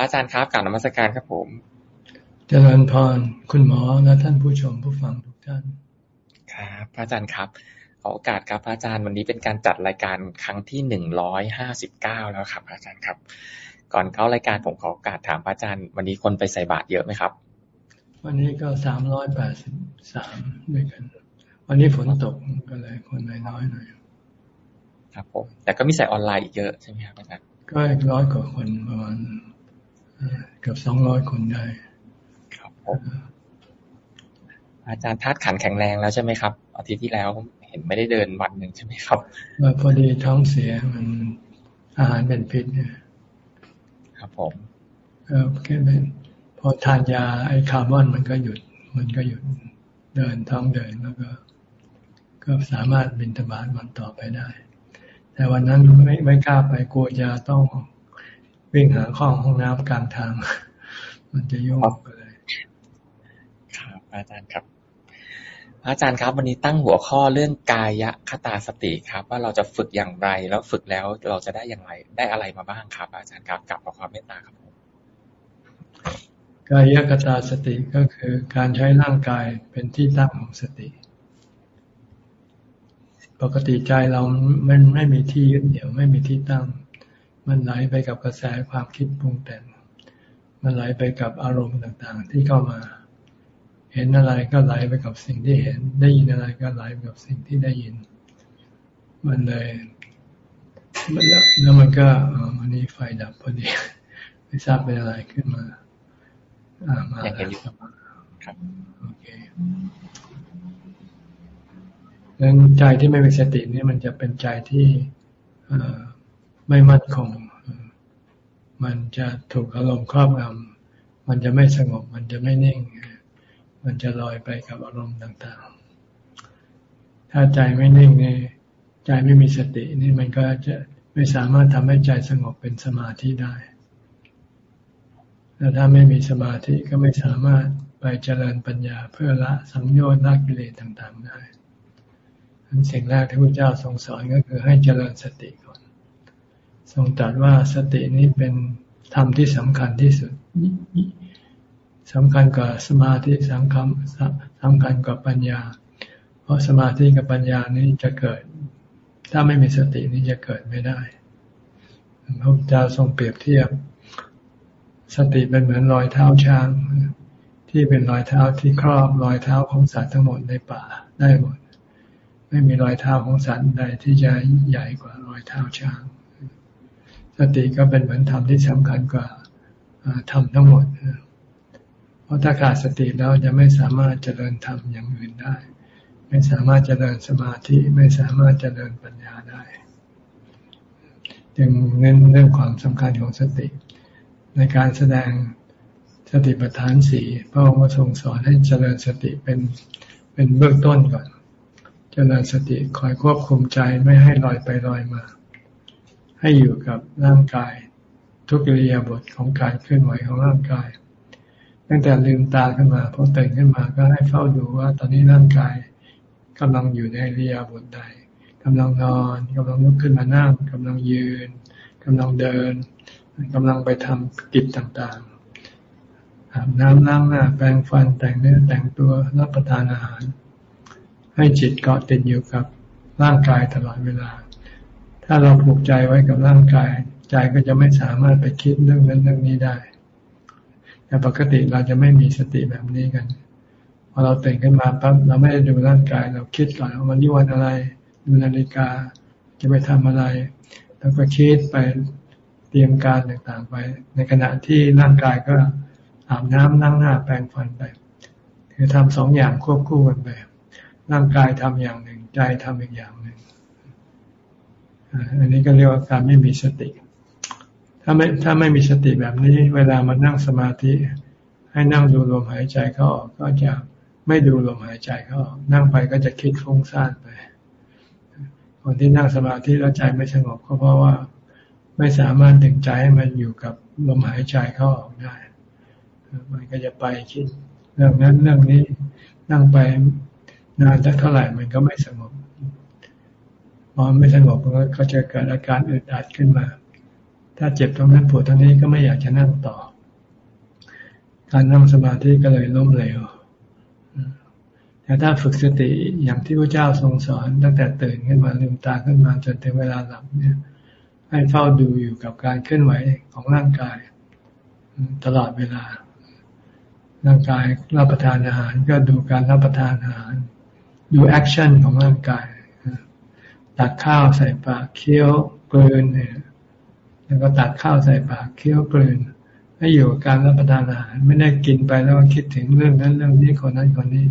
อาจารย์ครับกล่าวนมัสการครับผมเจริญพรคุณหมอและท่านผู้ชมผู้ฟังทุกท่าน ครับพระอาจารย์ครับขอโอกาสครับพระอาจารย์วันนี้เป็นการจัดรายการครั้งที่หนึ่งร้อยห้าสิบเก้าแล้วครับพระอาจารย์ครับ ก่อนเข้ารายการผมขอโอกาสถามพระอาจารย์ วันนี้คนไปใส่บาตรเยอะไหมครับ วันนี้ก็สามร้อยแปดสิบสามด้วยกัน วันนี้ฝนตกก็เลยคนน้อยหน่อยครับผมแต่ก็มีใส่ออนไลน์อีกเยอะใช่ไหมครับอาจารย์ก็อีกร้อยกว่าคนประมาณ เกือบสองร้อยคนได้ ครับผมอาจารย์ธาตุขันแข็งแรงแล้วใช่ไหมครับอาทิตย์ที่แล้วเห็นไม่ได้เดินวันหนึ่งใช่ไหมครับพอดีท้องเสียมันอาหารเป็นพิษเนี่ยครับผมก็แค่เป็นพอทานยาไอ้คาร์บอนมันก็หยุด มันก็หยุดเดินท้องเดินแล้วก็ ก็สามารถบินตบาทวันต่อไปได้ แต่วันนั้นไม่ไม่กล้าไปกลัวจะต้อง วิ่งหาข้องห้องน้ำกลางทาง มันจะยุ่งไปเลยครับอาจารย์ครับอาจารย์ครับ วันนี้ตั้งหัวข้อเรื่องกายคตาสติครับ ว่าเราจะฝึกอย่างไรแล้วฝึกแล้วเราจะได้อย่างไร ได้อะไรมาบ้างครับ อาจารย์ครับกับขอความเมตตาครับผมกายคตาสติก็คือการใช้ร่างกายเป็นที่ตั้งของสติ ปกติใจเราไม่ไม่มีที่ยึดเหนี่ยวไม่มีที่ตั้ง มันไหลไปกับกระแสความคิดปรุงแต่ง มันไหลไปกับอารมณ์ต่างๆ ที่เข้ามา เห็นอะไรก็ไหลไปกับสิ่งที่เห็น ได้ยินอะไรก็ไหลไปกับสิ่งที่ได้ยิน มันเลยแล้วมันก็อันนี้ไฟดับพอดีไม่ทราบเป็นอะไรขึ้นมา อ่ามาเห็นอยู่ครับโอเคดังใจที่ไม่มีสตินี่มันจะเป็นใจที่ ไม่มั่นคง มันจะถูกอารมณ์ครอบงำมันจะไม่สงบ มันจะไม่นิ่ง มันจะลอยไปกับอารมณ์ต่างๆ ถ้าใจไม่นิ่งนี่ใจไม่มีสตินี่มันก็จะไม่สามารถทำให้ใจสงบเป็นสมาธิได้แล้วถ้าไม่มีสมาธิก็ไม่สามารถไปเจริญปัญญาเพื่อละสังโยชน์ละกิเลสต่างๆได้สิ่งแรกที่พระเจ้าทรงสอนก็คือให้เจริญสติ ทรงตรัสว่าสตินี้เป็นธรรมที่สำคัญที่สุดสำคัญกว่าสมาธิสำคัญสำคัญกว่าปัญญา เพราะสมาธิกับปัญญานี้จะเกิด ถ้าไม่มีสตินี้จะเกิดไม่ได้พระเจ้าทรงเปรียบเทียบ สติเป็นเหมือนรอยเท้าช้าง ที่เป็นรอยเท้าที่ครอบรอยเท้าของสัตว์ทั้งหมดในป่าได้หมด ไม่มีรอยเท้าของสัตว์ใดที่จะใหญ่กว่ารอยเท้าช้าง สติก็เป็นเหมือนธรรมที่สำคัญกว่าธรรมทั้งหมด เพราะถ้าขาดสติแล้วจะไม่สามารถเจริญธรรมอย่างอื่นได้ ไม่สามารถเจริญสมาธิไม่สามารถเจริญปัญญาได้จึงเน้นเรื่องความสำคัญของสติ ในการแสดงสติปัฏฐานสี่พระองค์ทรงสอนให้เจริญสติเป็นเป็นเบื้องต้นก่อน เจริญสติคอยควบคุมใจไม่ให้ลอยไปลอยมา ให้อยู่กับร่างกาย ทุกอิริยาบถของการเคลื่อนไหวของร่างกาย ตั้งแต่ลืมตาขึ้นมาพอตื่นขึ้นมาก็ให้เฝ้าดูว่า ตอนนี้ร่างกายกำลังอยู่ในอิริยาบถใดกำลังนอนกำลังลุกขึ้นมานั่งกำลังยืนกำลังเดินกำลังไปทำกิจต่างๆอาบน้ำล้างหน้าแปรงฟันแต่งเนื้อแต่งตัวรับประทานอาหาร ให้จิตเกาะติดอยู่กับร่างกายตลอดเวลา ถ้าเราผูกใจไว้กับร่างกาย ใจก็จะไม่สามารถไปคิดเรื่องนั้นเรื่องนี้ได้แต่ปกติเราจะไม่มีสติแบบนี้กันพอเราตื่นขึ้นมาปั๊บเราไม่ได้ดูร่างกายเราคิดก่อนว่าวันนี้วันอะไร ดูนาฬิกาจะไปทำอะไร แล้วก็คิดไปเตรียมการต่างๆไป ในขณะที่ร่างกายก็อาบน้ำนั่งหน้าแปรงฟันไปคือทำสองอย่างควบคู่กันไปร่างกายทำอย่างหนึ่ง ใจทำอีกอย่าง อันนี้ก็เรียกว่าการไม่มีสติ ถ้าไม่ถ้าไม่มีสติแบบนี้ เวลามานั่งสมาธิ ให้นั่งดูลมหายใจเข้าออกก็จะไม่ดูลมหายใจเข้าออกนั่งไปก็จะคิดฟุ้งซ่านไป คนที่นั่งสมาธิแล้วใจไม่สงบก็เพราะว่าไม่สามารถถึงใจให้มันอยู่กับลมหายใจเข้าออกได้ มันก็จะไปคิดเรื่องนั้นเรื่องนี้นั่งไปนานสักเท่าไหร่มันก็ไม่สงบ พอไม่สงบก็จะเกิดอาการอึดอัดขึ้นมา ถ้าเจ็บตรงนั้นปวดตรงนี้ก็ไม่อยากจะนั่งต่อ การนั่งสมาธิก็เลยล้มเหลวแต่ถ้าฝึกสติอย่างที่พระเจ้าทรงสอนตั้งแต่ตื่นขึ้นมาลืมตาขึ้นมาจนถึงเวลาหลับเนี่ย ให้เฝ้าดูอยู่กับการเคลื่อนไหวของร่างกาย ตลอดเวลา ร่างกายรับประทานอาหาร ก็ดูการรับประทานอาหาร ดูแอคชั่นของร่างกาย ตักข้าวใส่ปากเคี้ยวกลืนเนี่ยแล้วก็ตักข้าวใส่ปากเคี้ยวกลืนให้อยู่กับการรับประทานอาหารไม่ได้กินไปแล้วคิดถึงเรื่องนั้นเรื่องนี้คนนั้นคนนี้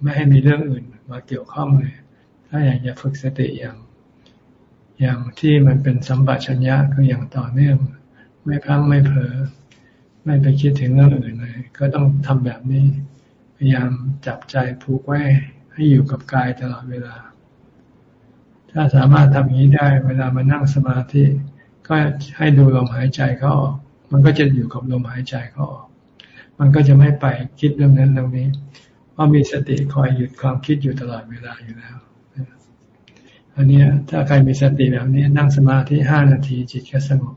ไม่ให้มีเรื่องอื่นมาเกี่ยวข้องเลย ถ้าอยากจะฝึกสติอย่าง อย่างที่มันเป็นสัมปชัญญะคืออย่างต่อเนื่อง ไม่พังไม่เผลอไม่ไปคิดถึงเรื่องอื่นเลย ก็ต้องทำแบบนี้ พยายามจับใจผูกไว้ให้อยู่กับกายตลอดเวลา ถ้าสามารถทำอย่างนี้ได้ เวลามานั่งสมาธิ ก็ให้ดูลมหายใจเขาออก มันก็จะอยู่กับลมหายใจเขาออก มันก็จะไม่ไปคิดเรื่องนั้นเรื่องนี้ เพราะมีสติคอยหยุดความคิดอยู่ตลอดเวลาอยู่แล้ว อันนี้ถ้าใครมีสติแบบนี้นั่งสมาธิห้านาทีจิตก็สงบ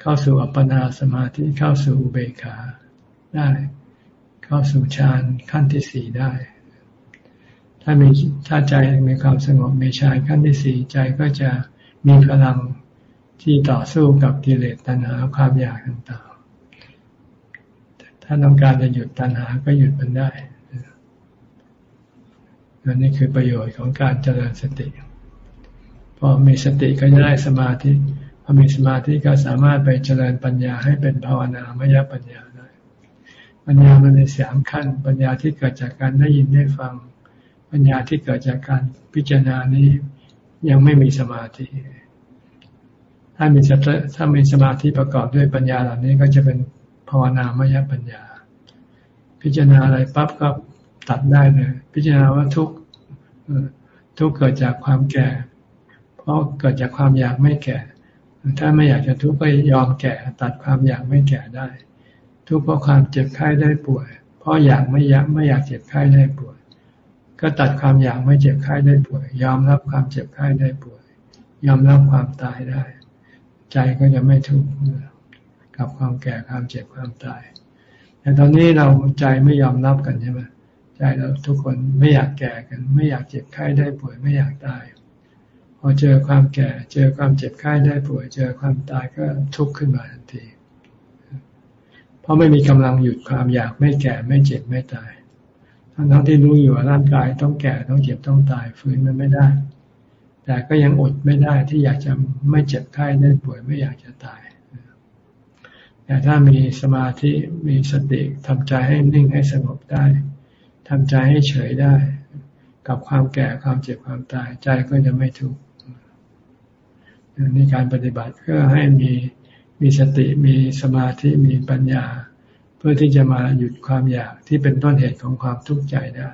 เข้าสู่อัปปนาสมาธิเข้าสู่อุเบกขาได้ เข้าสู่ฌานขั้นที่สี่ได้ ถ้ามีถ้าใจมีความสงบมีฌานขั้นที่สี่ใจก็จะมีพลังที่ต่อสู้กับกิเลสตัณหาความอยากต่างๆ ถ้าต้องการจะหยุดตัณหาก็หยุดมันได้อันนี้คือประโยชน์ของการเจริญสติ พอมีสติก็จะได้สมาธิ พอมีสมาธิก็สามารถไปเจริญปัญญาให้เป็นภาวนามยปัญญาได้ ปัญญามันในสามขั้น ปัญญาที่เกิดจากการได้ยินได้ฟัง ปัญญาที่เกิดจากการพิจารณานี้ยังไม่มีสมาธิ ถ้ามีสติถ้ามีสมาธิประกอบด้วยปัญญาเหล่านี้ก็จะเป็นภาวนามยปัญญา พิจารณาอะไรปั๊บก็ตัดได้เลย พิจารณาว่าทุกทุกเกิดจากความแก่ เพราะเกิดจากความอยากไม่แก่ ถ้าไม่อยากจะทุกข์ก็ยอมแก่ ตัดความอยากไม่แก่ได้ ทุกข์เพราะความเจ็บไข้ได้ป่วย เพราะอยากไม่อยากไม่อยากเจ็บไข้ได้ป่วย ก็ตัดความอยากไม่เจ็บไข้ได้ป่วย ยอมรับความเจ็บไข้ได้ป่วย ยอมรับความตายได้ ใจก็จะไม่ทุกข์กับความแก่ความเจ็บความตาย แต่ตอนนี้เราใจไม่ยอมรับกันใช่ไหมใจเราทุกคนไม่อยากแก่กัน ไม่อยากเจ็บไข้ได้ป่วยไม่อยากตาย พอเจอความแก่ เจอความเจ็บไข้ได้ป่วย เจอความตายก็ทุกข์ขึ้นมาทันที เพราะไม่มีกำลังหยุดความอยากไม่แก่ไม่เจ็บไม่ตาย ทั้งที่รู้อยู่ว่าร่างกายต้องแก่ต้องเจ็บต้องตายฟื้นมันไม่ได้ แต่ก็ยังอดไม่ได้ที่อยากจะไม่เจ็บไข้ได้ป่วยไม่อยากจะตายแต่ถ้ามีสมาธิมีสติทำใจให้นิ่งให้สงบได้ทำใจให้เฉยได้ กับความแก่ความเจ็บความตายใจก็จะไม่ทุกข์ในการปฏิบัติเพื่อให้มีมีสติมีสมาธิมีปัญญา เพื่อที่จะมาหยุดความอยากที่เป็นต้นเหตุของความทุกข์ใจได้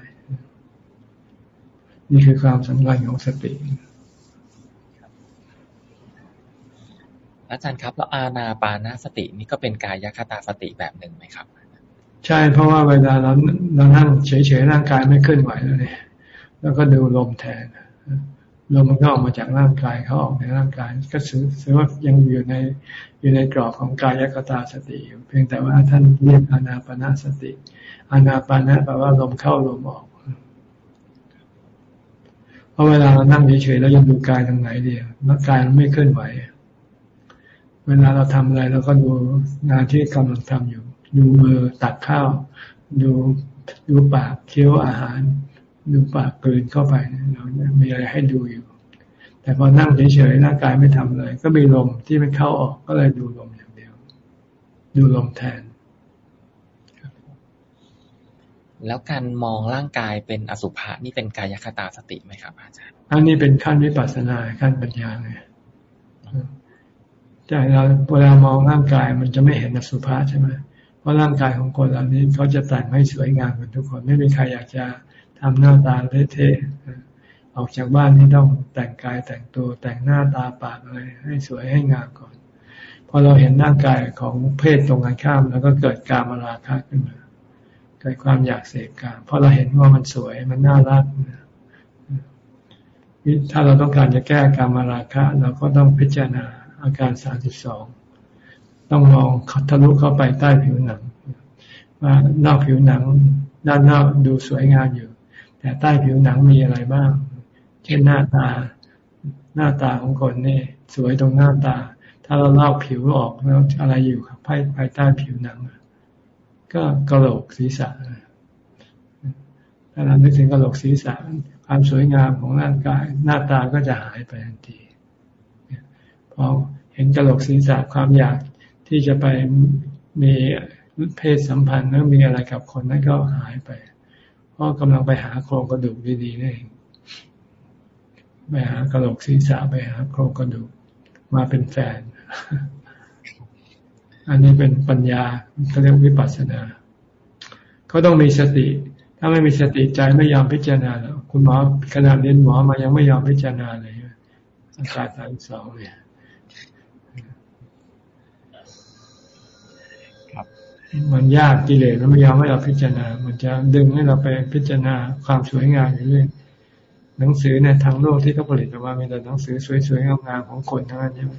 นี่คือความสำคัญของสติอาจารย์ครับแล้วอาณาปานาสตินี่ก็เป็นกายคตาสติแบบหนึ่งไหมครับ ใช่เพราะว่าเวลาเราเรานั่งเฉยๆร่างกายไม่เคลื่อนไหวแล้วเนี่ยแล้วก็ดูลมแทน ลมมันก็ออกมาจากร่างกายเขาออกในร่างกาย ก็ถือว่ายังอยู่ในอยู่ในกรอบของกายคตาสติอยู่เพียงแต่ว่าท่านเรียกอานาปนาสติอานาปานะแปลว่าลมเข้าลมออกเพราะเวลาเรานั่งเฉยๆแล้วยังดูกายทางไหนเดียวร่างกายมันไม่เคลื่อนไหว เวลาเราทำอะไรเราก็ดูงานที่กำลังทำอยู่ ดูมือตักข้าว ดูดูปากเคี้ยวอาหาร ดูปากกลืนเข้าไปเรามีอะไรให้ดูอยู่ แต่พอนั่งเฉยๆร่างกายไม่ทำเลย ก็มีลมที่มันเข้าออกก็เลยดูลมอย่างเดียว ดูลมแทน แล้วการมองร่างกายเป็นอสุภะนี่เป็นกายคตาสติไหมครับ อาจารย์อันนี้เป็นขั้นวิปัสสนาขั้นปัญญาเลยใจเราเวลามองร่างกายมันจะไม่เห็นอสุภะใช่ไหมเพราะร่างกายของคนเหล่านี้เขาจะแต่งให้สวยงามกันทุกคน ไม่มีใครอยากจะ ทำหน้าตาเท่ออกจากบ้านนี่ต้องแต่งกายแต่งตัวแต่งหน้าตาปากอะไรให้สวยให้งามก่อน พอเราเห็นร่ากายของเพศตรงกันข้าม แล้วก็เกิดการมาราคะขึ้นมาเกิดความอยากเสพกามเพราะเราเห็นว่ามันสวยมันน่ารักถ้าเราต้องการจะแก้การมาราคะเราก็ต้องพิจารณาอาการสามสิบสองต้องมองทะลุเข้าไปใต้ผิวหนังว่านอกผิวหนังด้านนอกดูสวยงามอยู่ แต่ใต้ผิวหนังมีอะไรบ้าง เช่นหน้าตา หน้าตาของคนนี่สวยตรงหน้าตา ถ้าเราลอกผิวออกแล้วอะไรอยู่ครับภายภายใต้ผิวหนัง ก็กระโหลกศีรษะถ้าเรานึกถึงกระโหลกศีรษะความสวยงามของร่างกาย หน้าตาก็จะหายไปทันทีพอเห็นกระโหลกศีรษะความอยากที่จะไปมีเพศสัมพันธ์แล้วมีอะไรกับคนนั้นก็หายไป เพราะกำลังไปหาโครงกระดูกดีๆนี่เองไปหากระโหลกศีรษะไปหาโครงกระดูกมาเป็นแฟน อันนี้เป็นปัญญาเขาเรียกวิปัสสนาเขาต้องมีสติ ถ้าไม่มีสติใจไม่ยอมพิจารณาแล้วคุณหมอขนาดเรียนหมอมายังไม่ยอมพิจารณาเลยอาการสามสองเนี่ย มันยากกิเลสมันไม่ยอมให้เราพิจารณา มันจะดึงให้เราไปพิจารณาความสวยงามอยู่เรื่อยหนังสือในทางโลกที่เขาผลิตออกมามีแต่หนังสือสวยๆงามๆของคนทั้งนั้นใช่ไหม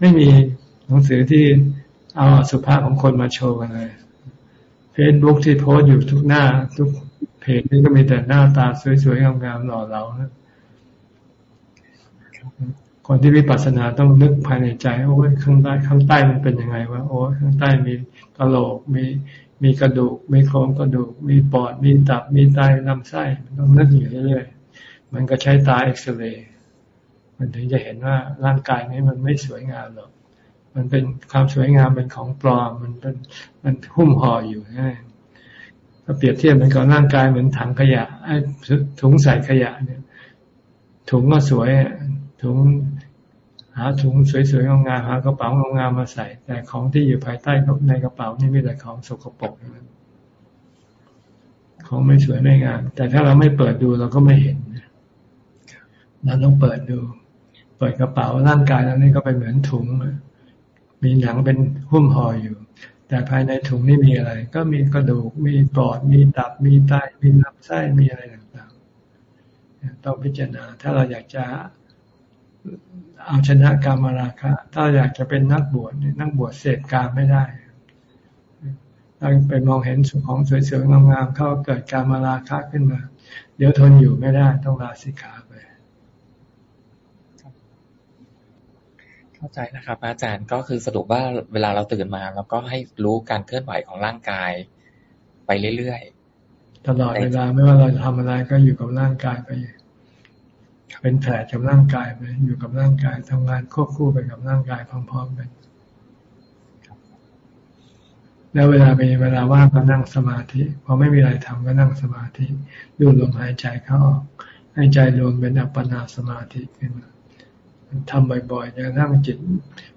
ไม่มีหนังสือที่เอาสุภาพของคนมาโชว์กันเลยเฟซบุ๊กที่โพสอยู่ทุกหน้า ทุกเพจนี่ก็มีแต่หน้าตาสวยๆงามๆหล่อเหลานะ คนที่วิปัสสนาต้องนึกภายในใจโอ้ยข้างใต้ข้างใต้มันเป็นยังไงวะโอ้ข้างใต้มีกระโหลกมีมีกระดูก มีโครงกระดูก มีปอด มีตับ มีไตลำไส้มันต้องนึกอยู่เรื่อยๆ มันก็ใช้ตาเอ็กซเรย์มันถึงจะเห็นว่าร่างกายนี้มันไม่สวยงามหรอก มันเป็นความสวยงามเป็นของปลอม มันเป็นมันหุ้มห่ออยู่นะถ้าเปรียบเทียบมันกับร่างกายเหมือนถังขยะไอ้ถุงใส่ขยะเนี่ย ถุงก็สวยถุง หาถุงสวยๆงามๆหากระเป๋างามๆมาใส่ แต่ของที่อยู่ภายใต้ในกระเป๋านี่มีแต่ของสกปรกนั้นของไม่สวยไม่งาม แต่ถ้าเราไม่เปิดดูเราก็ไม่เห็นเราต้องเปิดดู เปิดกระเป๋าร่างกายแล้วนี่ก็เป็นเหมือนถุงมีหนังเป็นหุ้มห่ออยู่ แต่ภายในถุงนี่มีอะไร ก็มีกระดูก มีปอด มีตับ มีไต มีลำไส้ มีอะไรต่างๆ ต้องพิจารณา ถ้าเราอยากจะ เอาชนะกามราคะ ถ้าอยากจะเป็นนักบวชนักบวชเสพกามไม่ได้ถ้าไปมองเห็นสุขของสวยๆงามๆเข้าเกิดกามราคะขึ้นมา เดี๋ยวทนอยู่ไม่ได้ต้องลาสิกขาไป เข้าใจนะครับ อาจารย์ก็คือสรุปว่าเวลาเราตื่นมาเราก็ให้รู้การเคลื่อนไหวของร่างกาย ไปเรื่อยๆตลอดเวลาไม่ว่าเราจะทำอะไรก็อยู่กับร่างกายไป เป็นแผลกับร่างกายไปอยู่กับร่างกายทำงานควบคู่ไปกับร่างกายพร้อมๆกันแล้วเวลามีเวลาว่างก็นั่งสมาธิพอไม่มีอะไรทำก็นั่งสมาธิ ดูลมหายใจเข้าออกให้ใจรวมเป็นอัปปนาสมาธิขึ้นมาทำบ่อยๆจนนั่งจิต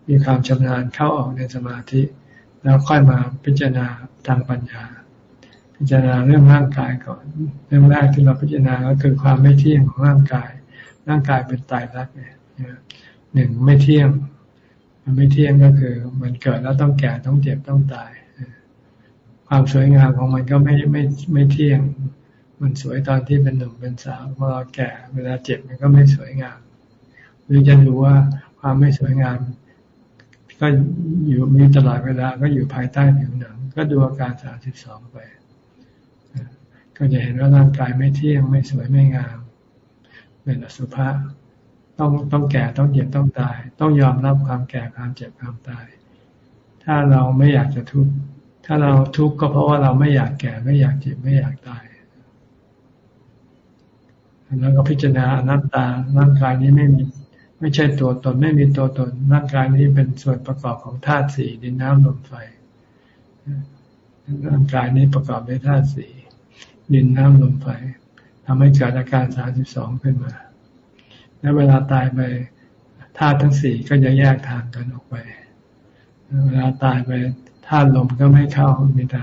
มีความชำนาญเข้าออกในสมาธิ แล้วค่อยมาพิจารณาทางปัญญา พิจารณาเรื่องร่างกายก่อน เรื่องแรกที่เราพิจารณาก็คือความไม่เที่ยงของร่างกาย ร่างกายเป็นตายรักเนี่ยหนึ่งไม่เที่ยง มันไม่เที่ยงก็คือ มันเกิดแล้วต้องแก่ต้องเจ็บต้องตาย ความสวยงามของมันก็ไม่ไม่ไม่เที่ยง มันสวยตอนที่เป็นหนุ่มเป็นสาวพอแก่เวลาเจ็บมันก็ไม่สวยงาม หรือจะดูว่าความไม่สวยงาม ก็อยู่มีตลอดเวลาก็อยู่ภายใต้ผิวหนัง ก็ดูอาการสามสิบสองไป ก็จะเห็นว่าร่างกายไม่เที่ยงไม่สวยไม่งาม เป็นอสุภะต้องต้องแก่ต้องเจ็บต้องตาย ต้องยอมรับความแก่ความเจ็บความตาย ถ้าเราไม่อยากจะทุกข์ถ้าเราทุกข์ก็เพราะว่าเราไม่อยากแก่ไม่อยากเจ็บไม่อยากตายแล้วก็พิจารณาอนัตตาร่างกายนี้ไม่มี ไม่ใช่ตัวตน ไม่มีตัวตนร่างกายนี้เป็นส่วนประกอบของธาตุสี่ดินน้ำลมไฟร่างกายนี้ประกอบด้วยธาตุสี่ดินน้ำลมไฟ ทำให้เกิดอาการสามสิบสองขึ้นมา แล้วเวลาตายไปธาตุทั้งสี่ก็จะแยกทางกันออกไป เวลาตายไปธาตุลมก็ไม่เข้ามีแต่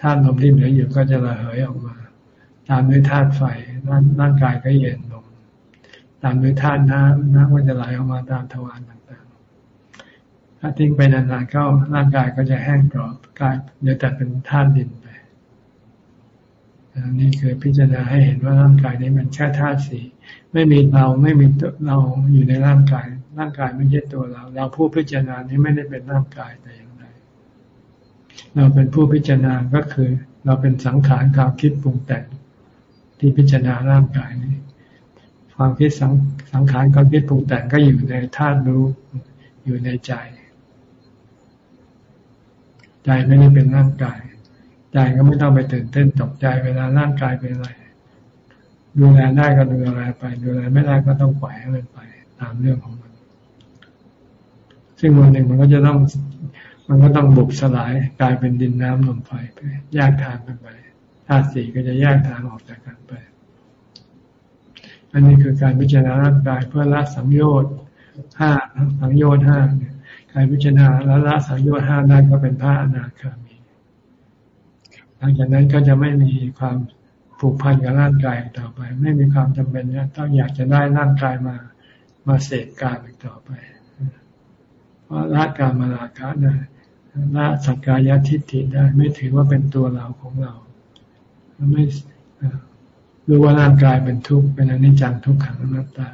ธาตุลมที่เหลืออยู่ก็จะระเหยออกมา ตามด้วยธาตุไฟร่างกายก็เย็นลง ตามด้วยธาตุน้ำน้ำก็จะไหลออกมาตามทวารต่างๆ ถ้าทิ้งไปนานๆก็ร่างกายก็จะแห้งกรอบกายเหลือแต่เป็นธาตุดิน นี่คือพิจารณาให้เห็นว่าร่างกายนี้มันแค่ธาตุสี่ไม่มีเราไม่มีเราอยู่ในร่างกาย ร่างกายไม่ใช่ตัวเรา เราผู้พิจารณานี้ไม่ได้เป็นร่างกายแต่อย่างใดเราเป็นผู้พิจารณาก็คือ เราเป็นสังขารความคิดปรุงแต่งที่พิจารณาร่างกายนี้ความคิดสังสังขารความคิดปรุงแต่งก็อยู่ในธาตุรู้อยู่ในใจ ใจไม่ได้เป็นร่างกาย ใจก็ไม่ต้องไปตื่นเต้นตกใจเวลาร่างกายเป็นอะไร ดูแลได้ก็ดูแลไป ดูแลไม่ได้ก็ต้องปล่อยให้มันไป ตามเรื่องของมัน ซึ่งวันหนึ่งมันก็จะต้อง มันก็ต้องบุบสลายกลายเป็นดินน้ำลมไฟไปแยกทางกันไปธาตุสี่ก็จะแยกทางออกจากกันไป อันนี้คือการพิจารณาร่างกายเพื่อละสังโยชน์ห้าสังโยชน์ห้าเนี่ยการพิจารณาล้วละสังโยชน์ห้าได้ก็เป็นพระอนาคามี หลังจากนั้นก็จะไม่มีความผูกพันกับร่างกายต่อไป ไม่มีความจำเป็นนี่ยต้องอยากจะได้ร่างกายมามาเสกการอีกต่อไป เพราะละการมาราคะได้ละสักกายทิฏฐิได้ไม่ถือว่าเป็นตัวเราของเราไม่รู้ว่าร่างกายเป็นทุกข์เป็นอนิจจังทุกขังอนัตตา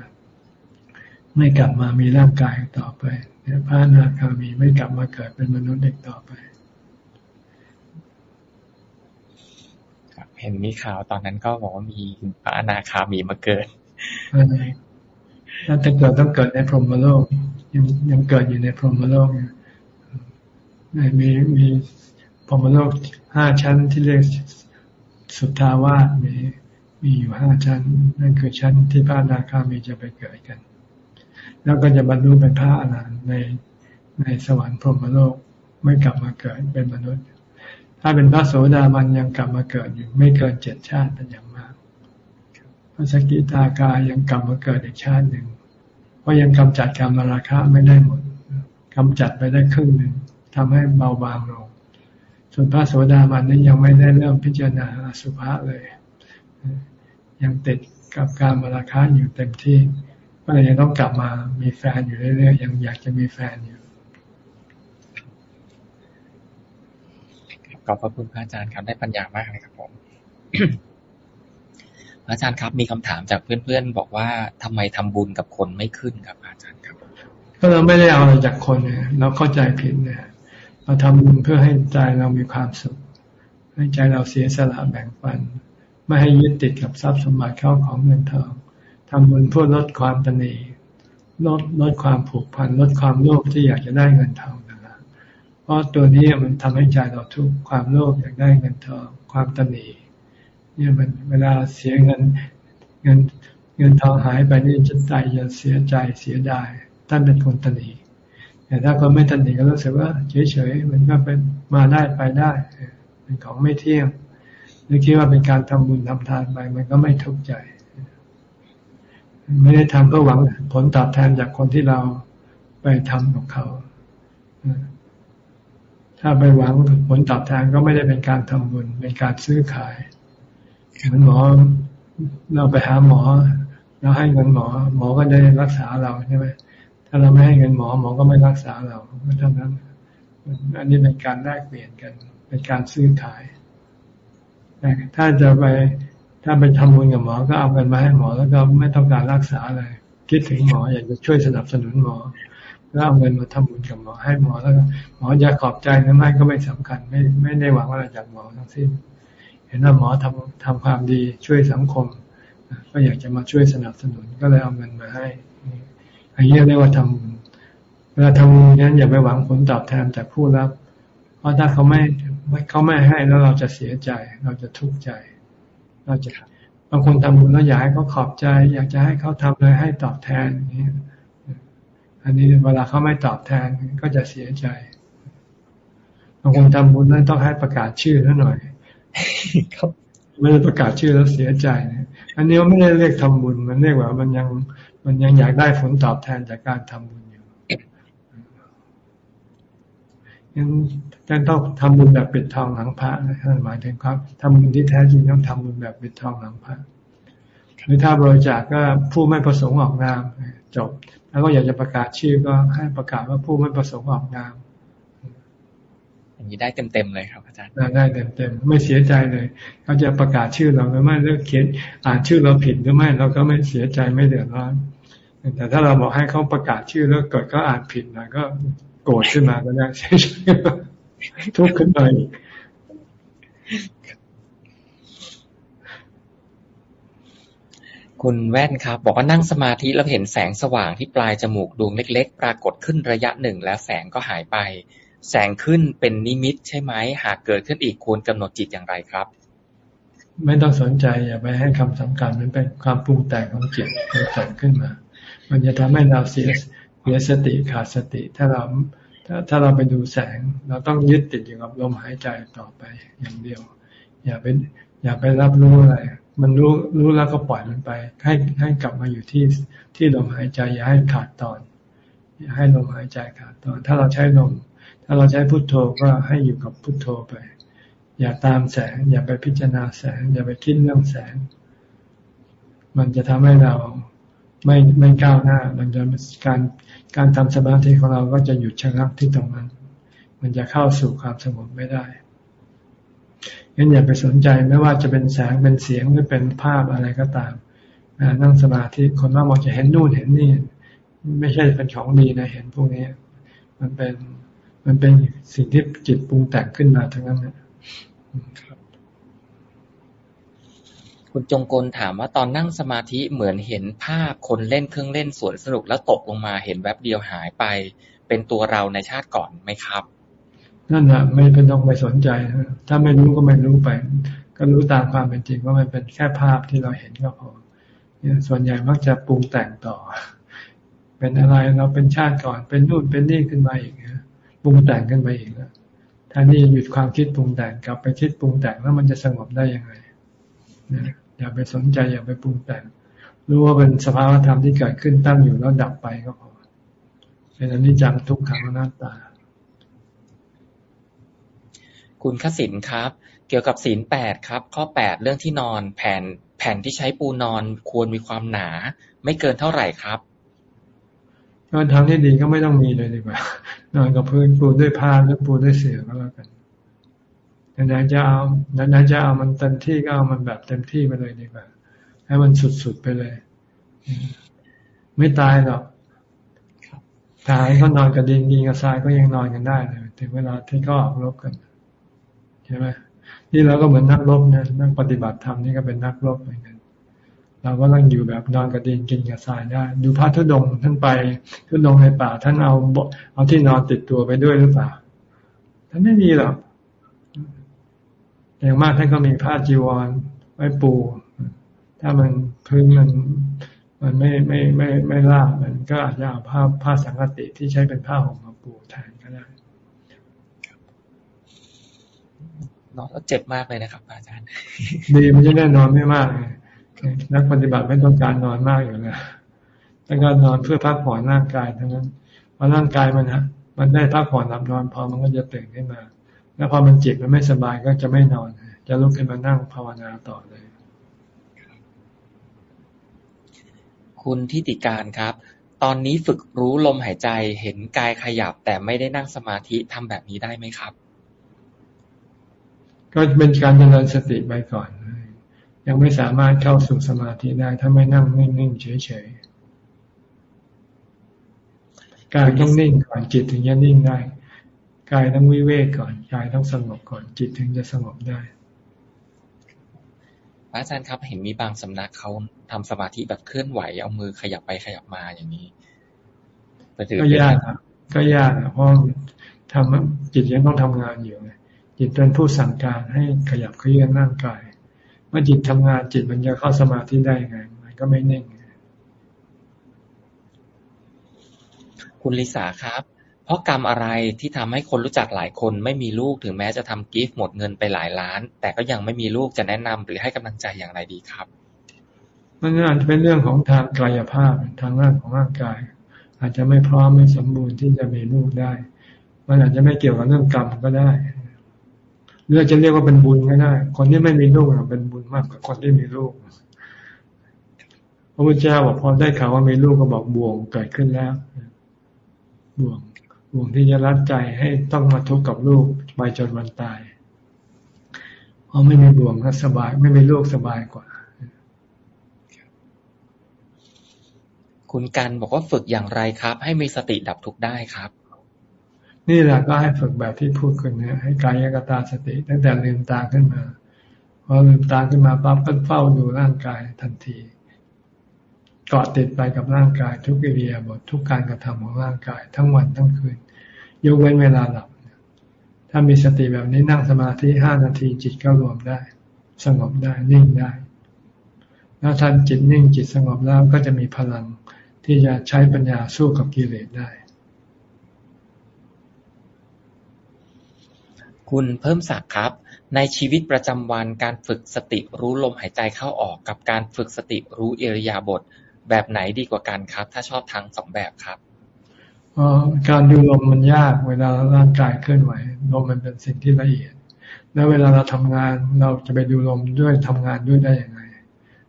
ไม่กลับมามีร่างกายต่อไปพระนาคามีไม่กลับมาเกิดเป็นมนุษย์เด็กต่อไป เห็นมีข่าวตอนนั้นก็บอกว่ามีพระอนาคามีมาเกิดถ้าจะเกิดต้องเกิดในพรหมโลก ยังยังเกิดอยู่ในพรหมโลกมีมีพรหมโลกห้าชั้นที่เรียกสุทธาวาสมีมีอยู่ห้าชั้น นั่นคือชั้นที่พระอนาคามีจะไปเกิดกัน แล้วก็จะบรรลุเป็นพระอรหันต์ในในสวรรค์พรหมโลกไม่กลับมาเกิดเป็นมนุษย์ ถ้าเป็นพระโสดาบันยังกลับมาเกิดอยู่ ไม่เกินเจ็ดชาติเป็นอย่างมาก พระสกิทากายังกลับมาเกิดอีกชาติหนึ่ง เพราะยังกำจัดกรรมราคะไม่ได้หมดกำจัดไปได้ครึ่งหนึ่งทำให้เบาบางลง ส่วนพระโสดาบันนี้ยังไม่ได้เริ่มพิจารณาสุภาษเลย ยังติดกับการมาราคาอยู่เต็มที่ ก็เลยยังต้องกลับมามีแฟนอยู่เรื่อยๆ ยังอยากจะมีแฟนอยู่ข อบพระคุณพระอาจารย์ครับได้ปัญญามากเลยครับผมอาจารย์ครับ มีคำถามจากเพื่อนๆ บอกว่าทำไมทำบุญกับคนไม่ขึ้นครับ อาจารย์ครับ ก็เราไม่ได้เอาอะไรจากคนเนี่ยเราเข้าใจผิดเนี่ยเราทำบุญเพื่อให้ใจเรามีความสุข ให้ใจเราเสียสละแบ่งปัน ไม่ให้ยึดติดกับทรัพย์สมบัติเข้าของเงินทองทำบุญเพื่อลดความตนีลดลดความผูกพันลดความโลภที่อยากจะได้เงินทอง ราะตัวนี้มันทำให้ใจเราทุกข์ความโลภอยากได้เงินทองความตนีเนี่ยมันเวลาเสียเงินเงินเงินทองหายไปนี่จะใจจะเสียใจเสียดายท่านเป็นคนตนีแต่ถ้าคนไม่ตันหนีก็รู้สึกว่าเฉยๆมันก็เป็นมาได้ไปได้เป็นของไม่เที่ยงหรือคิดว่าเป็นการทำบุญทำทานไปมันก็ไม่ทุกข์ใจ ไม่ได้ทำเพื่อหวังผลตอบแทนจากคนที่เราไปทำกับเขา ถ้าไปหวังผลตอบแทนก็ไม่ได้เป็นการทำบุญเป็นการซื้อขายเหมือนหมอเราไปหาหมอ เราให้เงินหมอ หมอก็ได้รักษาเราใช่ไหมถ้าเราไม่ให้เงินหมอหมอก็ไม่รักษาเราเท่านั้น อันนี้เป็นการแลกเปลี่ยนกันเป็นการซื้อขายแต่ถ้าจะไปถ้าไปทำบุญกับหมอก็เอาเงินมาให้หมอ แล้วก็ไม่ต้องการรักษาอะไรคิดถึงหมออยากจะช่วยสนับสนุนหมอ แล้วเอาเงินมาทำบุญกับหมอให้หมอแล้วหมอจะขอบใจหรือไม่ก็ไม่สำคัญ ไม่ไม่ได้หวังอะไรจากหมอทั้งสิ้น เห็นว่าหมอทำทำความดีช่วยสังคม ก็อยากจะมาช่วยสนับสนุนก็เลยเอาเงินมาให้อันนี้เรียกว่าทำเวลาทำบุญนั้นอย่าไปหวังผลตอบแทนจากผู้รับ เพราะถ้าเขาไม่เขาไม่ให้แล้วเราจะเสียใจ เราจะทุกข์ใจ เราจะบางคนทำบุญแล้วอยากให้เขาขอบใจ อยากจะให้เขาทำอะไรให้ตอบแทนนี้ อันนี้เวลาเขาไม่ตอบแทนก็จะเสียใจบางคนทำบุญนั้นต้องให้ประกาศชื่อท่าหน่อยครับไม่ได้ประกาศชื่อแล้วเสียใจอันนี้ไม่ได้เรียกทำบุญ มันเรียกว่า มันยังมันยังอยากได้ผลตอบแทนจากการทำบุญอยู่ยังต้องทำบุญแบบปิดทองหลังพระนะหมายถึงครับทำบุญที่แท้จริงต้องทำบุญแบบปิดทองหลังพระหรือถ้าบริจาคก็ผู้ไม่ประสงค์ออกนามจบ แล้วก็อยากจะประกาศชื่อก็ให้ประกาศว่าผู้ไม่ประสงค์ออกนามอย่างนี้ได้เต็มๆเลยครับอาจารย์ได้เต็มๆไม่เสียใจเลยเขาจะประกาศชื่อเราหรือไม่เลือกเขียนอ่านชื่อเราผิดหรือไม่เราก็ไม่เสียใจไม่เดือดร้อนแต่ถ้าเราบอกให้เขาประกาศชื่อแล้วเกิดก็อ่านผิดนะก็โกรธขึ้นมาก็ได้ใช่ทุกข์ขึ้นไป คุณแว่นครับ บอกว่านั่งสมาธิแล้วเห็นแสงสว่างที่ปลายจมูกดวงเล็กๆ ปรากฏขึ้นระยะหนึ่งแล้วแสงก็หายไป แสงขึ้นเป็นนิมิตใช่ไหม หากเกิดขึ้นอีกควรกำหนดจิตอย่างไรครับ ไม่ต้องสนใจอย่าไปให้คำสำคัญมันเป็นความปรุงแต่งของจิตมันแต่งขึ้นมา มันจะทำให้เราเสียเสียสติขาดสติ ถ้าเราถ้าถ้าเราไปดูแสง เราต้องยึดติดอยู่กับลมหายใจต่อไปอย่างเดียว อย่าไปอย่าไปรับรู้อะไร มันรู้รู้แล้วก็ปล่อยมันไป ให้ให้กลับมาอยู่ที่ที่ลมหายใจ อย่าให้ขาดตอน อย่าให้ลมหายใจขาดตอน ถ้าเราใช้ลม ถ้าเราใช้พุทโธก็ให้อยู่กับพุทโธไป อย่าตามแสง อย่าไปพิจารณาแสง อย่าไปคิดเรื่องแสง มันจะทำให้เราไม่ไม่ก้าวหน้า มันจะการการทำสมาธิของเราก็จะหยุดชะงักที่ตรงนั้น มันจะเข้าสู่ความสงบไม่ได้ งั้นอย่าไปสนใจไม่ว่าจะเป็นแสงเป็นเสียงหรือเป็นภาพอะไรก็ตามนั่งสมาธิคนมากมองจะเห็นนู่นเห็นนี่ ไม่ใช่เป็นของดีนะเห็นพวกนี้ มันเป็นมันเป็นสิ่งที่จิตปรุงแต่งขึ้นมาทั้งนั้นนะคุณจงกลถามว่าตอนนั่งสมาธิเหมือนเห็นภาพคนเล่นเครื่องเล่นสวนสนุกแล้วตกลงมาเห็นแวบเดียวหายไป เป็นตัวเราในชาติก่อนไหมครับ นั่นแหะไม่เป็นต้องไปสนใจ ถ้าไม่รู้ก็ไม่รู้ไป ก็รู้ตามความเป็นจริงว่ามันเป็นแค่ภาพที่เราเห็นก็พอส่วนใหญ่มักจะปรุงแต่งต่อ เป็นอะไรเราเป็นชาติก่อน เป็นนู่นเป็นนี่ขึ้นมาอีกนะปรุงแต่งขึ้นไปอีกแล้วถ้านี่หยุดความคิดปรุงแต่งกลับไปคิดปรุงแต่งแล้วมันจะสงบได้ยังไงอย่าไปสนใจอย่าไปปรุงแต่ง รู้ว่าเป็นสภาวธรรมที่เกิดขึ้นตั้งอยู่แล้วดับไปก็พอเป็นอนิจจังทุกขังอนัตตา คุณขสินครับ เกี่ยวกับศีลแปดครับ ข้อแปดเรื่องที่นอนแผ่นแผ่นที่ใช้ปูนอนควรมีความหนา ไม่เกินเท่าไหร่ครับก็ทางที่ดีก็ไม่ต้องมีเลยดีกว่านอนกับพื้นปูด้วยผ้าหรือปูด้วยเสื่อก็แล้วกันไหนจะเอาไหนจะเอามันเต็มที่ก็เอามันแบบเต็มที่ไปเลยดีกว่าให้มันสุดๆไปเลย ไม่ตายหรอกตายเขานอนกับดินดินกับทรายก็ยังนอนกันได้เลยถึงเวลาที่เขาออกรบกัน ช่ไหมนี่เราก็เหมือนนักรบนะนักปฏิบัติธรรมนี่ก็เป็นนักรบเหมือนกันเราก็ต้องอยู่แบบนอนกระดินกินกระสายได้ดูพระทุดงท่านไปทุดงในป่า ท่านเอาเอาที่นอนติดตัวไปด้วยหรือเปล่าท่านไม่มีหรอกอย่างมากท่านก็มีผ้าจีวรไว้ปู ถ้ามันพื้นมันมันไม่ไม่ไม่ไม่ลาบมันก็อาจจะเอาผ้าผ้าสังกติที่ใช้เป็นผ้าห่มมาปูแทนก็ได้ นอนแล้วเจ็บมากเลยนะครับ อาจารย์ ดีมันจะได้นอนไม่มากนักปฏิบัติไม่ต้องการนอนมากอยู่แล้วต้องการนอนเพื่อพักผ่อนร่างกายทั้งนั้นพอร่างกายมันฮะมันได้พักผ่อนหลับนอนพอมันก็จะตื่นขึ้นมา แล้วพอมันเจ็บมันไม่สบายก็จะไม่นอน จะลุกขึ้นมานั่งภาวนาต่อเลย คุณทิติการครับ ตอนนี้ฝึกรู้ลมหายใจเห็นกายขยับแต่ไม่ได้นั่งสมาธิทำแบบนี้ได้ไหมครับ ก็เป็นการเจริญสติไปก่อน ยังไม่สามารถเข้าสู่สมาธิได้ ถ้าไม่นั่งนิ่งๆเฉยๆกายต้องนิ่งก่อนจิตถึงจะนิ่งได้กายต้องวิเวกก่อนกายต้องสงบก่อนจิตถึงจะสงบได้อาจารย์ครับเห็นมีบางสำนักเขาทำสมาธิแบบเคลื่อนไหวเอามือขยับไปขยับมาอย่างนี้ก็ยากก็ยากเพราะทำจิตยังต้องทำงานอยู่ จิตเป็นผู้สั่งการให้ขยับเคลื่อนร่างกาย เมื่อจิตทำงานจิตมันจะเข้าสมาธิได้ไง มันก็ไม่นิ่ง คุณลิสาครับ เพราะกรรมอะไรที่ทำให้คนรู้จักหลายคนไม่มีลูกถึงแม้จะทำกิฟต์หมดเงินไปหลายล้าน แต่ก็ยังไม่มีลูกจะแนะนำหรือให้กำลังใจอย่างไรดีครับ มันอาจจะเป็นเรื่องของทางกายภาพทางร่างของร่างกาย อาจจะไม่พร้อมไม่สมบูรณ์ที่จะมีลูกได้ มันอาจจะไม่เกี่ยวกับเรื่องกรรมก็ได้ หรือจะเรียกว่าเป็นบุญก็ได้ คนที่ไม่มีลูกเป็นบุญมากกว่าคนที่มีลูก พระพุทธเจ้าบอกพอได้ข่าวว่ามีลูกก็บอกบ่วงเกิดขึ้นแล้ว บ่วง บ่วงที่จะรัดใจให้ต้องมาทุกข์กับลูกไปจนวันตายเพราะไม่มีบ่วงก็สบาย ไม่มีลูกสบายกว่า คุณกันบอกว่าฝึกอย่างไรครับ ให้มีสติดับทุกข์ได้ครับ นี่แหละก็ให้ฝึกแบบที่พูดกันเนี่ยให้กายกตาสติ ตั้งแต่ลืมตาขึ้นมาพอลืมตาขึ้นมาปั๊บก็เฝ้าดูร่างกายทันทีเกาะติดไปกับร่างกายทุกอิริยาบถททุกการกระทำของร่างกาย ทั้งวันทั้งคืน ยกเว้นเวลาหลับถ้ามีสติแบบนี้นั่งสมาธิห้านาทีจิตก็รวมได้ สงบได้นิ่งได้แล้วท่านจิตนิ่งจิตสงบแล้วก็จะมีพลังที่จะใช้ปัญญาสู้กับกิเลสได้ คุณเพิ่มศักดิ์ครับ ในชีวิตประจำวันการฝึกสติรู้ลมหายใจเข้าออกกับการฝึกสติรู้เอริยาบทแบบไหนดีกว่ากันครับ ถ้าชอบทั้งสองแบบครับการดูลมมันยากเวลาร่างกายเคลื่อนไหวลมมันเป็นสิ่งที่ละเอียด แล้วเวลาเราทำงานเราจะไปดูลมด้วยทำงานด้วยได้ยังไง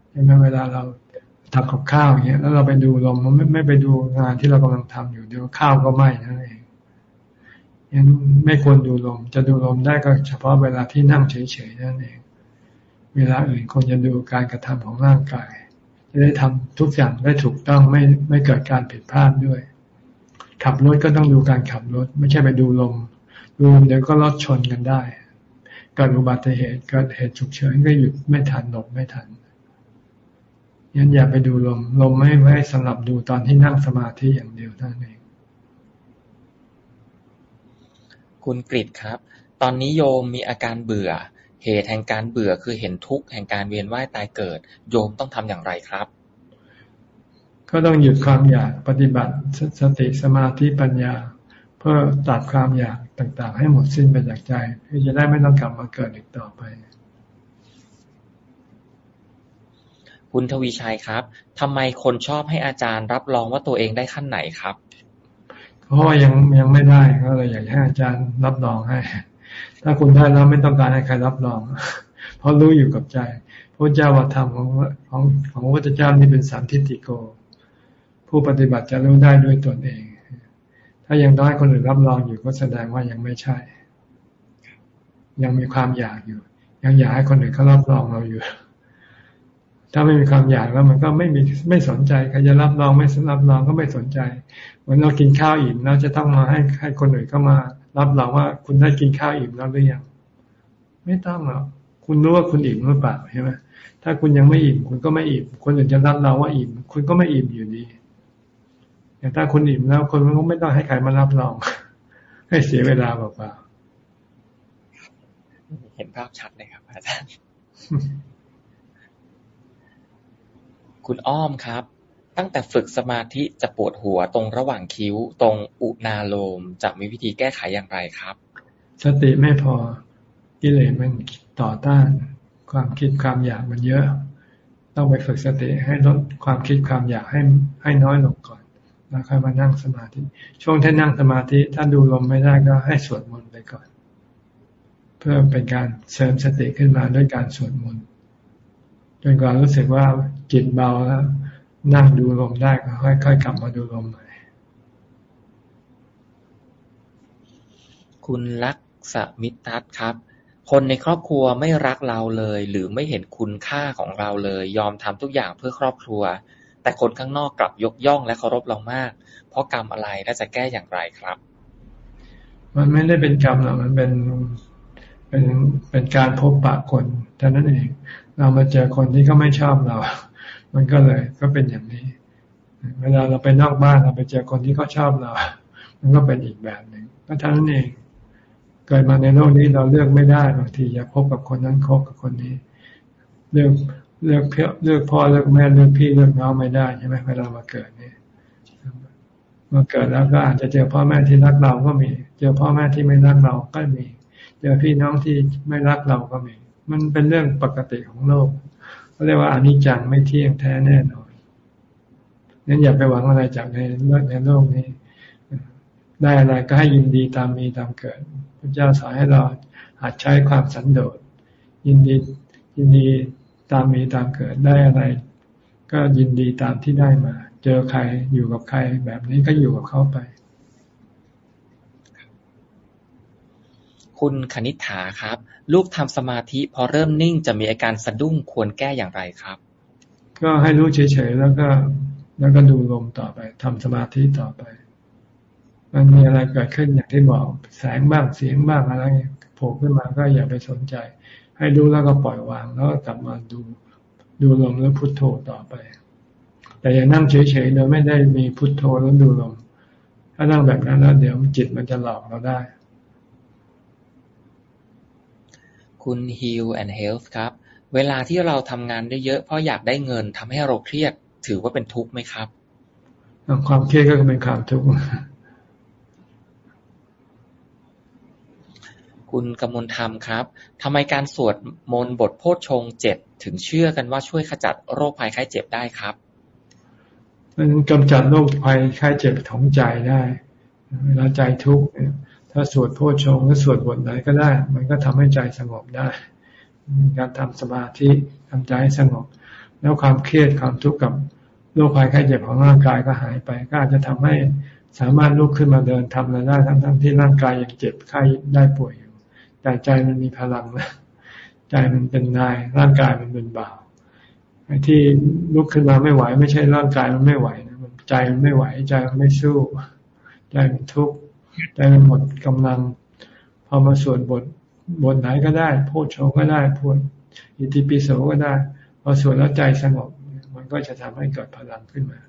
ใช่ไหมเวลาเราทำกับข้าวอย่างเงี้ยแล้วเราไปดูลมมันไม่ไม่ไปดูงานที่เรากำลังทำอยู่เดี๋ยวข้าวก็ไหม้นั่นเอง ยังไม่ควรดูลม จะดูลมได้ก็เฉพาะเวลาที่นั่งเฉยๆนั่นเอง เวลาอื่นควรจะดูการกระทำของร่างกาย จะได้ทำทุกอย่างได้ถูกต้องไม่ไม่เกิดการผิดพลาดด้วย ขับรถก็ต้องดูการขับรถ ไม่ใช่ไปดูลม ดูลมเดี๋ยวก็รถชนกันได้เกิดอุบัติเหตุเกิดเหตุฉุกเฉินก็หยุดไม่ทันหลบไม่ทันยันอย่าไปดูลม ลมไม่ไว้สำหรับดูตอนที่นั่งสมาธิอย่างเดียวเท่านั้นเอง คุณกริดครับ ตอนนี้โยมมีอาการเบื่อ เหตุแห่งการเบื่อคือเห็นทุกข์แห่งการเวียนว่ายตายเกิด โยมต้องทำอย่างไรครับ ก็ต้องหยุดความอยากปฏิบัติสติสมาธิปัญญา เพื่อตัดความอยากต่างๆ ให้หมดสิ้นไปจากใจเพื่อจะได้ไม่ต้องกลับมาเกิดอีกต่อไปคุณทวีชัยครับทำไมคนชอบให้อาจารย์รับรองว่าตัวเองได้ขั้นไหนครับ เพราะว่ายังยังไม่ได้ก็เลยอยากให้อาจารย์รับรองให้ ถ้าคุณได้แล้วไม่ต้องการให้ใครรับรอง เพราะรู้อยู่กับใจพระเจ้าวัฒธรรมของของของพระเจ้านี่เป็นสันทิติโก ผู้ปฏิบัติจะรู้ได้ด้วยตนเอง ถ้ายังต้องให้คนอื่นรับรองอยู่ก็แสดงว่ายังไม่ใช่ ยังมีความอยากอยู่ ยังอยากให้คนอื่นเขารับรองเราอยู่ ถ้าไม่มีความอยากแล้วมันก็ไม่มีไม่สนใจใครจะรับรองไม่รับรองก็ไม่สนใจเหมือนเรากินข้าวอิ่มเราจะต้องมาให้ให้คนอื่นเข้ามา รับรองว่าคุณได้กินข้าวอิ่มแล้วหรือยังไม่ต้องหรอกคุณรู้ว่าคุณอิ่มหรือเปล่าใช่ไหมถ้าคุณยังไม่อิ่มคุณก็ไม่อิ่มคนอื่นจะรับรองว่าอิ่ม คุณก็ไม่อิ่มอยู่ดีอย่างถ้าคุณอิ่มแล้วคนก็ไม่ต้องให้ใครมารับรอง ให้เสียเวลาเปล่าเห็นภาพชัดเลยครับอาจารย์ คุณอ้อมครับ ตั้งแต่ฝึกสมาธิจะปวดหัวตรงระหว่างคิ้ว ตรงอุณาโลมจะมีวิธีแก้ไขอย่างไรครับ สติไม่พอกิเลสมันต่อต้าน ความคิดความอยากมันเยอะ ต้องไปฝึกสติให้ลดความคิดความอยากให้ให้น้อยลงก่อน แล้วค่อยมานั่งสมาธิ ช่วงที่นั่งสมาธิถ้าดูลมไม่ได้ก็ให้สวดมนต์ไปก่อน เพื่อเป็นการเสริมสติขึ้นมาด้วยการสวดมนต์ จนกว่ารู้สึกว่าจิตเบาแล้วนั่งดูลมได้ก็ค่อยๆกลับมาดูลมใหม่คุณลักษมิตรัตครับ คนในครอบครัวไม่รักเราเลย หรือไม่เห็นคุณค่าของเราเลย ยอมทำทุกอย่างเพื่อครอบครัว แต่คนข้างนอกกลับยกย่องและเคารพเรามาก เพราะกรรมอะไรและจะแก้อย่างไรครับ มันไม่ได้เป็นกรรมหรอกมันเป็นเป็นเป็นการพบปะคนเท่านั้นเอง เรามาเจอคนที่เขาไม่ชอบเรา มันก็เลยก็เป็นอย่างนี้ เวลาเราไปนอกบ้านเราไปเจอคนที่เขาชอบเรา มันก็เป็นอีกแบบหนึ่งก็เท่านั้นเองเกิดมาในโลกนี้เราเลือกไม่ได้บางทีอยากพบกับคนนั้นคบกับคนนี้ เลือกเลือกเพื่อเลือกพ่อเลือกแม่เลือกพี่เลือกน้องไม่ได้ใช่ไหมเวลามาเกิดเนี่ยมาเกิดแล้วก็อาจจะเจอพ่อแม่ที่รักเราก็มี เจอพ่อแม่ที่ไม่รักเราก็มี เจอพี่น้องที่ไม่รักเราก็มี มันเป็นเรื่องปกติของโลกเขาเรียกว่าอนิจจังไม่เที่ยงแท้แน่นอนนั้นอย่าไปหวังอะไรจากในโลกในโลกนี้ ได้อะไรก็ให้ยินดีตามมีตามเกิดพระเจ้าสอนให้เราหัดใช้ความสันโดษยินดียินดีตามมีตามเกิดได้อะไร ก็ยินดีตามที่ได้มา เจอใครอยู่กับใครแบบนี้ก็อยู่กับเขาไป คุณคณิ t าครับ ลูกทำสมาธิพอเริ่มนิ่งจะมีอาการสะดุ้งควรแก้อย่างไรครับ ก็ให้รู้เฉยๆแล้วก็ แล้วก็ดูลมต่อไปทำสมาธิต่อไป มันมีอะไรเกิดขึ้นอย่างที่บอกแสงบ้างเสียงบ้างอะไรโผล่ขึ้นมาก็อย่าไปสนใจ ให้ดูแล้วก็ปล่อยวางแล้วก็กลับมาดูดูลมแล้วพุทโธต่อไป แต่อย่านั่งเฉยๆโดยไม่ได้มีพุทโธแล้วดูลม ถ้านั่งแบบนั้นแล้วเดี๋ยวจิตมันจะหลอกเราได้ คุณ Heal and Health ครับ เวลาที่เราทำงานได้เยอะเพราะอยากได้เงินทำให้เราเครียด ถือว่าเป็นทุกข์ไหมครับ ความเครียดก็เป็นความทุกข์คุณกมลธรรมครับทำไมการสวดมนต์บทโพชฌงเจ็ดถึงเชื่อกันว่าช่วยขจัดโรคภัยไข้เจ็บได้ครับ มันกำจัดโรคภัยไข้เจ็บของใจได้ เวลาใจทุกข์ ถ้าสวดโพชงหรือสวดบทไหนก็ได้ มันก็ทำให้ใจสงบได้ การทำสมาธิทำใจให้สงบ แล้วความเครียดความทุกข์กับโรคภัยไข้เจ็บของร่างกายก็หายไป ก็อาจจะทำให้สามารถลุกขึ้นมาเดินทำอะไรได้ทั้งๆที่ร่างกายยังเจ็บไข้ได้ป่วยอยู่ แต่ใจมันมีพลังนะใจมันเป็นนายร่างกายมันเป็นบ่าวไอ้ที่ลุกขึ้นมาไม่ไหว ไม่ใช่ร่างกายมันไม่ไหวนะมันใจมันไม่ไหวใจมันไม่สู้ใจมันทุกข์ ใจมันหมดกำลัง พอมาสวดบทบทไหนก็ได้พูดโชก็ได้พูดอิติปิโสก็ได้ พอสวดแล้วใจสงบ มันก็จะทำให้เกิดพลังขึ้นมา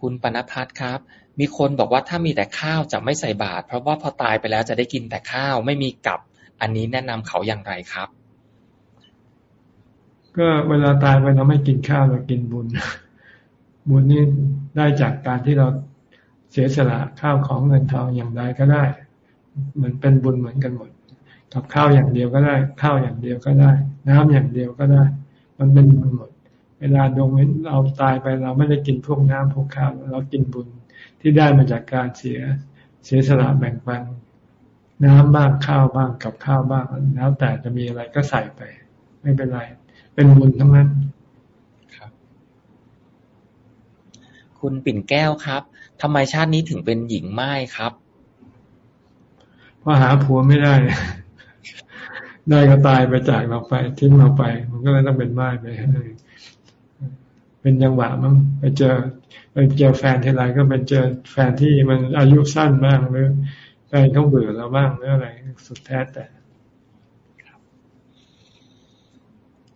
คุณปนพัฒน์ครับ มีคนบอกว่าถ้ามีแต่ข้าวจะไม่ใส่บาตรเพราะว่าพอตายไปแล้วจะได้กินแต่ข้าวไม่มีกับอันนี้แนะนำเขาอย่างไรครับ ก็เวลาตายไปเราไม่กินข้าวเรากินบุญบุญนี่ได้จากการที่เรา เสียสละข้าวของเงินทองอย่างใดก็ได้เหมือนเป็นบุญเหมือนกันหมด กับข้าวอย่างเดียวก็ได้ ข้าวอย่างเดียวก็ได้ น้ำอย่างเดียวก็ได้ มันเป็นบุญหมด เวลาดวงเราตายไปเราไม่ได้กินพวกน้ำพวกข้าวเรากินบุญที่ได้มาจากการเสียเสียสละแบ่งปัน น้ำบ้างข้าวบ้างกับข้าวบ้างแล้วแต่จะมีอะไรก็ใส่ไป ไม่เป็นไร เป็นบุญทั้งนั้นครับ คุณปิ่นแก้วครับ ทำไมชาตินี้ถึงเป็นหญิงไม้ครับ เพราะหาผัวไม่ได้ ได้ก็ตายไปจากเราไป ทิ้งเราไป มันก็เลยต้องเป็นไม้ไปเป็นยังหวะมั้งไปเจอไปเจอแฟนทีไรก็เป็นเจอแฟนที่มันอายุสั้นบ้างหรือแฟนเขาเบื่อเราบ้างหรืออะไร สุดแท้แต่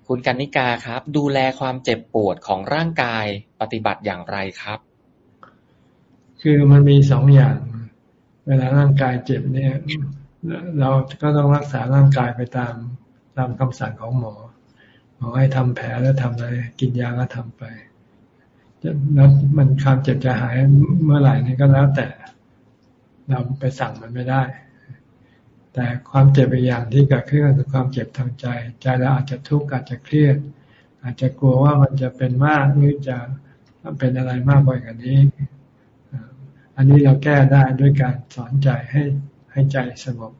คุณกันนิกาครับ ดูแลความเจ็บปวดของร่างกายปฏิบัติอย่างไรครับ คือมันมีสองอย่าง เวลาร่างกายเจ็บเนี่ย เราก็ต้องรักษาร่างกายไปตามตามคำสั่งของหมอหมอให้ทำแผลแล้วทำอะไร กินยาก็ทำไปแล้วมันความเจ็บจะหายเมื่อไหร่นี่ก็แล้วแต่เราไปสั่งมันไม่ได้ แต่ความเจ็บอีกอย่างที่เกิดขึ้นคือความเจ็บทางใจ ใจเราอาจจะทุกข์อาจจะเครียด อาจจะกลัวว่ามันจะเป็นมากหรือจะเป็นอะไรมากกว่านี้ อันนี้เราแก้ได้ด้วยการสอนใจให้ให้ใจสงบ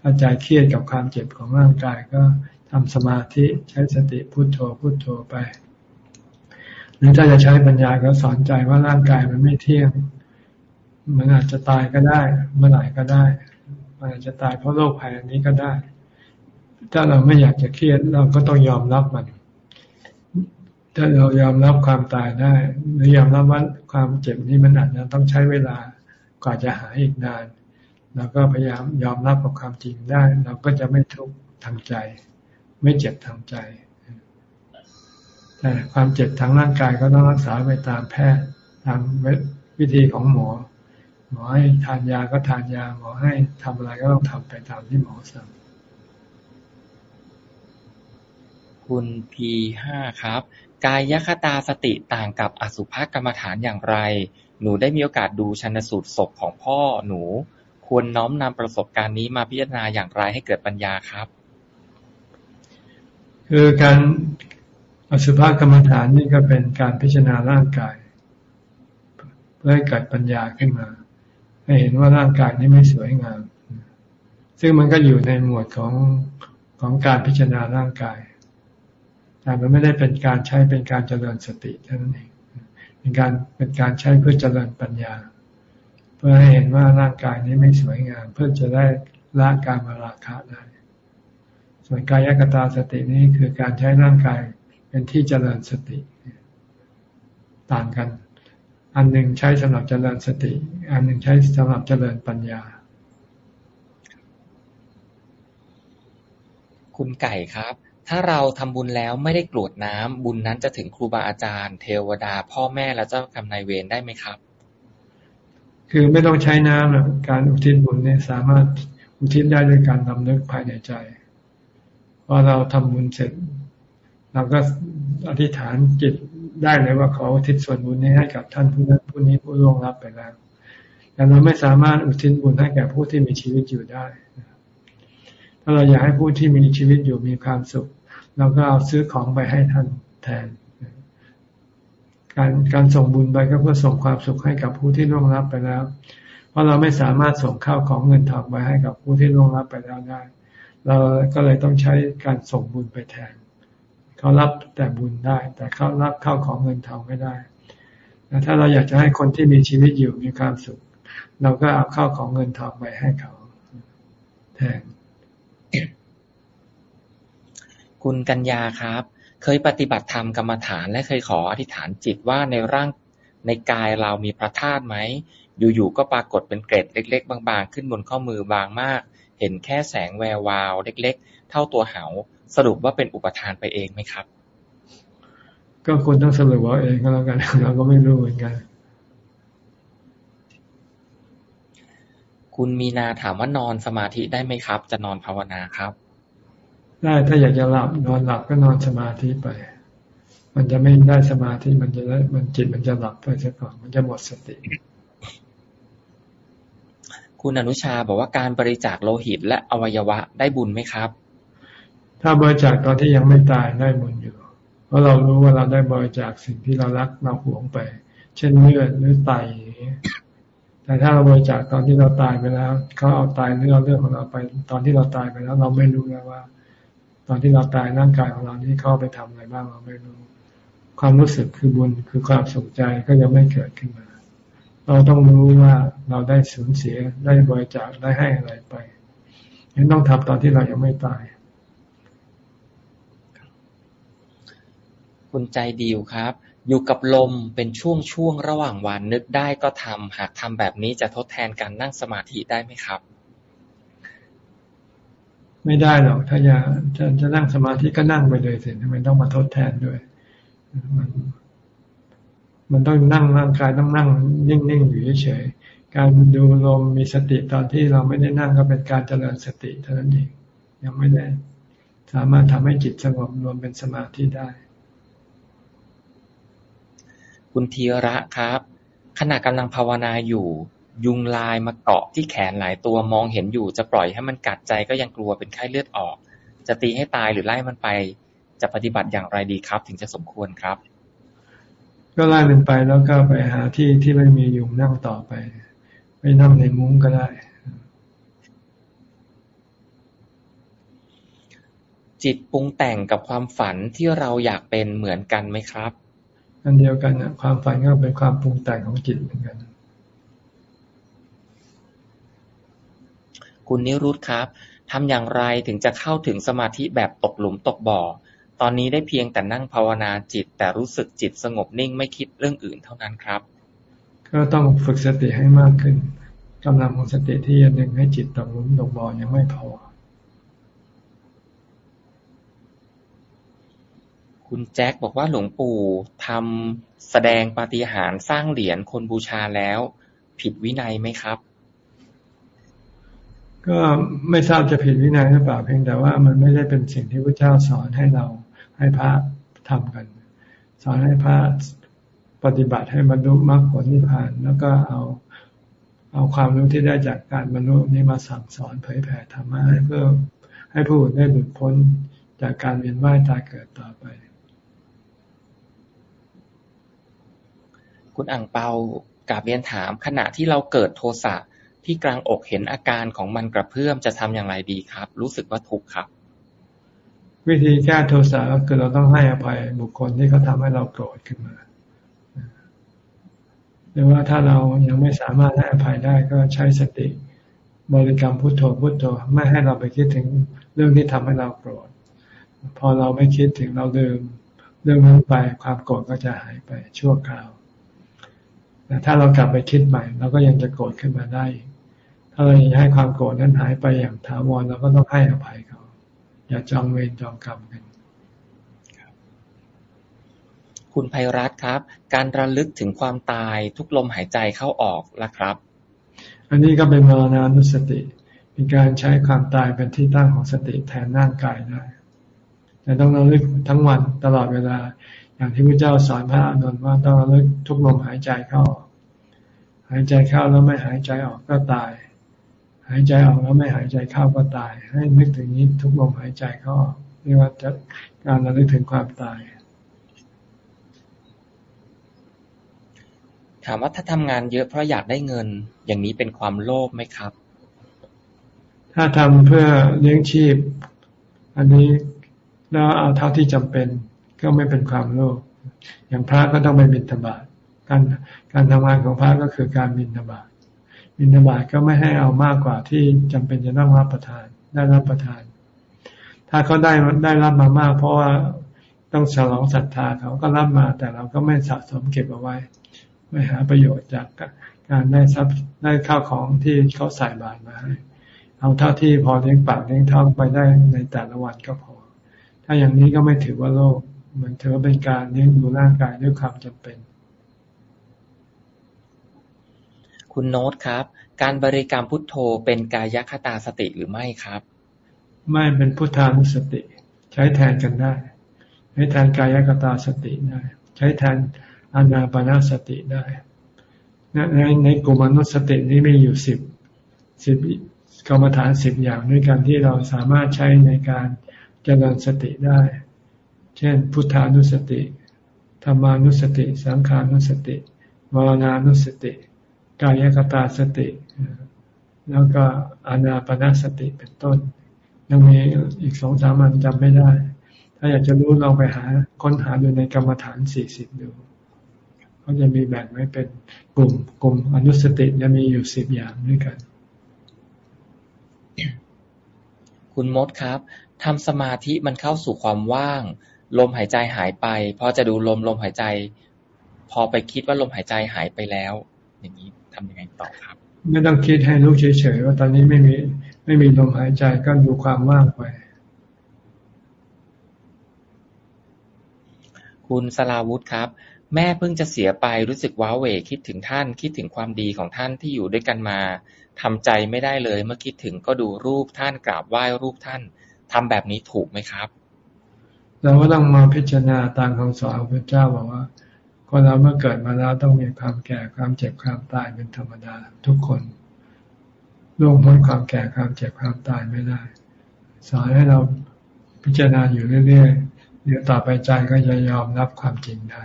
ถ้าใจเครียดกับความเจ็บของร่างกายก็ทำสมาธิใช้สติพุโทโธพุโทโธไป หรือถ้าจะใช้ปัญญาก็สอนใจว่าร่างกายมันไม่เที่ยง มันอาจจะตายก็ได้ เมื่อไหร่ก็ได้ มันอาจจะตายเพราะโรคภัยอันนี้ก็ได้ ถ้าเราไม่อยากจะเครียดเราก็ต้องยอมรับมัน ถ้าเรายอมรับความตายได้ หรือยอมรับว่าความเจ็บนี้มันอาจจะต้องใช้เวลากว่าจะหายอีกนานเราก็พยายามยอมรับกับความจริงได้ เราก็จะไม่ทุกข์ทางใจ ไม่เจ็บทางใจแต่ความเจ็บทางร่างกายก็ต้องรักษาไปตามแพทย์ตามวิธีของหมอ หมอให้ทานยาก็ทานยาหมอให้ทำอะไรก็ต้องทำไปตามที่หมอสั่งคุณพีห้าครับ กายคตาสติต่างกับอสุภกรรมฐานอย่างไร หนูได้มีโอกาสดูชันสูตรศพของพ่อหนู ควรน้อมนำประสบการณ์นี้มาพิจารณาอย่างไรให้เกิดปัญญาครับ คือการอสุภกรรมฐานนี่ก็เป็นการพิจารณาร่างกาย เพื่อให้เกิดปัญญาขึ้นมา ให้เห็นว่าร่างกายนี้ไม่สวยงาม ซึ่งมันก็อยู่ในหมวดของของการพิจารณาร่างกาย แต่มันไม่ได้เป็นการใช้เป็นการเจริญสติเท่านั้นเองเป็นการเป็นการใช้เพื่อเจริญปัญญา เพื่อให้เห็นว่าร่างกายนี้ไม่สวยงาม เพื่อจะได้ละการมาราคะได้ ส่วนกายกตาสตินี้คือการใช้ร่างกายเป็นที่เจริญสติ ต่างกัน อันหนึ่งใช้สำหรับเจริญสติ อันหนึ่งใช้สำหรับเจริญปัญญา คุณไก่ครับ ถ้าเราทำบุญแล้วไม่ได้กรวดน้ำ บุญนั้นจะถึงครูบาอาจารย์ เทวดา พ่อแม่และเจ้ากรรมนายเวรได้ไหมครับ คือไม่ต้องใช้น้ำนะการอุทิศบุญเนี่ยสามารถอุทิศได้ด้วยการนำนึกภายในใจพอเราทำบุญเสร็จ เราก็อธิษฐานจิตได้เลยว่าขออุทิศส่วนบุญนี้ให้กับท่านผู้นั้นผู้นี้ผู้ล่วงลับไปแล้วแต่เราไม่สามารถอุทิศบุญให้แก่ผู้ที่มีชีวิตอยู่ได้ ถ้าเราอยากให้ผู้ที่มีชีวิตอยู่มีความสุข เราก็เอาซื้อของไปให้ท่านแทน การการส่งบุญไปก็เพื่อส่งความสุขให้กับผู้ที่ล่วงลับไปแล้ว เพราะเราไม่สามารถส่งข้าวของเงินทองไปให้กับผู้ที่ล่วงลับไปแล้วได้ เราก็เลยต้องใช้การส่งบุญไปแทน เขารับแต่บุญได้ แต่เขารับข้าวของเงินทองไม่ได้ถ้าเราอยากจะให้คนที่มีชีวิตอยู่มีความสุข เราก็เอาเข้าของเงินทองไปให้เขาแทน คุณกัญญาครับ เคยปฏิบัติธรรมกรรมฐานและเคยขออธิษฐานจิตว่าในร่างในกายเรามีพระธาตุไหม อยู่ๆก็ปรากฏเป็นเกร็ดเล็ก ๆ บางๆ ขึ้นบนข้อมือบางมาก เห็นแค่แสงแวววาวเล็ก ๆ เท่าตัวเหา สรุปว่าเป็นอุปทานไปเองไหมครับ ก็คุณต้องสรุปว่าเองก็แล้วกันเราก็ไม่รู้เหมือนกันคุณมีนาถามว่านอนสมาธิได้ไหมครับ จะนอนภาวนาครับ ได้ถ้าอยากจะหลับนอนหลับก็นอนสมาธิไป มันจะไม่ได้สมาธิมันจะได้มันจิตมันจะหลับไปซะก่อนมันจะหมดสติ คุณอนุชาบอกว่าการบริจาคโลหิตและอวัยวะได้บุญไหมครับ ถ้าบริจาคตอนที่ยังไม่ตายได้บุญอยู่ เพราะเรารู้ว่าเราได้บริจาคสิ่งที่เรารักเราหวงไป เช่นเลือดหรือไตอย่างนี้แต่ถ้าเราบริจาคตอนที่เราตายไปแล้วเขาเอาตายเรื่องเรื่องของเราไป ตอนที่เราตายไปแล้ว เราไม่รู้แล้วว่า ตอนที่เราตายร่างกายของเรานี่เข้าไปทำอะไรบ้างเราไม่รู้ ความรู้สึกคือบุญคือความสุขใจก็ยังไม่เกิดขึ้นมา เราต้องรู้ว่าเราได้สูญเสียได้บริจาคได้ให้อะไรไปยังต้องทำตอนที่เรายังไม่ตาย คุณใจดีวครับ อยู่กับลมเป็นช่วงช่วงระหว่างวันนึกได้ก็ทำหากทำแบบนี้จะทดแทนการนั่งสมาธิได้ไหมครับ ไม่ได้หรอกถ้าอยากจะจะนั่งสมาธิก็นั่งไปเลยสิทำไมต้องมาทดแทนด้วย มันมันต้องนั่งร่างกายต้องนั่งนิ่งๆอยู่เฉยๆการดูลมมีสติตอนที่เราไม่ได้นั่งก็เป็นการเจริญสติเท่านั้นเองยังไม่ได้ สามารถทำให้จิตสงบรวมเป็นสมาธิได้ คุณธีระครับขณะกำลังภาวนาอยู่ ยุงลายมาเกาะที่แขนหลายตัวมองเห็นอยู่ จะปล่อยให้มันกัดใจก็ยังกลัวเป็นไข้เลือดออก จะตีให้ตายหรือไล่มันไป จะปฏิบัติอย่างไรดีครับ ถึงจะสมควรครับ ก็ไล่มันไปแล้วก็ไปหาที่ที่ไม่มียุงนั่งต่อไป ไปนั่งในมุ้งก็ได้ จิตปรุงแต่งกับความฝันที่เราอยากเป็นเหมือนกันไหมครับ อันเดียวกันนะความฝันก็เป็นความปรุงแต่งของจิตเหมือนกัน คุณนิรุตครับ ทำอย่างไรถึงจะเข้าถึงสมาธิแบบตกหลุมตกบ่อ ตอนนี้ได้เพียงแต่นั่งภาวนาจิต แต่รู้สึกจิตสงบนิ่งไม่คิดเรื่องอื่นเท่านั้นครับ ก็ต้องฝึกสติให้มากขึ้นกำลังของสติที่จะดึงให้จิตตกหลุมตกบ่อยังไม่พอ คุณแจ็คบอกว่าหลวงปู่ทำแสดงปาฏิหาริย์สร้างเหรียญคนบูชาแล้ว ผิดวินัยไหมครับ ก็ไม่ทราบจะผิดวินัยหรือเปล่าเพียงแต่ว่ามันไม่ได้เป็นสิ่งที่พระเจ้าสอนให้เราให้พระทำกัน สอนให้พระปฏิบัติให้บรรลุมรรคผลนิพพาน แล้วก็เอาเอาความรู้ที่ได้จากการบรรลุนี้มาสั่งสอนเผยแผ่ธรรมะให้เพื่อให้ผู้อื่นได้หลุดพ้นจากการเวียนว่ายตายเกิดต่อไป คุณอ่างเปากราบเรียนถามขณะที่เราเกิดโทสะ ที่กลางอกเห็นอาการของมันกระเพื่อมจะทำอย่างไรดีครับ รู้สึกว่าทุกข์ครับ วิธีแก้โทสะก็คือเราต้องให้อภัยบุคคลที่เขาทาให้เราโกรธขึ้นมาหรือว่าถ้าเรายังไม่สามารถให้อภัยได้ก็ใช้สติ บริกรรมพุทโธพุทโธไม่ให้เราไปคิดถึงเรื่องที่ทำให้เราโกรธพอเราไม่คิดถึงเราลืมเรื่องนั้นไปความโกรธก็จะหายไปชั่วคราวแต่ถ้าเรากลับไปคิดใหม่ เราก็ยังจะโกรธขึ้นมาได้ ถ้าเราอยากให้ความโกรธนั้นหายไปอย่างถาวรเราก็ต้องให้อภัยเขา อย่าจองเวรจองกรรมกันคุณภัยรัตน์ครับ การระลึกถึงความตายทุกลมหายใจเข้าออกละครับ อันนี้ก็เป็นมรณานุสติเป็นการใช้ความตายเป็นที่ตั้งของสติแทนร่างกายได้ แต่ต้องระลึกทั้งวันตลอดเวลา อย่างที่พระเจ้าสอนพระอนุนว่าต้องระลึกทุกลมหายใจเข้าหายใจเข้าแล้วไม่หายใจออกก็ตาย หายใจออกแล้วไม่หายใจเข้าก็ตาย ให้นึกถึงนี้ทุกลมหายใจเข้าเรียกว่าจะการระลึกถึงความตาย ถามว่าถ้าทำงานเยอะเพราะอยากได้เงิน อย่างนี้เป็นความโลภไหมครับ ถ้าทำเพื่อเลี้ยงชีพ อันนี้แล้วเอาเท่าที่จำเป็นก็ไม่เป็นความโลภอย่างพระก็ต้องไปบิณฑบาตการการทำงานของพระก็คือการบิณฑบาต บิณฑบาตก็ไม่ให้เอามากกว่าที่จำเป็นจะต้องรับประทาน ได้รับประทาน ถ้าเขาได้ได้รับมามาก เพราะว่าต้องฉลองศรัทธาเขาก็รับมา แต่เราก็ไม่สะสมเก็บเอาไว้ ไม่หาประโยชน์จากการได้ทรัพย์ได้ข้าวของที่เขาใส่บาตรมาให้เอาเท่าที่พอเลี้ยงปากเลี้ยงท้องไปได้ในแต่ละวันก็พอ ถ้าอย่างนี้ก็ไม่ถือว่าโลภเหมือนถือว่าเป็นการเลี้ยงดูร่างกายด้วยความจำเป็น คุณโน้ตครับ การบริกรรมพุทโธเป็นกายคตาสติหรือไม่ครับ ไม่เป็นพุทธานุสติ ใช้แทนกันได้ ใช้แทนกายคตาสติได้ ใช้แทนอานาปนาสติได้ ในในกลุ่มอนุสตินี้มีอยู่สิบสิบกรรมฐานสิบอย่างด้วยกันที่เราสามารถใช้ในการเจริญสติได้ เช่น พุทธานุสติธรรมานุสติ สังขานุสติมรณานุสติ กายกตาสติ แล้วก็อานาปนาสติเป็นต้น ยังมีอีกสองสามอันจำไม่ได้ ถ้าอยากจะรู้ลองไปหาค้นหาดูในกรรมฐานสี่สิบดูเขาจะมีแบ่งไว้เป็นกลุ่มกลุ่มอนุสติจะมีอยู่สิบอย่างด้วยกัน คุณมดครับทำสมาธิมันเข้าสู่ความว่าง ลมหายใจหายไปพอจะดูลมลมหายใจ พอไปคิดว่าลมหายใจหายไปแล้ว อย่างนี้ ทำยังไงต่อครับ ไม่ต้องคิดให้รู้เฉยๆว่าตอนนี้ไม่มี ไม่มีลมหายใจก็ดูความว่างไป คุณสลาวุธครับ แม่เพิ่งจะเสียไปรู้สึกว้าเหวคิดถึงท่าน คิดถึงความดีของท่านที่อยู่ด้วยกันมาทำใจไม่ได้เลย เมื่อคิดถึงก็ดูรูปท่านกราบไหว้รูปท่านทำแบบนี้ถูกไหมครับเราก็ต้องมาพิจารณาตามคำสอนของพระเจ้าบอกว่า คนเราเมื่อเกิดมาแล้วต้องมีความแก่ความเจ็บความตายเป็นธรรมดาทุกคนล่วงพ้นความแก่ความเจ็บความตายไม่ได้สอนให้เราพิจารณาอยู่เรื่อยๆเดี๋ยวต่อไปใจก็จะยอมรับความจริงได้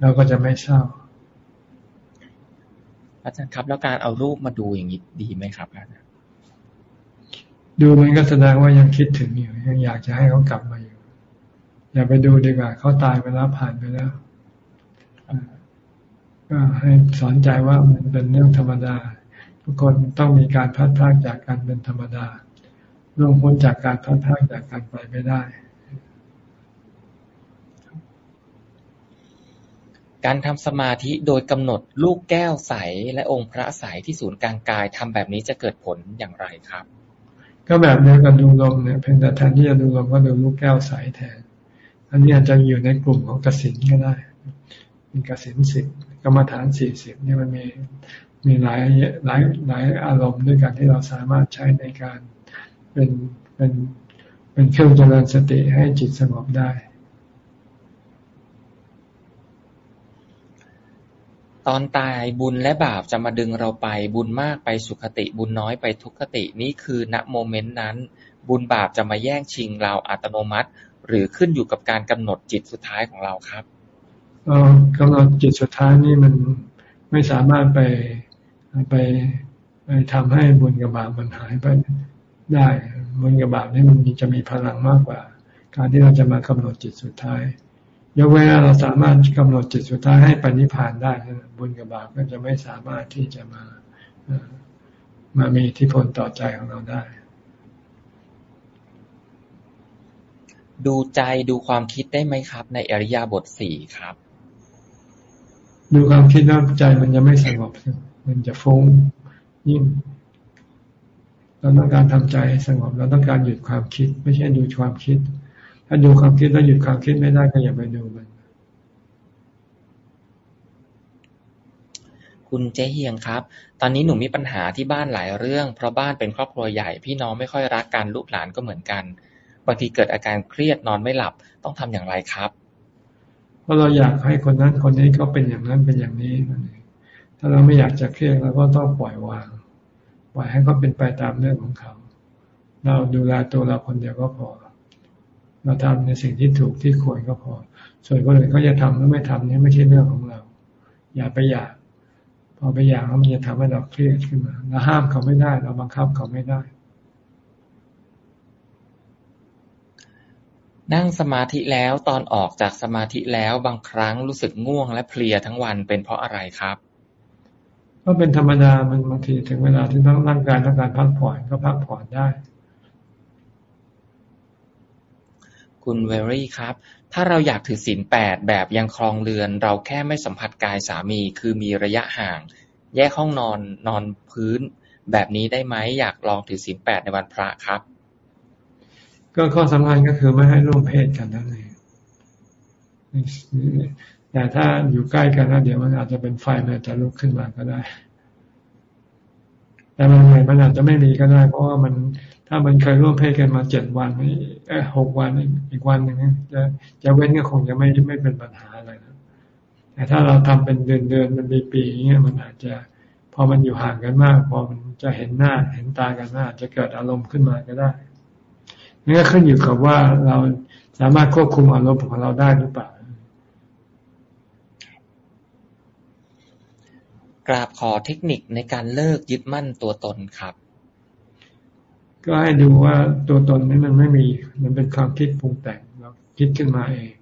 เราก็จะไม่เศร้าอาจารย์ครับ แล้วการเอารูปมาดูอย่างนี้ดีไหมครับอาจารย์ดูมันก็แสดงว่ายังคิดถึงอยู่ยังอยากจะให้เขากลับมาอยู่ อย่าไปดูดีกว่าเขาตายไปแล้วผ่านไปแล้ว ก็ให้สอนใจว่ามันเป็นเรื่องธรรมดา ทุกคนต้องมีการพัดพากจากการเป็นธรรมดาล่วงพ้นจากการพัดพากจากการไปไม่ได้ การทำสมาธิโดยกำหนดลูกแก้วใสและองค์พระใสที่ศูนย์กลางกายทำแบบนี้จะเกิดผลอย่างไรครับ ก็แบบเดียวกันดูลมเนี่ยเพียงแต่แทนที่จะดูลมก็ดูลูกแก้วใสแทน อันนี้อาจจะอยู่ในกลุ่มของกสินก็ได้ มีกสินสิบกรรมฐานสี่สิบนี่มันมีมีหลายหลายหลายอารมณ์ด้วยกันที่เราสามารถใช้ในการเป็นเป็นเป็นเครื่องเจริญสติให้จิตสงบได้ ตอนตายบุญและบาปจะมาดึงเราไปบุญมากไปสุขติ บุญน้อยไปทุกขตินี่คือณโมเมนต์นั้น บุญบาปจะมาแย่งชิงเราอัตโนมัติ หรือขึ้นอยู่กับการกำหนดจิตสุดท้ายของเราครับ กำหนดจิตสุดท้ายนี่มันไม่สามารถไปไปไปทำให้บุญกับบาปมันหายไปได้บุญกับบาปนี่มันจะมีพลังมากกว่า การที่เราจะมากำหนดจิตสุดท้ายยกเว้นเราสามารถกำหนดจิตสุดท้ายให้ปณิพานได้บุญกับบาปก็จะไม่สามารถที่จะมามามีอิทธิพลต่อใจของเราได้ ดูใจดูความคิดได้ไหมครับ ในอริยบทสี่ครับ ดูความคิดแล้วใจมันจะไม่สงบ มันจะฟุ้งยิ่งเราต้องการทำใจให้สงบ เราต้องการหยุดความคิด ไม่ใช่ดูความคิด ถ้าดูความคิดแล้วหยุดความคิดไม่ได้ก็อย่าไปดูมัน คุณเจเฮียงครับ ตอนนี้หนูมีปัญหาที่บ้านหลายเรื่อง เพราะบ้านเป็นครอบครัวใหญ่ พี่น้องไม่ค่อยรักกันลูกหลานก็เหมือนกัน บางทีเกิดอาการเครียดนอนไม่หลับ ต้องทำอย่างไรครับ ราะเราอยากให้คนนั้นคนนี้เขาเป็นอย่างนั้นเป็นอย่างนี้ ถ้าเราไม่อยากจะเครียดเราก็ต้องปล่อยวาง ปล่อยให้เขาเป็นไปตามเรื่องของเขา เราดูแลตัวเราคนเดียวก็พอ เราทำในสิ่งที่ถูกที่ควรก็พอ ส่วนคนอื่นเขาจะทำหรือไม่ทำนี่ไม่ใช่เรื่องของเรา อย่าไปอยาก พอไปอยากแล้วมันจะทำให้เราเครียดขึ้นมา เราห้ามเขาไม่ได้ เราบังคับเขาไม่ได้ นั่งสมาธิแล้ว ตอนออกจากสมาธิแล้วบางครั้งรู้สึกง่วงและเพลียทั้งวันเป็นเพราะอะไรครับ ก็เป็นธรรมดามันบางทีถึงเวลาที่ต้องร่างกายต้องการพักผ่อนก็พักผ่อนได้ คุณเวรี่ครับ ถ้าเราอยากถือศีลแปดแบบยังคลองเรือน เราแค่ไม่สัมผัสกายสามีคือมีระยะห่าง แยกห้องนอนนอนพื้น แบบนี้ได้ไหมอยากลองถือศีลแปดในวันพระครับ ก็ข้อสำคัญก็คือไม่ให้ร่วมเพศกันนั่นเองแต่ถ้าอยู่ใกล้กันแล้วเดี๋ยวมันอาจจะเป็นไฟมันจะลุกขึ้นมาก็ได้ แต่มันใหม่มันอาจจะไม่มีก็ได้ เพราะว่ามันถ้ามันเคยร่วมเพศกันมาเจ็ดวันเอ้หกวันอีกวันหนึ่งจะจะเว้นก็คงจะไม่ไม่เป็นปัญหาอะไรนะแต่ถ้าเราทำเป็นเดือนเดือนมันปีปีอย่างเงี้ยมันอาจจะพอมันอยู่ห่างกันมาก พอมันจะเห็นหน้าเห็นตากันมากจะเกิดอารมณ์ขึ้นมาก็ได้ นี่ก็ขึ้นอยู่กับว่าเราสามารถควบคุมอารมณ์ของเราได้หรือเปล่ากราบขอเทคนิคในการเลิกยึดมั่นตัวตนครับ ก็ให้ดูว่าตัวตนนี้มันไม่มี มันเป็นความคิดปรุงแต่งเราคิดขึ้นมาเอง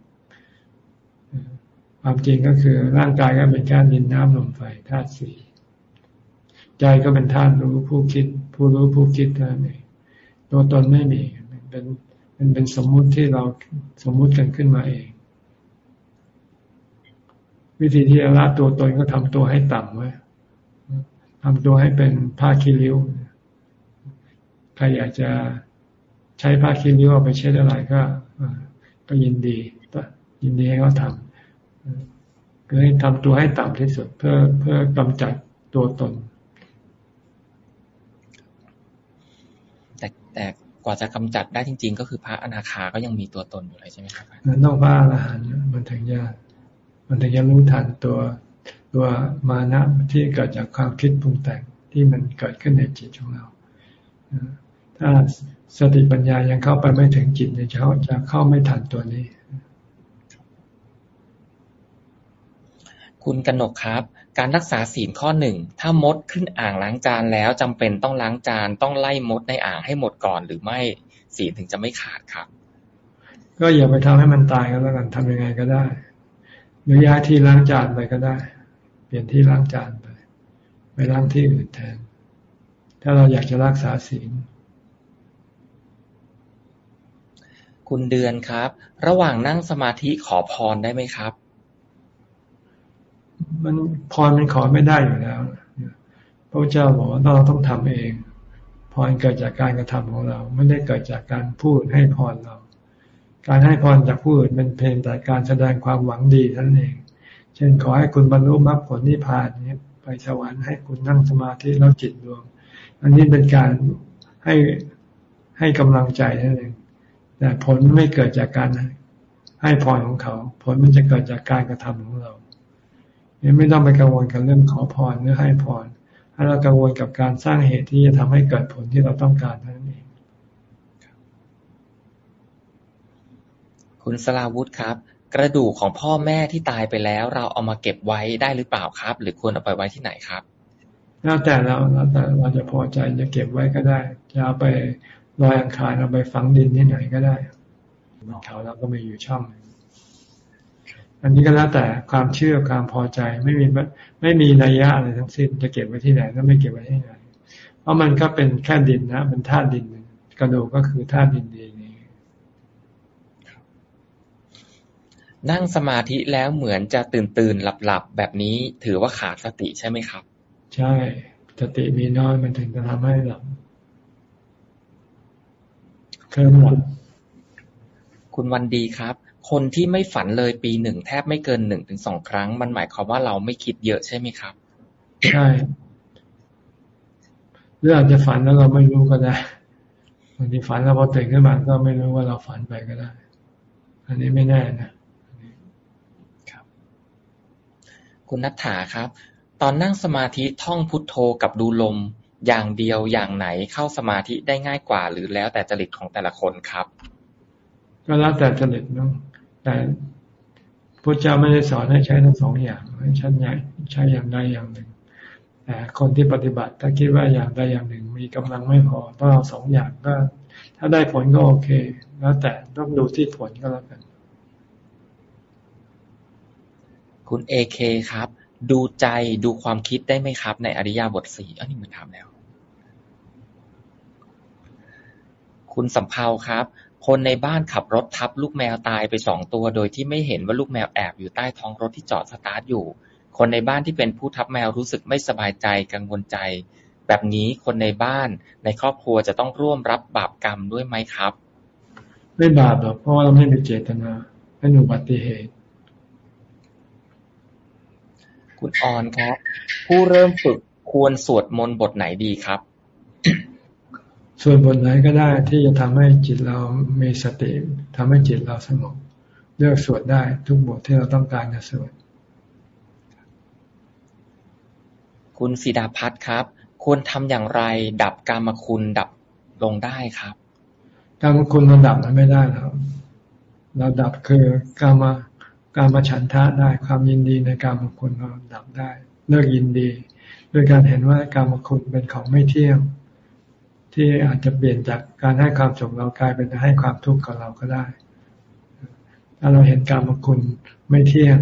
ความจริงก็คือร่างกายก็เป็นการดินน้ำลมไฟธาตุสี่ใจก็เป็นธาตุรู้ผู้คิด ผู้รู้ผู้คิดเท่านั้นเองตัวตนไม่มี เป็นเป็นเป็นสมมุติที่เราสมมุติกันขึ้นมาเอง วิธีที่จะละตัวตนก็ทำตัวให้ต่ำไว้ทำตัวให้เป็นผ้าคีริ้วใครอยากจะใช้ผ้าคีริ้วเอาไปเช็ดอะไรก็ก็ยินดียินดีให้เขาทำคือให้ทำตัวให้ต่ำที่สุด เพื่อเพื่อกำจัดตัวตน แต่แต่ กว่าจะกำจัดได้จริง ๆ ก็คือพระอนาคาก็ยังมีตัวตนอยู่เลยใช่ไหมครับนั่นต้องพระอรหันต์มันถึงยามันถึงจะรู้ทันตัวตัวมานะที่เกิดจากความคิดปรุงแต่งที่มันเกิดขึ้นในจิตของเราถ้าสติปัญญายังเข้าไปไม่ถึงจิตเนี่ยเขาจะเข้าไม่ทันตัวนี้ คุณกนกครับ การรักษาศีลข้อหนึ่ง ถ้ามดขึ้นอ่างล้างจานแล้วจำเป็นต้องล้างจานต้องไล่มดในอ่างให้หมดก่อนหรือไม่ศีลถึงจะไม่ขาดครับ ก็อย่าไปทำให้มันตายก็แล้วกันทำยังไงก็ได้ หรือย้ายที่ล้างจานไปก็ได้ เปลี่ยนที่ล้างจานไปไปล้างที่อื่นแทน ถ้าเราอยากจะรักษาศีลคุณเดือนครับ ระหว่างนั่งสมาธิขอพรได้ไหมครับ มันพรมันขอไม่ได้อยู่แล้วพระเจ้าบอกว่าเราต้องทำเอง พรเกิดจากการกระทำของเรา ไม่ได้เกิดจากการพูดให้พรเรา การให้พรจากผู้อื่นเป็นเพียงแต่การแสดงความหวังดีท่านเอง เช่นขอให้คุณบรรลุมรรคผลนิพพานนี้ไปสวรรค์ให้คุณนั่งสมาธิแล้วจิตรวม อันนี้เป็นการให้ให้กำลังใจนั่นเองแต่ผลไม่เกิดจากการให้พรของเขา ผลมันจะเกิดจากการกระทำของเรา ไม่ต้องไปกังวลกับเรื่องขอพรหรือให้พรให้เรากังวลกับการสร้างเหตุที่จะทำให้เกิดผลที่เราต้องการเท่านั้นเองคุณสลาวุธครับ กระดูกของพ่อแม่ที่ตายไปแล้ว เราเอามาเก็บไว้ได้หรือเปล่าครับ หรือควรเอาไปไว้ที่ไหนครับแล้วแต่เราแล้วแต่เราจะพอใจจะเก็บไว้ก็ได้จะเอาไปลอยอังคารเอาไปฝังดินที่ไหนก็ได้เขาเราก็ไม่อยู่ช่อง อันนี้ก็แล้วแต่ความเชื่อความพอใจไม่มีไม่มีนัยยะอะไรทั้งสิ้น จะเก็บไว้ที่ไหนก็ไม่เก็บไว้ที่ไหน เพราะมันก็เป็นแค่ดินนะเป็นธาตุดินกระดูกก็คือธาตุดินดีนั่งสมาธิแล้วเหมือนจะตื่นตื่นหลับหลับแบบนี้ถือว่าขาดสติใช่ไหมครับ ใช่สติมีน้อยมันถึงจะทำให้หลับเคลิ้มหลับคุณวันดีครับ คนที่ไม่ฝันเลยปีหนึ่งแทบไม่เกินหนึ่งถึงสองครั้ง มันหมายความว่าเราไม่คิดเยอะใช่ไหมครับ ใช่หรืออาจจะฝันแล้วเราไม่รู้ก็ได้บางทีฝันแล้วพอตื่นขึ้นมาก็ไม่รู้ว่าเราฝันไปก็ได้ อันนี้ไม่แน่นะครับ คุณนัทธาครับ ตอนนั่งสมาธิท่องพุทโธกับดูลมอย่างเดียวอย่างไหนเข้าสมาธิได้ง่ายกว่า หรือแล้วแต่จริตของแต่ละคนครับ ก็แล้วแต่จริตเนาะ แต่พระเจ้าไม่ได้สอนให้ใช้ทั้งสองอย่างให้ชั้นใหญ่ใช้อย่างใดอย่างหนึ่งแต่คนที่ปฏิบัติถ้าคิดว่าอย่างใดอย่างหนึ่ง มีกำลังไม่พอต้องเอาสองอย่างก็ ถ้าได้ผลก็โอเค แล้วแต่ต้องดูที่ผลก็แล้วกัน คุณเอเคครับ ดูใจดูความคิดได้ไหมครับ ในอริยบทสี่อันนี้มันถามแล้ว คุณสัมภาครับ คนในบ้านขับรถทับลูกแมวตายไปสองตัว โดยที่ไม่เห็นว่าลูกแมวแอบอยู่ใต้ท้องรถที่จอดสตาร์ทอยู่ คนในบ้านที่เป็นผู้ทับแมวรู้สึกไม่สบายใจกังวลใจ แบบนี้คนในบ้านในครอบครัวจะต้องร่วมรับบาปกรรมด้วยไหมครับ ไม่บาปหรอกเพราะว่าเราไม่มีเจตนาเป็นอุบัติเหตุคุณออนครับ ผู้เริ่มฝึกควรสวดมนต์บทไหนดีครับ สวดบทไหนก็ได้ที่จะทำให้จิตเรามีสติทำให้จิตเราสงบเลือกสวดได้ทุกบทที่เราต้องการจะสวดคุณศิดาพัฒน์ครับ ควรทำอย่างไร ดับกามคุณดับลงได้ครับกามคุณมันดับมันไม่ได้ครับเราดับคือกามกามฉันทะได้ความยินดีในกามคุณเราดับได้ เลิกยินดีด้วยการเห็นว่ากามคุณเป็นของไม่เที่ยง ที่อาจจะเปลี่ยนจากการให้ความสุขเรากลายเป็นให้ความทุกข์กับเราก็ได้ ถ้าเราเห็นกามคุณไม่เที่ยง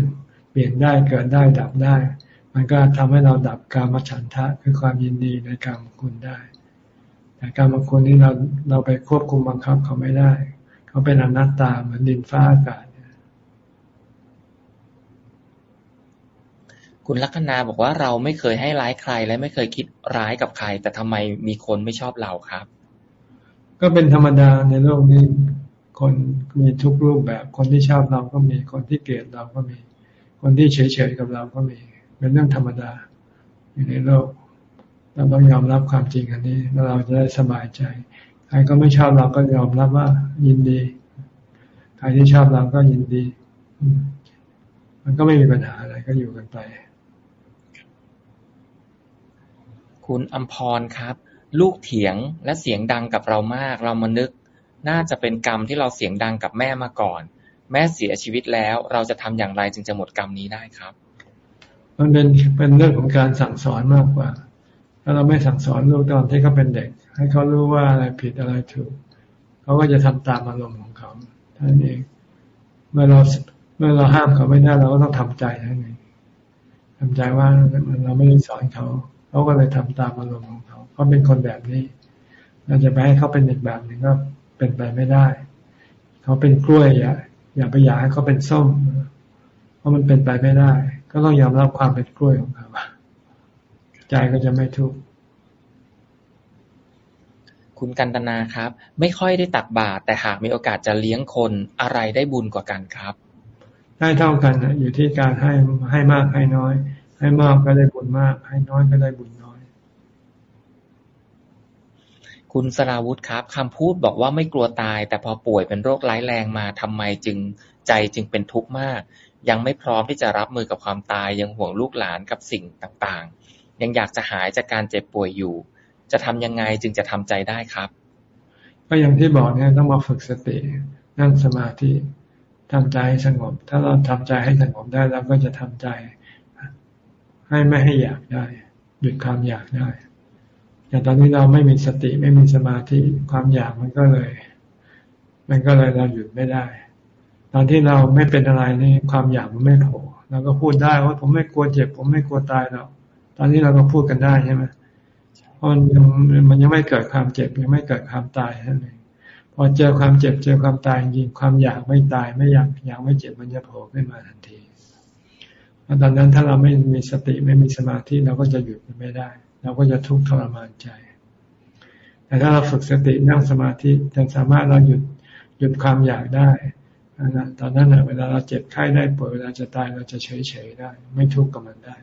เปลี่ยนได้เกิดได้ดับได้ มันก็ทำให้เราดับการมฉันทะคือความยินดีในการมคุณได้ แต่การมคุณนี้เราเราไปควบคุมบังคับเขาไม่ได้ เขาเป็นอนัตตาเหมือนดินฟ้าอากาศ คุณลัคนาบอกว่าเราไม่เคยให้ร้ายใครและไม่เคยคิดร้ายกับใคร แต่ทำไมมีคนไม่ชอบเราครับ ก็เป็นธรรมดาในโลกนี้ คนมีทุกรูปแบบคนที่ชอบเราก็มีคนที่เกลียดเราก็มี คนที่เฉยๆกับเราก็มี เป็นเรื่องธรรมดา อยู่ในโลกเราต้องยอมรับความจริงอันนี้แล้วเราจะได้สบายใจ ใครก็ไม่ชอบเราก็ยอมรับว่ายินดี ใครที่ชอบเราก็ยินดี มันก็ไม่มีปัญหาอะไรก็อยู่กันไป คุณอัมพรครับ ลูกเถียงและเสียงดังกับเรามาก เรามานึก น่าจะเป็นกรรมที่เราเสียงดังกับแม่มาก่อน แม่เสียชีวิตแล้ว เราจะทำอย่างไรจึงจะหมดกรรมนี้ได้ครับ มันเป็นเป็นเรื่องของการสั่งสอนมากกว่า ถ้าเราไม่สั่งสอนลูกตอนที่เขาเป็นเด็ก ให้เขารู้ว่าอะไรผิดอะไรถูก เขาก็จะทำตามอารมณ์ของเขาท่านเอง เมื่อเราเมื่อเราห้ามเขาไม่ได้เราก็ต้องทำใจท่านเองทำใจว่าเราไม่ได้สอนเขา เขาก็เลยทำตามอารมณ์ของเขาเขาเป็นคนแบบนี้ เราจะไปให้เขาเป็นอีกแบบหนึ่งก็เป็นไปไม่ได้ เขาเป็นกล้วยอย่าอย่าไปอยากให้เขาเป็นส้ม เพราะมันเป็นไปไม่ได้ ก็ต้องยอมรับความเป็นกล้วยของเขาใจก็จะไม่ทุกข์คุณกันตนาครับ ไม่ค่อยได้ตักบาตรแต่หากมีโอกาสจะเลี้ยงคนอะไรได้บุญกว่ากันครับ ได้เท่ากันนะอยู่ที่การให้ให้มากให้น้อย ให้มากก็ได้บุญมาก ให้น้อยก็ได้บุญน้อย คุณสราวุธครับคำพูดบอกว่าไม่กลัวตาย แต่พอป่วยเป็นโรคร้ายแรงมาทำไมจึงใจจึงเป็นทุกข์มาก ยังไม่พร้อมที่จะรับมือกับความตายยังห่วงลูกหลานกับสิ่งต่างๆ ยังอยากจะหายจากการเจ็บป่วยอยู่ จะทำยังไงจึงจะทำใจได้ครับ ก็อย่างที่บอกเนี่ยต้องมาฝึกสตินั่งสมาธิทำใจให้สงบ ถ้าเราทำใจให้สงบได้เราก็จะทำใจ ให้ไม่ให้อยากได้หยุดความอยากได้แต่ตอนนี้เราไม่มีสติไม่มีสมาธิความอยากมันก็เลย มันก็เลยเราหยุดไม่ได้ ตอนที่เราไม่เป็นอะไรนี่ความอยากมันไม่โผล่เราก็พูดได้ว่าผมไม่กลัวเจ็บ ผมไม่กลัวตายหรอกตอนนี้เราก็พูดกันได้ใช่ไหมเพราะมันมันยังไม่เกิดความเจ็บยังไม่เกิดความตายนั่นเองพพอเจอความเจ็บเจอความตายจริงความอยากไม่ตายไม่อยากอยากไม่เจ็บมันจะโผล่ขึ้นมาทันที ตอนนั้นถ้าเราไม่มีสติไม่มีสมาธิเราก็จะหยุดมันไม่ได้ เราก็จะทุกข์ทรมานใจ แต่ถ้าเราฝึกสตินั่งสมาธิจนสามารถเราหยุดหยุดความอยากได้ตอนนั้นเวลาเราเจ็บไข้ได้ป่วยเวลาจะตายเราจะเฉยเฉยได้ ไม่ทุกข์กับมันได้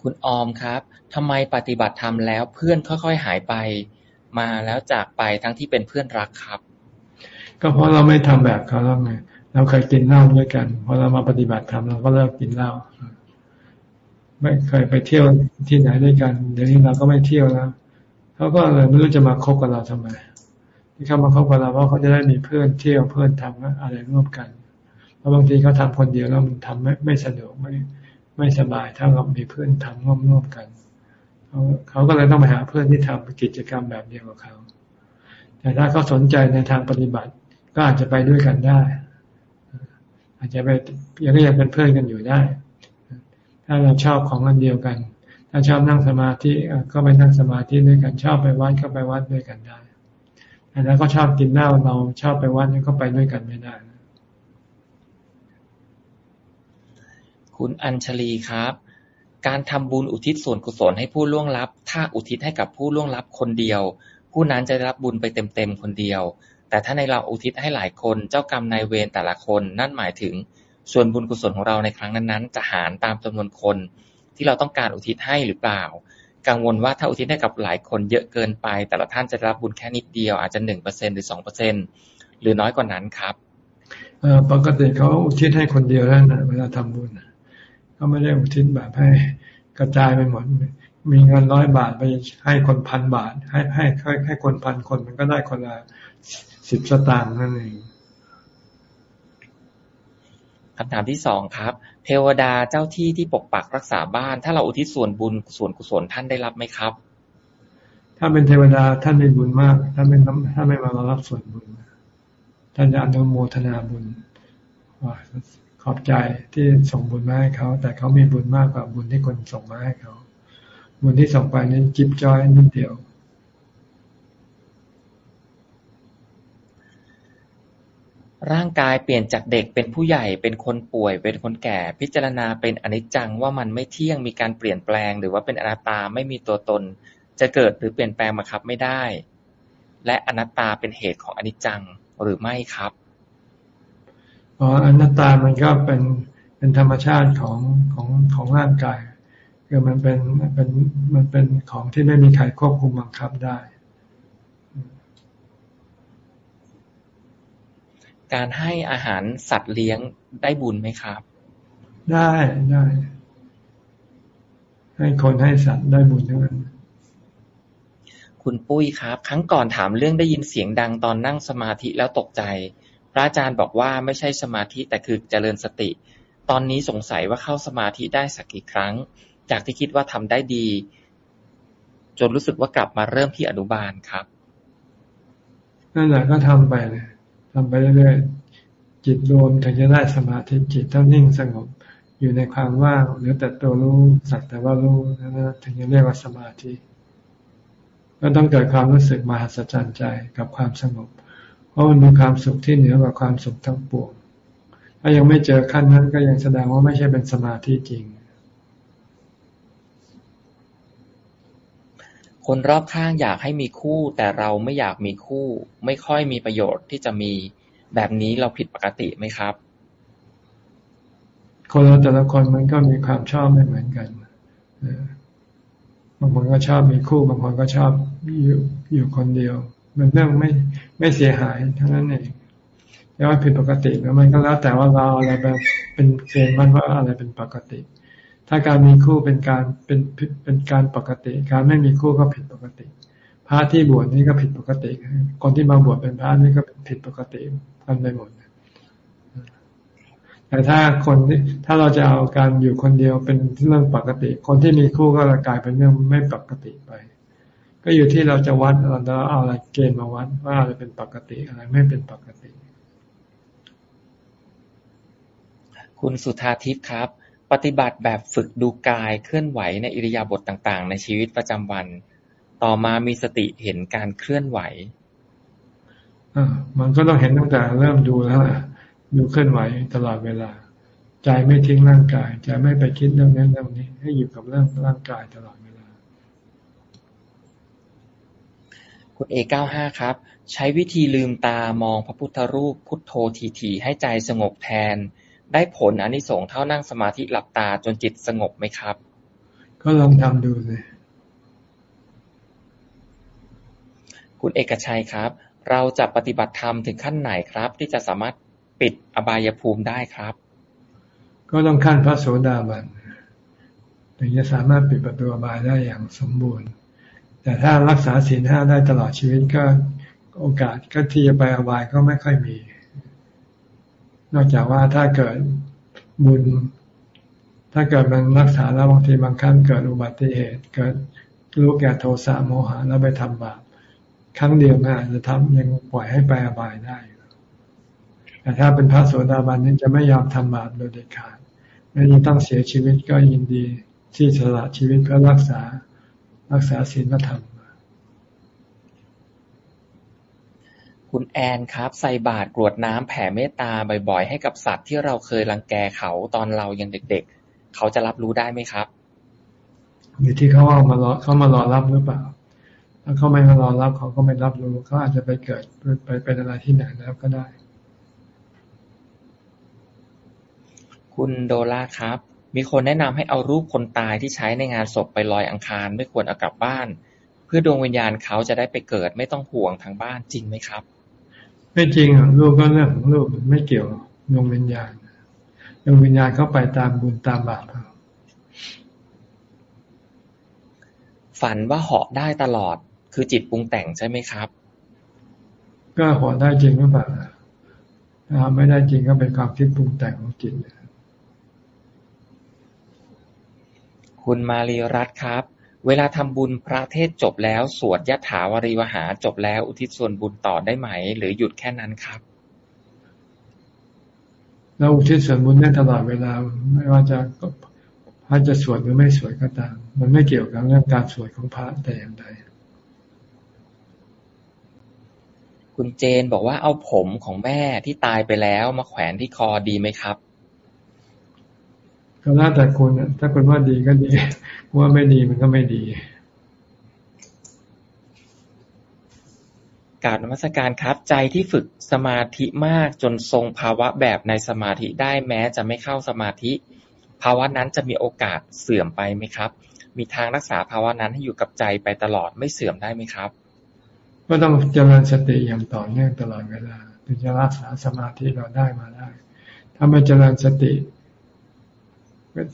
คุณออมครับทำไมปฏิบัติธรรมแล้วเพื่อนค่อยๆหายไป มาแล้วจากไปทั้งที่เป็นเพื่อนรักครับ ก็เพราะเราไม่ทำแบบเขาแล้วไง เราเคยกินเหล้าด้วยกันพอเรามาปฏิบัติธรรมเราก็เลิกกินเหล้าไม่เคยไปเที่ยวที่ไหนด้วยกัน เดี๋ยวนี้เราก็ไม่เที่ยวแล้วเขาก็เลยไม่รู้จะมาคบกับเราทำไม ที่เขามาคบกับเราเพราะเขาจะได้มีเพื่อนเที่ยวเพื่อนทำอะไรร่วมกันเพราะบางทีเขาทาคนเดียวแล้วมันทำไม่ไม่สะดวกไม่ไม่สบายถ้าเรามีเพื่อนทำร่วมร่วมกันเขาเขาก็เลยต้องไปหาเพื่อนที่ทำกิจกรรมแบบเดียวกับเขาแต่ถ้าเขาสนใจในทางปฏิบัติ ก็อาจจะไปด้วยกันได้ อาจจะไปยังก็ยังเป็นเพื่อนกันอยู่ได้ ถ้าเราชอบของอันเดียวกัน ถ้าชอบนั่งสมาธิก็ไปนั่งสมาธิด้วยกัน ชอบไปวัดก็ไปวัดด้วยกันได้แต่ถ้าเขาชอบกินเหล้าเราชอบไปวัดก็ไปด้วยกันไม่ได้ คุณอัญชลีครับ การทำบุญอุทิศส่วนกุศลให้ผู้ล่วงลับ ถ้าอุทิศให้กับผู้ล่วงลับคนเดียว ผู้นั้นจะรับบุญไปเต็มๆคนเดียว แต่ถ้าในเราอุทิศให้หลายคน เจ้ากรรมนายเวรแต่ละคน นั่นหมายถึงส่วนบุญกุศลของเราในครั้งนั้นๆ จะหารตามจำนวนคนที่เราต้องการอุทิศให้หรือเปล่า กังวลว่าถ้าอุทิศให้กับหลายคนเยอะเกินไป แต่ละท่านจะรับบุญแค่นิดเดียวอาจจะหนึ่งเปอร์เซ็นหรือสองเปอร์เซ็นหรือน้อยกว่านั้นครับปกติเขาอุทิศให้คนเดียวแล้วนะเวลาทำบุญเขาไม่ได้อุทิศแบบให้กระจายไปหมดมีเงินร้อยบาทไปให้คนพันบาท ให้ให้ให้ให้คนพันคนมันก็ได้คนละ สิบสตางค์นั่นเองคำถามที่สองครับ เทวดาเจ้าที่ที่ปกปักรักษาบ้าน ถ้าเราอุทิศส่วนบุญส่วนกุศลท่านได้รับไหมครับ ถ้าเป็นเทวดาท่านมีบุญมากถ้าเป็นถ้าไม่มารับส่วนบุญ ท่านจะอนุโมทนาบุญขอบใจที่ส่งบุญมาให้เขา แต่เขามีบุญมากกว่าบุญที่คนส่งมาให้เขา บุญที่ส่งไปนี้จิบจอยนิดเดียว ร่างกายเปลี่ยนจากเด็กเป็นผู้ใหญ่ เป็นคนป่วย เป็นคนแก่ พิจารณาเป็นอนิจจังว่ามันไม่เที่ยง มีการเปลี่ยนแปลง หรือว่าเป็นอนัตตา ไม่มีตัวตน จะเกิดหรือเปลี่ยนแปลงมาครับไม่ได้ และอนัตตาเป็นเหตุของอนิจจังหรือไม่ครับ อ๋อ อนัตตา มันก็เป็น เป็นธรรมชาติของของของร่างกาย คือมันเป็น เป็น มันเป็นของที่ไม่มีใครควบคุมบังคับได้ การให้อาหารสัตว์เลี้ยงได้บุญไหมครับ ได้ได้ ให้คนให้สัตว์ได้บุญทั้งนั้นคุณปุ้ยครับ ครั้งก่อนถามเรื่องได้ยินเสียงดังตอนนั่งสมาธิแล้วตกใจ พระอาจารย์บอกว่าไม่ใช่สมาธิแต่คือเจริญสติ ตอนนี้สงสัยว่าเข้าสมาธิได้สักกี่ครั้ง จากที่คิดว่าทำได้ดี จนรู้สึกว่ากลับมาเริ่มที่อนุบาลครับนั่นแหละก็ทำไปเลย ทำไปเรื่อยๆจิตรวมถึงจะได้สมาธิจิตต้องนิ่งสงบอยู่ในความว่างหรือแต่ตัวรู้สักแต่ว่ารู้นั่นถึงจะเรียกว่าสมาธิก็ต้องเกิดความรู้สึกมหัศจรรย์ใจกับความสงบ เพราะมันมีความสุขที่เหนือกว่าความสุขทั้งปวงถ้ายังไม่เจอขั้นนั้นก็ยังแสดงว่าไม่ใช่เป็นสมาธิจริง คนรอบข้างอยากให้มีคู่ แต่เราไม่อยากมีคู่ ไม่ค่อยมีประโยชน์ที่จะมี แบบนี้เราผิดปกติไหมครับ คนเราแต่ละคนมันก็มีความชอบไม่เหมือนกันบางคนก็ชอบมีคู่ บางคนก็ชอบอยู่อยู่คนเดียว มันเรื่องไม่ไม่เสียหายเท่านั้นเองแต่ว่าผิดปกติแล้วมันก็แล้วแต่ว่าเราอะไรแบบเป็นเกณฑ์มันว่าอะไรเป็นปกติ ถ้าการมีคู่เป็นการเป็นเป็นการปกติ การไม่มีคู่ก็ผิดปกติ พระที่บวชนี่ก็ผิดปกติ คนที่มาบวชเป็นพระนี่ก็ผิดปกติกันไปหมดแต่ถ้าคนที่ถ้าเราจะเอาการอยู่คนเดียวเป็นเรื่องปกติ คนที่มีคู่ก็กลายเป็นเรื่องไม่ปกติไป ก็อยู่ที่เราจะวัดเราจะเอาอะไรเกณฑ์มาวัดว่าอะไรเป็นปกติอะไรไม่เป็นปกติ คุณสุธาทิพย์ครับ ปฏิบัติแบบฝึกดูกายเคลื่อนไหวในอิริยาบถต่าง ๆ ในชีวิตประจำวัน ต่อมามีสติเห็นการเคลื่อนไหวอ่ามันก็ต้องเห็นตั้งแต่เริ่มดูแล้วดูเคลื่อนไหวตลอดเวลา ใจไม่ทิ้งร่างกายใจไม่ไปคิดเรื่องนั้นเรื่องนี้ ให้อยู่กับเรื่องร่างกายตลอดเวลา คุณเอเก้าห้าครับ ใช้วิธีลืมตามองพระพุทธรูปพุทโธทีๆให้ใจสงบแทน ได้ผลอนิสงส์เท่านั่งสมาธิหลับตาจนจิตสงบไหมครับ ก็ลองทำดูเลยคุณเอกชัยครับ เราจะปฏิบัติธรรมถึงขั้นไหนครับ ที่จะสามารถปิดอบายภูมิได้ครับ ก็ต้องขั้นพระโสดาบันถึงจะสามารถปิดประตูอบายได้อย่างสมบูรณ์ แต่ถ้ารักษาศีลห้าได้ตลอดชีวิตก็โอกาสก็ที่จะไปอบายก็ไม่ค่อยมี นอกจากว่าถ้าเกิดบุญ ถ้าเกิดมันรักษาแล้วบางทีบางครั้งเกิดอุบัติเหตุ เกิดรู้แก่โทสะโมหะแล้วไปทำบาปครั้งเดียวมันอาจจะทำยังปล่อยให้ไปอบายได้แต่ถ้าเป็นพระโสดาบันนี่จะไม่ยอมทำบาปโดยเด็ดขาดแม้จะต้องเสียชีวิตก็ยินดีที่สละชีวิตเพื่อรักษารักษาศีลธรรม คุณแอนครับ ใส่บาตรกรวดน้ำแผ่เมตตาบ่อยๆ ให้กับสัตว์ที่เราเคยรังแกเขาตอนเรายังเด็ก ๆ เขาจะรับรู้ได้ไหมครับอยู่ที่เขาเอามารอเขามารอรับหรือเปล่า ถ้าเขาไม่มารอรับเขาก็ไม่รับรู้เขาอาจจะไปเกิดไปเป็นอะไรที่ไหนแล้วก็ได้ คุณโดล่าครับ มีคนแนะนำให้เอารูปคนตายที่ใช้ในงานศพไปลอยอังคารไม่ควรเอากลับบ้าน เพื่อดวงวิญญาณเขาจะได้ไปเกิดไม่ต้องห่วงทางบ้านจริงไหมครับ ไม่จริงอะรูปก็เรื่องของรูปไม่เกี่ยวดวงวิญญาณดวงวิญญาณเขาไปตามบุญตามบาปฝันว่าเหาะได้ตลอด คือจิตปรุงแต่งใช่ไหมครับ ก็หอได้จริงหรือเปล่าถ้าไม่ได้จริงก็เป็นความคิดปรุงแต่งของจิตคุณมารีรัตครับ เวลาทำบุญพระเทศจบแล้ว สวดยะถาวริวหาจบแล้ว อุทิศส่วนบุญต่อได้ไหม หรือหยุดแค่นั้นครับ เราอุทิศส่วนบุญได้ตลอดเวลา ไม่ว่าจะพระจะสวดหรือไม่สวดก็ตาม มันไม่เกี่ยวกับเรื่องการสวดของพระแต่อย่างใดคุณเจนบอกว่าเอาผมของแม่ที่ตายไปแล้วมาแขวนที่คอดีไหมครับ ก็แล้วแต่คุณถ้าคุณว่าดีก็ดี ว่าไม่ดีมันก็ไม่ดีกราบนมัสการครับใจที่ฝึกสมาธิมากจนทรงภาวะแบบในสมาธิได้แม้จะไม่เข้าสมาธิ ภาวะนั้นจะมีโอกาสเสื่อมไปไหมครับ มีทางรักษาภาวะนั้นให้อยู่กับใจไปตลอดไม่เสื่อมได้ไหมครับ ก็ต้องเจริญสติอย่างต่อเนื่องตลอดเวลาถึงจะรักษาสมาธิเราได้มาได้ ถ้าไม่เจริญสติ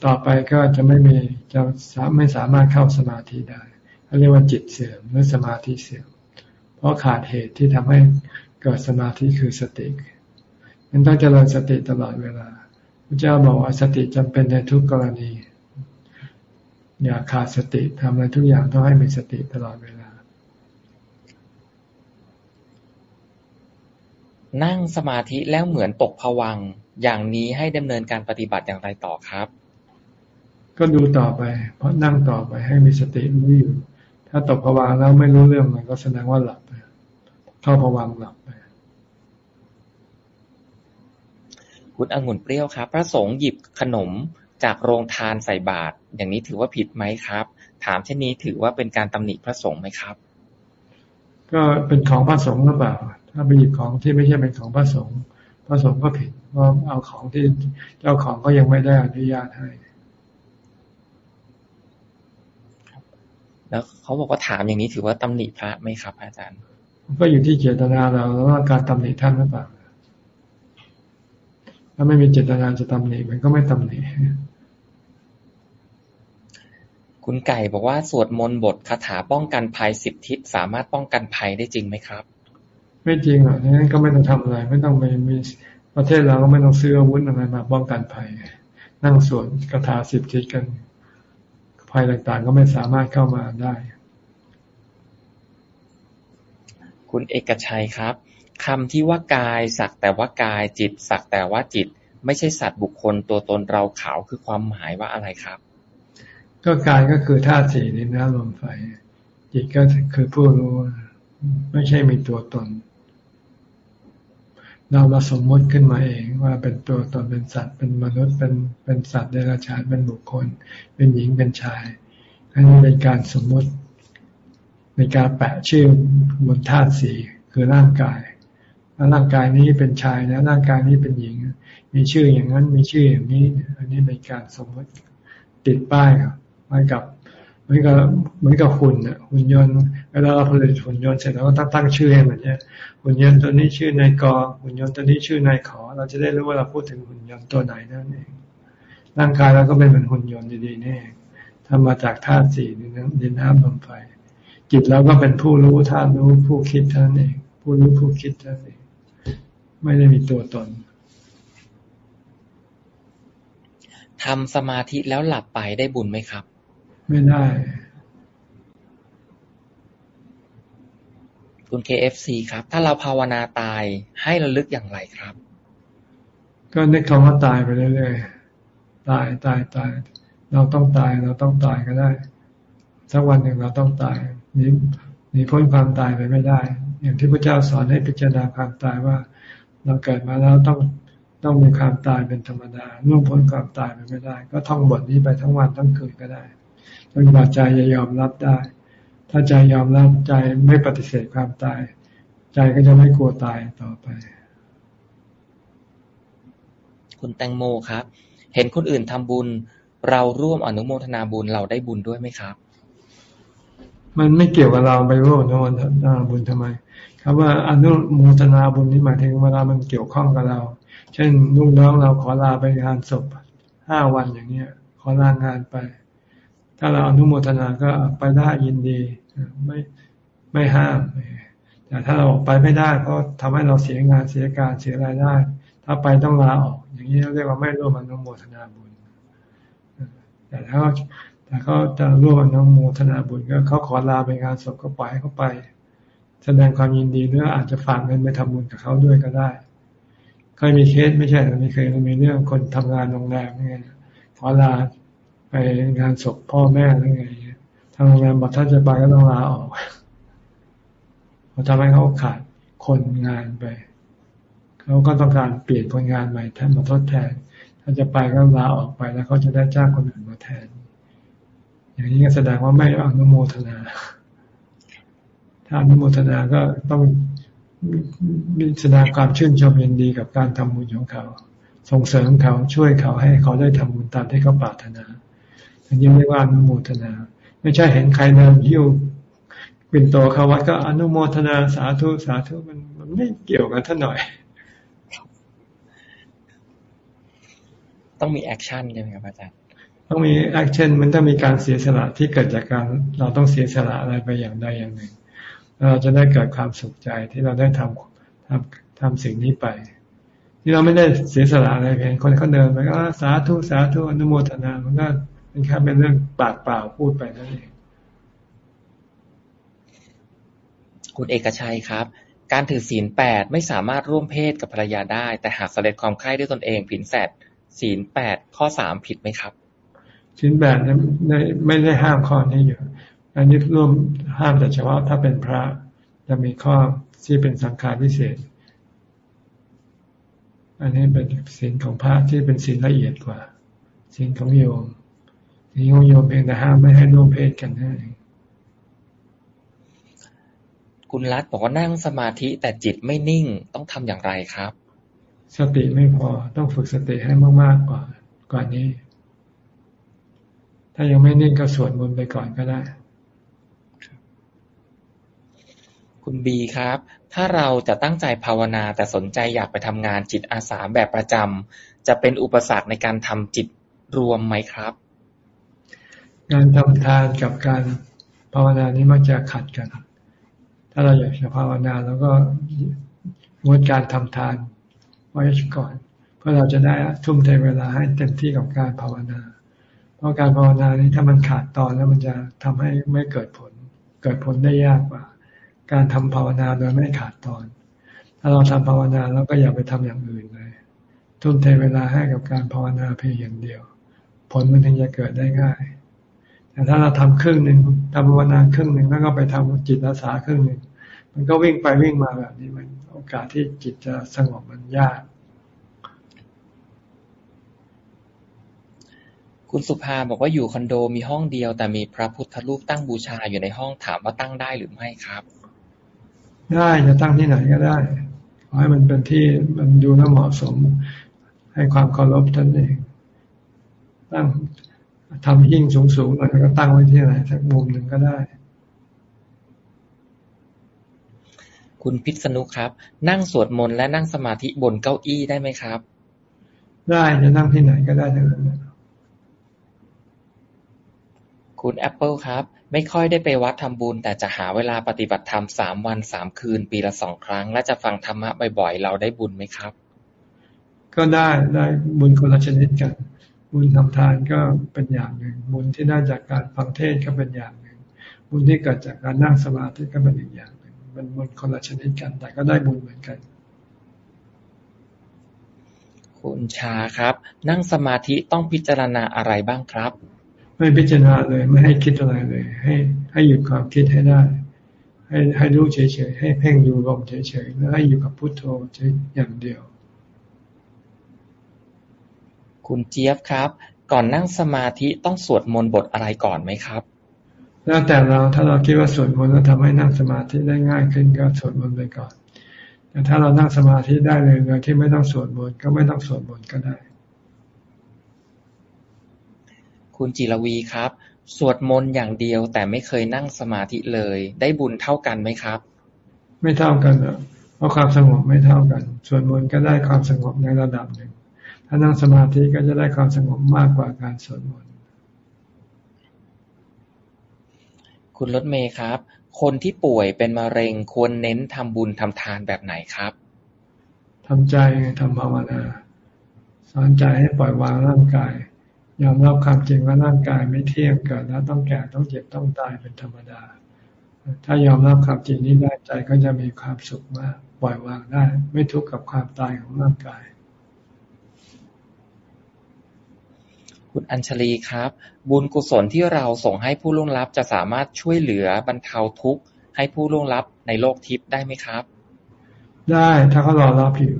ต่อไปก็จะไม่มีจะไม่สามารถเข้าสมาธิได้เขาเรียกว่าจิตเสื่อมหรือสมาธิเสื่อม เพราะขาดเหตุที่ทำให้เกิดสมาธิคือสติมันต้องเจริญสติตลอดเวลาพระเจ้าบอกว่าสติจำเป็นในทุกกรณี อย่าขาดสติทำอะไรทุกอย่างต้องให้มีสติตลอดเวลา นั่งสมาธิแล้วเหมือนตกผวังอย่างนี้ให้ดำเนินการปฏิบัติอย่างไรต่อครับ ก็ดูต่อไป เพราะนั่งต่อไปให้มีสติรู้อยู่ ถ้าตกผวังแล้วไม่รู้เรื่องมันก็แสดงว่าหลับไป เข้าผวังหลับไป คุณองุ่นเปรี้ยวครับ พระสงฆ์หยิบขนมจากโรงทานใส่บาตรอย่างนี้ถือว่าผิดไหมครับ ถามเช่นนี้ถือว่าเป็นการตำหนิพระสงฆ์ไหมครับ ก็เป็นของพระสงฆ์หรือเปล่า ถ้าไปหยิบของที่ไม่ใช่เป็นของพระสงฆ์พระสงฆ์ก็ผิดว่าเอาของที่เจ้าของก็ยังไม่ได้อนุญาตให้ แล้วเขาบอกว่าถามอย่างนี้ถือว่าตำหนิพระไหมครับ อาจารย์ ก็อยู่ที่เจตนาเราแล้วว่าการตำหนิท่านหรือเปล่าถ้าไม่มีเจตนาจะตำหนิมันก็ไม่ตำหนิคุณไก่บอกว่าสวดมนต์บทคาถาป้องกันภัยสิบทิศสามารถป้องกันภัยได้จริงไหมครับ ไม่จริงอะนั้นก็ไม่ต้องทำอะไร ไม่ต้องไปมีประเทศเราก็ไม่ต้องซื้ออาวุธอะไรมาป้องกันภัย นั่งสวดคาถาสิบทิศกัน ภัยต่างๆ ก็ไม่สามารถเข้ามาได้ คุณเอกชัยครับคำที่ว่ากายสักแต่ว่ากายจิต สักแต่ว่าจิต ไม่ใช่สัตว์บุคคลตัวตนเราเขาคือความหมายว่าอะไรครับ ก็กายก็คือธาตุสี่ดินน้ำลมไฟจิตก็คือผู้รู้ ไม่ใช่มีตัวตน เรามาสมมติขึ้นมาเองว่าเป็นตัวตนเป็นสัตว์เป็นมนุษย์เป็นเป็นสัตว์เดรัจฉานเป็นบุคคล เป็นหญิงเป็นชายอันนี้เป็นการสมมติ ในการแปะชื่อบนธาตุสีคือร่างกายแล้วร่างกายนี้เป็นชายแล้วร่างกายนี้เป็นหญิง มีชื่ออย่างนั้นมีชื่ออย่างนี้ อันนี้เป็นการสมมติติดป้ายไว้กับเหมือนกับเหมือนกับหุ่นอะหุ่นยนต์ เวลาเราผลิตหุ่นยนต์เสร็จเราก็ตั้งตั้งชื่อให้มันเนี่ยหุ่นยนต์ตัวนี้ชื่อนายกหุ่นยนต์ตัวนี้ชื่อนายขอ เราจะได้รู้ว่าเราพูดถึงหุ่นยนต์ตัวไหนนั่นเองร่างกายเราก็เป็นเหมือนหุ่นยนต์ดีๆนี่ทำมาจากธาตุสี่ดินน้ำลมไฟจิตเราก็เป็นผู้รู้ธาตุรู้ผู้คิดเท่านั้นเองผู้รู้ผู้คิดเท่านั้นเองไม่ได้มีตัวตนทำสมาธิแล้วหลับไปได้บุญไหมครับ ไม่ได้ คุณ KFC ครับ ถ้าเราภาวนาตายให้ระลึกอย่างไรครับ ก็นึกคำว่าตายไปเรื่อยๆตายตายตาย เราต้องตายเราต้องตายก็ได้สักวันหนึ่งเราต้องตายนี้หนีพ้นความตายไปไม่ได้ อย่างที่พระเจ้าสอนให้พิจารณาความตายว่า เราเกิดมาแล้วต้องต้องมีความตายเป็นธรรมดาล่วงพ้นความตายไปไม่ได้ ก็ท่องบทนี้ไปทั้งวันทั้งคืนก็ได้จนกว่าใจจะยอมรับได้ ถ้าใจยอมรับใจไม่ปฏิเสธความตาย ใจก็จะไม่กลัวตายต่อไป คุณแตงโมครับ เห็นคนอื่นทำบุญ เราร่วมอนุโมทนาบุญเราได้บุญด้วยไหมครับ มันไม่เกี่ยวกับเราไปร่วมอนุโมทนาบุญทำไมคำว่าอนุโมทนาบุญนี้หมายถึงเวลามันเกี่ยวข้องกับเรา เช่นลูกน้องเราขอลาไปงานศพห้าวันอย่างเงี้ย ขอลางานไป ถ้าเราอนุโมทนาก็ไปได้ยินดี ไม่ไม่ห้ามแต่ถ้าเราไปไม่ได้ เพราะทำให้เราเสียงานเสียการเสียรายได้ ถ้าไปต้องลาออก อย่างนี้เรียกว่าไม่ร่วมอนุโมทนาบุญ แต่ถ้าแต่เขาจะร่วมอนุโมทนาบุญก็เขาขอลาไปงานศพก็ปล่อยให้เขาไป แสดงความยินดีหรืออาจจะฝากเงินไปทำบุญกับเขาด้วยก็ได้เคยมีเคสไม่ใช่หรือม่เคยมีเรื่องคนทำงานโรงแรมไงขอลา ไปงานศพพ่อแม่หรือไงทางโรงแรมบอกถ้าจะไปก็ต้องลาออกเขาทำให้เขาขาดคนงานไป เขาก็ต้องการเปลี่ยนคนงานใหม่แทนมาทดแทน ถ้าจะไปก็ลาออกไปแล้วเขาจะได้จ้างคนอื่นมาแทน อย่างนี้ก็แสดงว่าไม่อนุโมทนา ถ้าอนุโมทนาก็ต้องมีแสดงความชื่นชมยินดีกับการทำบุญของเขา ส่งเสริมเขาช่วยเขาให้เขาได้ทำบุญตามที่เขาปรารถนา อันนี้เรียกว่าอนุโมทนา ไม่ใช่เห็นใครเดินหิ้วเป็นโตเขาวัดก็อนุโมทนาสาธุสาธุมันมันไม่เกี่ยวกันท่านหน่อย ต้องมี action ใช่ไหมครับอาจารย์ต้องมี action มันต้องมีการเสียสละที่เกิดจากการ เราต้องเสียสละอะไรไปอย่างใดอย่างหนึ่ง เราจะได้เกิดความสุขใจที่เราได้ทำทำทำสิ่งนี้ไป ที่เราไม่ได้เสียสละอะไรเพียงคนเขาเดินไปก็สาธุสาธุอนุโมทนามันก็ เป็นแค่เป็นเรื่องปากเปล่าพูดไปนั่นเองคุณเอกชัยครับ การถือศีลแปดไม่สามารถร่วมเพศกับภรรยาได้ แต่หากสำเร็จความใคร่ด้วยตนเองผิดศีลแปดศีลแปดข้อสามผิดไหมครับศีลแปดไม่ได้ห้ามข้อนี้อยู่ อันนี้ร่วมห้ามแต่เฉพาะถ้าเป็นพระจะมีข้อที่เป็นสังฆาพิเศษ อันนี้เป็นศีลของพระที่เป็นศีลละเอียดกว่าศีลของโยม ศีลของโยมเพียงแต่ห้ามไม่ให้ร่วมเพศกันนั่นเองคุณรัตบอกว่านั่งสมาธิแต่จิตไม่นิ่งต้องทำอย่างไรครับ สติไม่พอต้องฝึกสติให้มากๆกว่ากว่านี้ ถ้ายังไม่นิ่งก็สวดมนต์ไปก่อนก็ได้ คุณบีครับ ถ้าเราจะตั้งใจภาวนาแต่สนใจอยากไปทำงานจิตอาสาแบบประจำจะเป็นอุปสรรคในการทำจิตรวมไหมครับ งานทำทานกับการภาวนานี้มักจะขัดกัน ถ้าเราอยากจะภาวนาแล้วก็งดการทำทานไว้ก่อน เพื่อเราจะได้ทุ่มเทเวลาให้เต็มที่กับการภาวนา เพราะการภาวนานี้ถ้ามันขาดตอนแล้วมันจะทำให้ไม่เกิดผล เกิดผลได้ยากกว่า การทำภาวนาโดยไม่ขาดตอน ถ้าเราทำภาวนาแล้วก็อย่าไปทำอย่างอื่นเลย ทุ่มเทเวลาให้กับการภาวนาเพียงอย่างเดียว ผลมันถึงจะเกิดได้ง่าย แต่แต่ถ้าเราทำครึ่งหนึ่งทำภาวนาครึ่งหนึ่งแล้วก็ไปทำจิตอาสาครึ่งหนึ่งมันก็วิ่งไปวิ่งมาแบบนี้มัน โอกาสที่จิตจะสงบมันยาก คุณสุภาบอกว่าอยู่คอนโดมีห้องเดียว แต่มีพระพุทธรูปตั้งบูชาอยู่ในห้องถามว่าตั้งได้หรือไม่ครับ ได้จะตั้งที่ไหนก็ได้ขอให้มันเป็นที่มันดูแลเหมาะสม ให้ความเคารพท่านเองตั้ง ทำหิ้งสูงๆหน่อยแล้วก็ตั้งไว้ที่ไหนสักมุมหนึ่งก็ได้ คุณพิษณุครับ นั่งสวดมนต์และนั่งสมาธิบนเก้าอี้ได้ไหมครับ ได้จะนั่งที่ไหนก็ได้ทั้งนั้นคุณแอปเปิลครับ ไม่ค่อยได้ไปวัดทำบุญ แต่จะหาเวลาปฏิบัติธรรมสามวันสามคืน ปีละสองครั้ง และจะฟังธรรมะบ่อยๆ เราได้บุญไหมครับ ก็ได้ได้บุญคนละชนิดกัน บุญทำทานก็เป็นอย่างหนึ่ง บุญที่ได้จากการฟังเทศก็เป็นอย่างหนึ่ง บุญที่เกิดจากการนั่งสมาธิก็เป็นอีกอย่างหนึ่งเป็นบุญคนละชนิดกัน แต่ก็ได้บุญเหมือนกัน คุณชาครับ นั่งสมาธิต้องพิจารณาอะไรบ้างครับ ไม่พิจารณาเลยไม่ให้คิดอะไรเลย ให้ให้หยุดความคิดให้ได้ ให้ให้รู้เฉยๆให้เพ่งดูลมเฉยๆแล้วให้อยู่กับพุทโธเฉยอย่างเดียว คุณเจี๊ยบครับ ก่อนนั่งสมาธิต้องสวดมนต์บทอะไรก่อนไหมครับแล้วแต่เราถ้าเราคิดว่าสวดมนต์แล้วทำให้นั่งสมาธิได้ง่ายขึ้นก็สวดมนต์ไปก่อนแต่ถ้าเรานั่งสมาธิได้เลยโดยที่ไม่ต้องสวดมนต์ก็ไม่ต้องสวดมนต์ก็ได้ คุณจิรวีครับ สวดมนต์อย่างเดียวแต่ไม่เคยนั่งสมาธิเลย ได้บุญเท่ากันไหมครับ ไม่เท่ากันหรอกเพราะความสงบไม่เท่ากันสวดมนต์ก็ได้ความสงบในระดับหนึ่ง ถ้านั่งสมาธิก็จะได้ความสงบมากกว่าการสวดมนต์คุณรถเมย์ครับ คนที่ป่วยเป็นมะเร็งควรเน้นทำบุญทำทานแบบไหนครับทำใจทำภาวนาสอนใจให้ปล่อยวางร่างกาย ยอมรับความจริงว่าร่างกายไม่เที่ยงเกิดแล้วต้องแก่ต้องเจ็บต้องตายเป็นธรรมดา ถ้ายอมรับความจริงนี้ได้ใจก็จะมีความสุขมากปล่อยวางได้ ไม่ทุกข์กับความตายของร่างกาย คุณอัญชลีครับ บุญกุศลที่เราส่งให้ผู้ล่วงลับจะสามารถช่วยเหลือบรรเทาทุกข์ให้ผู้ล่วงลับในโลกทิพย์ได้ไหมครับ ได้ถ้าเขารอรับอยู่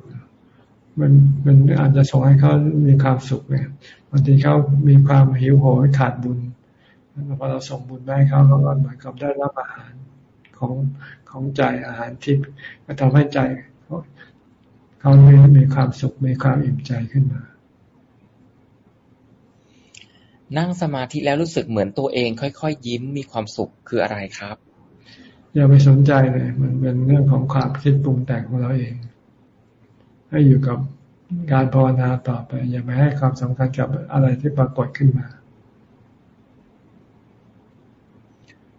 มันมันอาจจะส่งให้เขามีความสุขเนี่ยบางทีเขามีความหิวโหยขาดบุญพอเราส่งบุญไปให้เขาเขาก็เหมือนกับได้รับอาหารของของใจอาหารทิพย์ก็ทำให้ใจเขาเขามีมีความสุขมีความอิ่มใจขึ้นมา นั่งสมาธิแล้วรู้สึกเหมือนตัวเองค่อยๆยิ้มมีความสุขคืออะไรครับ อย่าไปสนใจเลย มันเป็นเรื่องของความคิดปรุงแต่งของเราเอง ให้อยู่กับการภาวนาต่อไป อย่าไปให้ความสำคัญกับอะไรที่ปรากฏขึ้นมา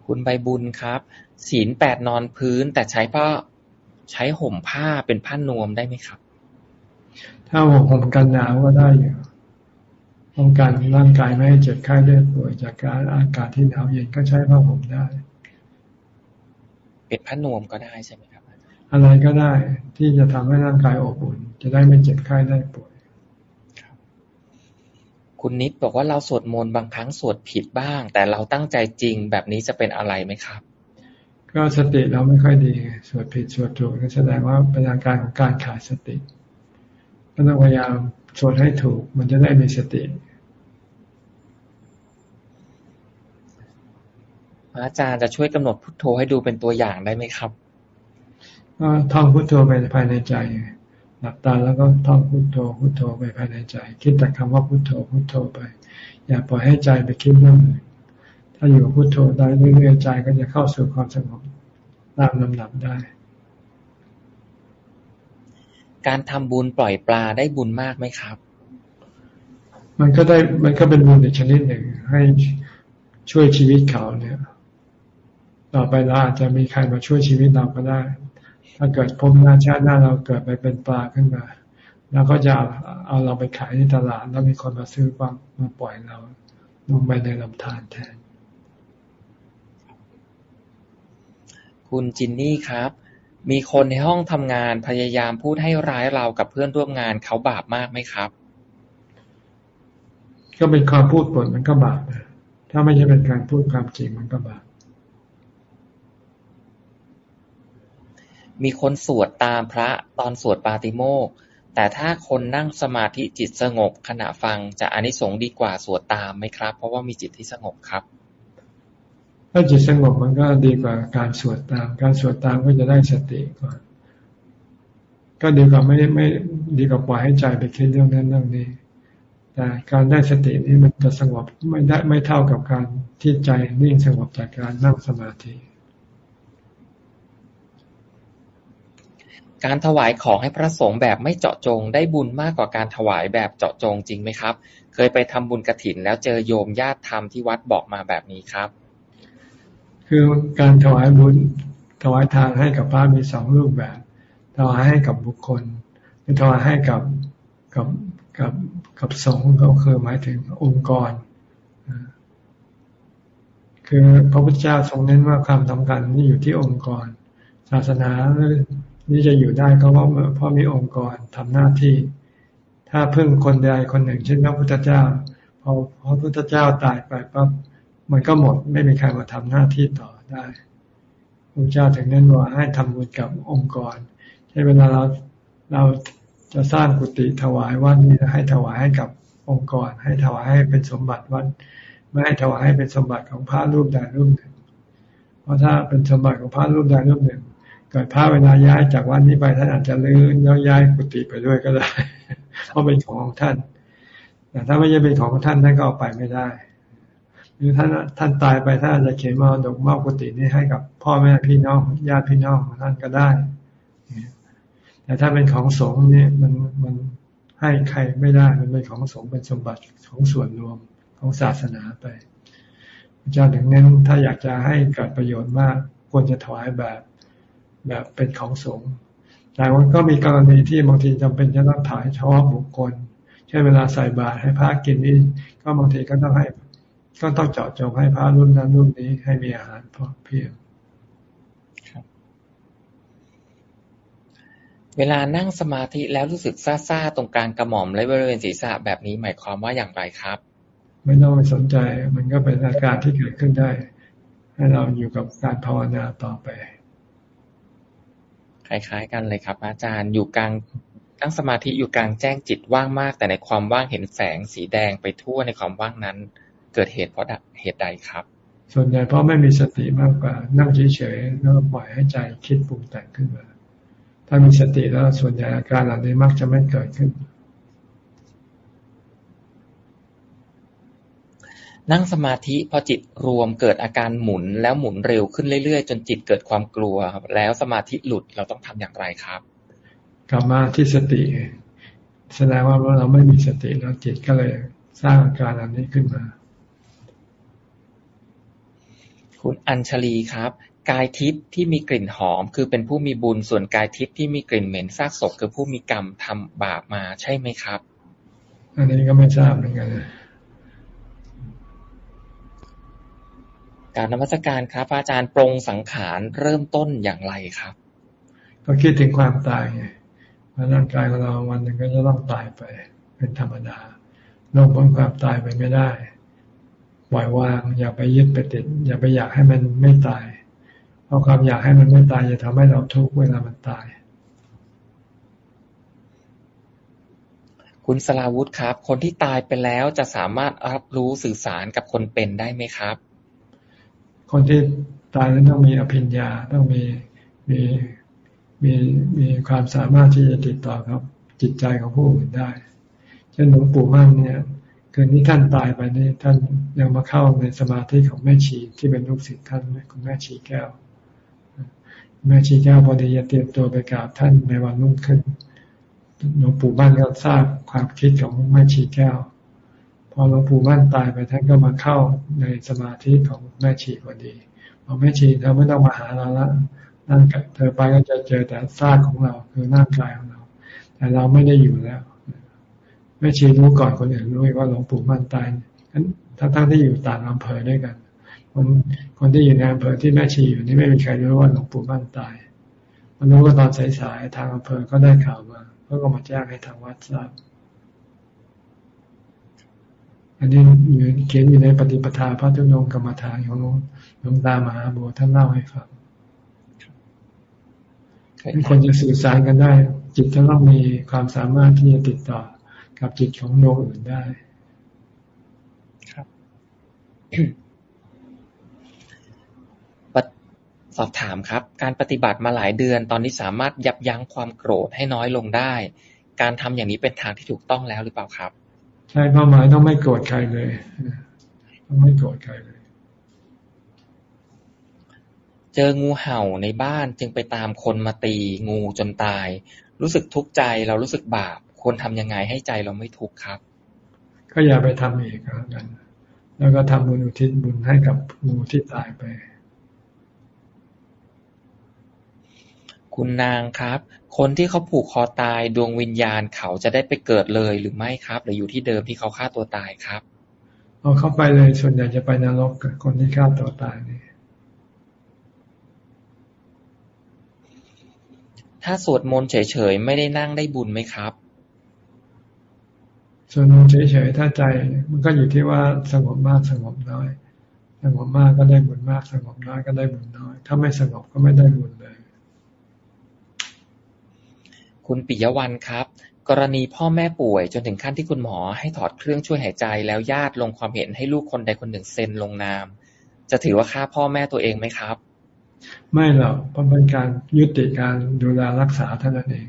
คุณใบบุญครับ ศีลแปดนอนพื้นแต่ใช้ผ้าใช้ห่มผ้าเป็นผ้านวมได้ไหมครับ ถ้าห่มกันหนาวก็ได้อยู่ ป้องกันร่างกายไม่ให้เจ็บไข้ได้ป่วยจากการอากาศที่หนาวเย็นก็ใช้ผ้าห่มได้ เป็นผ้านวมก็ได้ใช่ไหมครับ อะไรก็ได้ที่จะทำให้ร่างกายอบอุ่น จะได้ไม่เจ็บไข้ได้ป่วย คุณนิดบอกว่าเราสวดมนต์บางครั้งสวดผิดบ้าง แต่เราตั้งใจจริงแบบนี้จะเป็นอะไรไหมครับ ก็สติเราไม่ค่อยดีสวดผิดสวดถูกก็แสดงว่าเป็นอาการของการขาดสติก็ต้องพยายาม สวดให้ถูก มันจะได้มีสติพระอาจารย์จะช่วยกำหนดพุทโธให้ดูเป็นตัวอย่างได้ไหมครับก็ท่องพุทโธไปภายในใจหลับตาแล้วก็ท่องพุทโธพุทโธไปภายในใจ คิดแต่คำว่าพุทโธพุทโธไป อย่าปล่อยให้ใจไปคิดเรื่องอื่นถ้าอยู่กับพุทโธได้เรื่อยๆใจก็จะเข้าสู่ความสงบตามลำดับได้ การทำบุญปล่อยปลาได้บุญมากไหมครับ มันก็ได้มันก็เป็นบุญอีกชนิดหนึ่ง ให้ช่วยชีวิตเขาเนี่ย ต่อไปเราอาจจะมีใครมาช่วยชีวิตเราก็ได้ ถ้าเกิดพบหน้าชาติหน้าเราเกิดไปเป็นปลาขึ้นมา แล้วก็จะเอาเอาเราไปขายที่ตลาด แล้วมีคนมาซื้อปลามาปล่อยเราลงไปในลำธารแทน คุณจินนี่ครับ มีคนในห้องทำงานพยายามพูดให้ร้ายเรากับเพื่อนร่วมงาน เขาบาปมากไหมครับ ก็เป็นความพูดปดมันก็บาปนะถถ้าไม่ใช่เป็นการพูดความจริงมันก็บาปมีคนสวดตามพระตอนสวดปาติโมกแต่ถ้าคนนั่งสมาธิจิตสงบขณะฟังจะอานิสงส์ดีกว่าสวดตามไหมครับ เพราะว่ามีจิตที่สงบครับ ถ้าจิตสงบมันก็ดีกว่าการสวดตาม การสวดตามก็จะได้สติก่อน ก็ดีกว่าไม่ไม่ดีกว่าปล่อยให้ใจไปคิดเรื่องนั้นเรื่องนี้ แต่การได้สตินี่มันจะสงบไม่ได้ไม่เท่ากับการที่ใจนิ่งสงบจากการนั่งสมาธิ การถวายของให้พระสงฆ์แบบไม่เจาะจงได้บุญมากกว่าการถวายแบบเจาะจงจริงไหมครับ เคยไปทำบุญกระถินแล้วเจอโยมญาติธรรมที่วัดบอกมาแบบนี้ครับ คือการถวายบุญถวายทานให้กับพระมีสองรูปแบบถวายให้กับบุคคลหรือถวายให้กับกับกับกับสงฆ์ก็คือหมายถึงองค์กร คือพระพุทธเจ้าทรงเน้นว่าความสำคัญนี่อยู่ที่องค์กร ศาสนานี่จะอยู่ได้ก็เพราะเพราะมีองค์กรทำหน้าที่ ถ้าพึ่งคนใดคนหนึ่ง เช่นพระพุทธเจ้าพอพระพุทธเจ้าตายไปปั๊บ มันก็หมดไม่มีใครมาทำหน้าที่ต่อได้พระเจ้าถึงนั้นว่าให้ทำบุญกับองค์กรใช่เวลาเราเราจะสร้างกุฏิถวายวัดนี้ให้ถวายให้กับองค์กร ให้ถวายให้เป็นสมบัติวัดไม่ให้ถวายให้เป็นสมบัติของพระรูปใดรูปหนึ่ง เพราะถ้าเป็นสมบัติของพระรูปใดรูปหนึ่ง เกิดพระเวลาย้ายจากวันนี้ไปท่านอาจจะลื้อย้ายกุฏิไปด้วยก็ได้เพราะเป็นของของท่านแต่ถ้าไม่ใช่เป็นของท่านท่านก็เอาไปไม่ได้ รือท่านท่านตายไปท่านอาจจะเขียนมาดอกมอบกุฏินี้ให้กับพ่อแม่พี่น้องญาติพี่น้องของท่านก็ได้ แต่ถ้าเป็นของสงฆ์นี่มันมันให้ใครไม่ได้มันเป็นของสงฆ์เป็นสมบัติของส่วนรวมของศาสนาไปพระเจ้าถึงเน้นถ้าอยากจะให้เกิดประโยชน์มาก ควรจะถวายแบบแบบเป็นของสงฆ์แต่มันก็มีกรณีที่บางทีจำเป็นจะต้องถ่ายเฉพาะบุคคลเช่นเวลาใส่บาตรให้พระกินนี่ก็บางทีก็ต้องให้ ก็ต้องเจาะจงให้พระรุ่นนั้นรุ่นนี้ให้มีอาหารพอเพียงเวลานั่งสมาธิแล้วรู้สึกซ่าๆตรงกลางกระหม่อมและบริเวณศีรษะแบบนี้หมายความว่าอย่างไรครับ ไม่ต้องไปสนใจ มันก็เป็นอาการที่เกิดขึ้นได้ ให้เราอยู่กับการภาวนาต่อไป คล้ายๆ กันเลยครับ อาจารย์อยู่กลางตั้งสมาธิอยู่กลางแจ้งจิตว่างมาก แต่ในความว่างเห็นแสงสีแดงไปทั่วในความว่างนั้น เกิดเหตุเพราะเหตุใดครับ ส่วนใหญ่เพราะไม่มีสติมากกว่า นั่งเฉยๆแล้วปล่อยให้ใจคิดปรุงแต่งขึ้นมา ถ้ามีสติแล้วส่วนใหญ่อาการเหล่านี้มักจะไม่เกิดขึ้น นั่งสมาธิพอจิตรวมเกิดอาการหมุนแล้วหมุนเร็วขึ้นเรื่อยๆ จนจิตเกิดความกลัวครับ แล้วสมาธิหลุดเราต้องทำอย่างไรครับ กลับมาที่สติแสดงว่าเราไม่มีสติแล้วจิตก็เลยสร้างอาการอันนี้ขึ้นมา คุณอัญชลีครับ กายทิพย์ที่มีกลิ่นหอม คือเป็นผู้มีบุญ ส่วนกายทิพย์ที่มีกลิ่นเหม็นซากศพคือผู้มีกรรมทำบาปมาใช่ไหมครับ อันนี้ก็ไม่ทราบเหมือนกันการนมัสการครับ อาจารย์ปรงสังขารเริ่มต้นอย่างไรครับ ก็คิดถึงความตายไงว่าร่างกายของเราวันหนึ่งก็จะต้องตายไป เป็นธรรมดาลงพ้นความตายไปไม่ได้ ปล่อยวาง อย่าไปยึดไปติด อย่าไปอยากให้มันไม่ตาย เพราะความอยากให้มันไม่ตายจะทำให้เราทุกข์เวลามันตาย คุณสลาวุธครับ คนที่ตายไปแล้วจะสามารถรับรู้สื่อสารกับคนเป็นได้ไหมครับ คนที่ตายแล้วต้องมีอภิญญาต้องมีมีมีมีความสามารถที่จะติดต่อครับ จิตใจของผู้อื่นได้ เช่นหลวงปู่มั่นเนี่ย คืนนี้ท่านตายไปนี่ท่านยังมาเข้าในสมาธิของแม่ชีที่เป็นลูกศิษย์ท่านคุณแม่ชีแก้ว แม่ชีแก้วพอดีจะเตรียมตัวไปกราบท่านในวันรุ่งขึ้นหลวงปู่มั่นก็ทราบความคิดของแม่ชีแก้ว พอหลวงปู่มั่นตายไปท่านก็มาเข้าในสมาธิของแม่ชีพอดีพอแม่ชีเธอไม่ต้องมาหาเราละนั่งกับเธอไปก็จะเจอแต่ซากของเราคือร่างกายของเรา แต่เราไม่ได้อยู่แล้ว แม่ชีรู้ก่อนคนอื่นรู้ว่าหลวงปู่มั่นตายทั้งทั้งที่อยู่ต่างอำเภอด้วยกัน คนคนที่อยู่ในอำเภอที่แม่ชีอยู่นี่ไม่มีใครรู้ว่าหลวงปู่มั่นตายมันรู้ว่าตอนสายๆทางอำเภอก็ได้ข่าวมาเพื่อก็มาแจ้งให้ทางวัดทราบอันนี้เขียนอยู่ในปฏิปทาพระทุนงกรรมฐานของหลวงตามหาบัวท่านเล่าให้ฟังคนจะสื่อสารกันได้ จิตจะต้องมีความสามารถที่จะติดต่อ กับจิตของดวงอื่นได้ ครับสอบถามครับ การปฏิบัติมาหลายเดือน ตอนนี้สามารถยับยั้งความโกรธให้น้อยลงได้ การทำอย่างนี้เป็นทางที่ถูกต้องแล้วหรือเปล่าครับ ใช่เป้าหมายต้องไม่โกรธใครเลยต้องไม่โกรธใครเลย เจองูเห่าในบ้านจึงไปตามคนมาตีงูจนตาย รู้สึกทุกข์ใจเรารู้สึกบาป ควรทำยังไงให้ใจเราไม่ทุกข์ครับ ก็อย่าไปทำอีกกัน แล้วก็ทำบุญอุทิศบุญให้กับงูที่ตายไป คุณนางครับ คนที่เขาผูกคอตายดวงวิญญาณเขาจะได้ไปเกิดเลยหรือไม่ครับ หรืออยู่ที่เดิมที่เขาฆ่าตัวตายครับเอาเข้าไปเลยส่วนใหญ่จะไปนรกกับคนที่ฆ่าตัวตายนี่ถ้าสวดมนต์เฉยๆ ไม่ได้นั่งได้บุญไหมครับ สวดมนต์เฉยๆถ้าใจมันก็อยู่ที่ว่าสงบมากสงบน้อย สงบมากก็ได้บุญมาก สงบน้อยก็ได้บุญน้อย ถ้าไม่สงบก็ไม่ได้บุญเลย คุณปิยวันครับ กรณีพ่อแม่ป่วยจนถึงขั้นที่คุณหมอให้ถอดเครื่องช่วยหายใจแล้วญาติลงความเห็นให้ลูกคนใดคนหนึ่งเซ็นลงนาม จะถือว่าฆ่าพ่อแม่ตัวเองไหมครับ ไม่หรอกเพราะเป็นการยุติการดูแลรักษาเท่านั้นเอง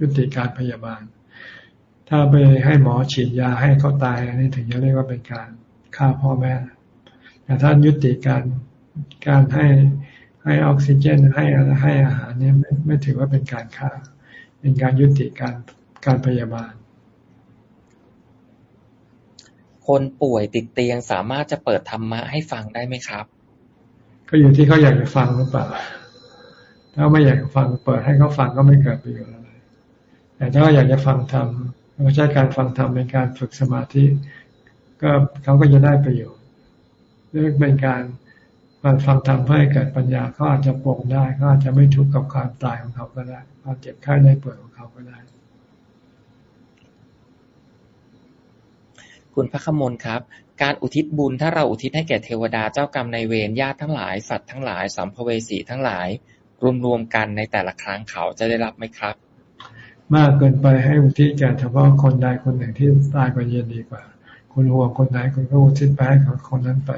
ยุติการพยาบาล ถ้าไปให้หมอฉีดยาให้เขาตายอันนี้ถึงจะเรียกว่าเป็นการฆ่าพ่อแม่ แต่ถ้ายุติการการให้ให้ออกซิเจนให้ให้อาหารนี่ไม่ไม่ถือว่าเป็นการฆ่า เป็นการยุติการการพยาบาล คนป่วยติดเตียงสามารถจะเปิดธรรมะให้ฟังได้ไหมครับ ก็อยู่ที่เขาอยากจะฟังหรือเปล่าถ้าไม่อยากฟังเปิดให้เขาฟังก็ไม่เกิดประโยชน์อะไรแต่ถ้าอยากจะฟังธรรม เราใช้การฟังธรรมเป็นการฝึกสมาธิ ก็เขาก็จะได้ประโยชน์เรื่อเป็นการการฟังธรรมเพื่อให้เกิดปัญญาเขาอาจจะปลงได้เขาอาจจะไม่ทุกข์กับความตายของเขาก็ได้ความเจ็บไข้ได้ป่วยของเขาก็ได้ คุณพระขมลครับ การอุทิศบุญถ้าเราอุทิศให้แก่เทวดาเจ้ากรรมในเวรญาติทั้งหลายสัตว์ทั้งหลายสัมภเวสีทั้งหลาย รวมๆกันในแต่ละครั้งเขาจะได้รับไหมครับ มากเกินไปให้อุทิศแก่เฉพาะคนใดคนหนึ่งที่ตายไปเย็นดีกว่า คุณห่วงคนไหนคุณก็อุทิศไปให้คนนั้นไป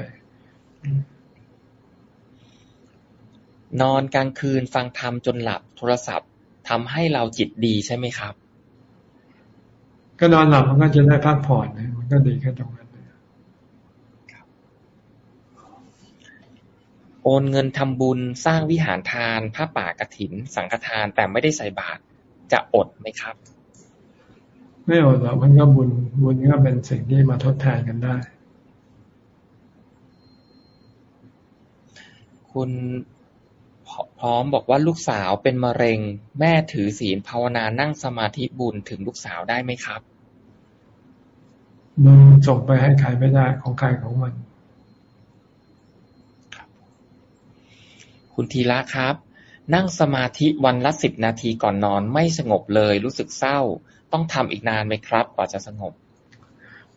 นอนกลางคืนฟังธรรมจนหลับโทรศัพท์ทำให้เราจิตดีใช่ไหมครับ ก็นอนหลับมันก็จะได้พักผ่อนนะมันก็ดีแค่ตรงนั้นโอนเงินทำบุญสร้างวิหารทานผ้าป่ากระถิน สังฆทานแต่ไม่ได้ใส่บาตร จะอดไหมครับ ไม่อดหรอกมันก็บุญบุญก็เป็นสิ่งที่มาทดแทนกันได้ คุณพร้อมบอกว่าลูกสาวเป็นมะเร็ง แม่ถือศีลภาวนานั่งสมาธิบุญถึงลูกสาวได้ไหมครับมันส่งไปให้ใครไม่ได้ของใครของมัน คุณทีละครับ นั่งสมาธิวันละสิบนาทีก่อนนอนไม่สงบเลย รู้สึกเศร้า ต้องทำอีกนานไหมครับ กว่าจะสงบ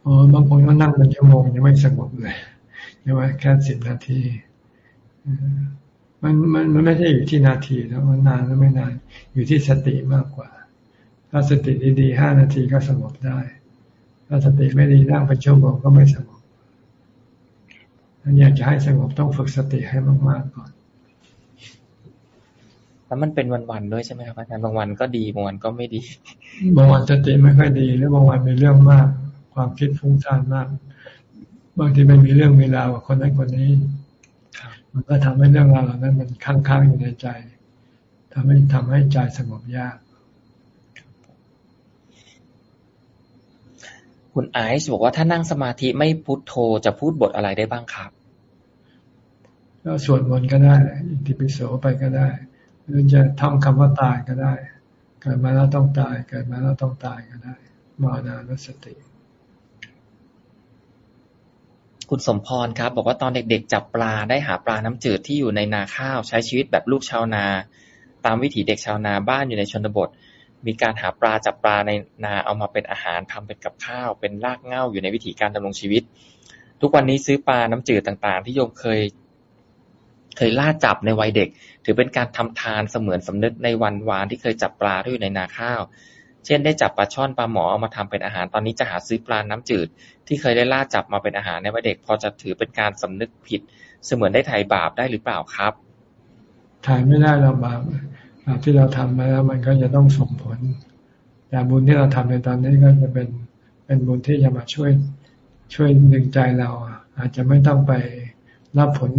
อ๋อบางคนก็นั่งเป็นชั่วโมงยังไม่สงบเลยใช่ไหมแค่สิบนาทีมันมันมันไม่ใช่อยู่ที่นาทีแล้วมันนานหรือไม่นาน อยู่ที่สติมากกว่า ถ้าสติดีๆห้านาทีก็สงบได้ ถ้าสติไม่ดีนั่งเป็นชั่วโมงก็ไม่สงบอันอยากจะให้สงบต้องฝึกสติให้มากๆก่อน แล้วมันเป็นวันๆด้วยใช่ไหมครับอาจารย์บางวันก็ดีบางวันก็ไม่ดี บางวันสติไม่ค่อยดี แล้วบางวันมีเรื่องมาก ความคิดฟุ้งซ่านมาก บางทีไม่มีเรื่องเวลากับคนนั้นคนนี้มันก็ทำให้เรื่องราวเหล่านั้นมันค้างๆอยู่ในใจทำให้ทำให้ใจสงบยาก คุณไอซ์บอกว่าถ้านั่งสมาธิไม่พุทโธจะพูดบทอะไรได้บ้างครับก็สวดมนต์ก็ได้อิติปิโสไปก็ได้ หรือจะทำคำว่าตายก็ได้ เกิดมาแล้วต้องตาย เกิดมาแล้วต้องตายก็ได้มานานุสติ คุณสมพรครับ บอกว่าตอนเด็กๆ จับปลาได้หาปลาน้ำจืดที่อยู่ในนาข้าวใช้ชีวิตแบบลูกชาวนา ตามวิถีเด็กชาวนาบ้านอยู่ในชนบท มีการหาปลาจับปลาในนาเอามาเป็นอาหารทำเป็นกับข้าว เป็นรากเหง้าอยู่ในวิถีการดำรงชีวิต ทุกวันนี้ซื้อปลาน้ำจืดต่างๆ ที่โยมเคย เคยล่าจับในวัยเด็ก ถือเป็นการทำทานเสมือนสำนึกในวันวานที่เคยจับปลาที่อยู่ในนาข้าว เช่นได้จับปลาช่อนปลาหมอเอามาทำเป็นอาหาร ตอนนี้จะหาซื้อปลาน้ำจืด ที่เคยได้ล่าจับมาเป็นอาหารในวัยเด็ก พอจะถือเป็นการสำนึกผิด เสมือนได้ไถ่บาปได้หรือเปล่าครับถ่ายไม่ได้เราบาปบาปที่เราทำมาแล้วมันก็จะต้องส่งผล แต่บุญที่เราทำในตอนนี้ก็จะเป็นเป็นบุญที่จะมาช่วยช่วยดึงใจเรา อาจจะไม่ต้องไปรับผล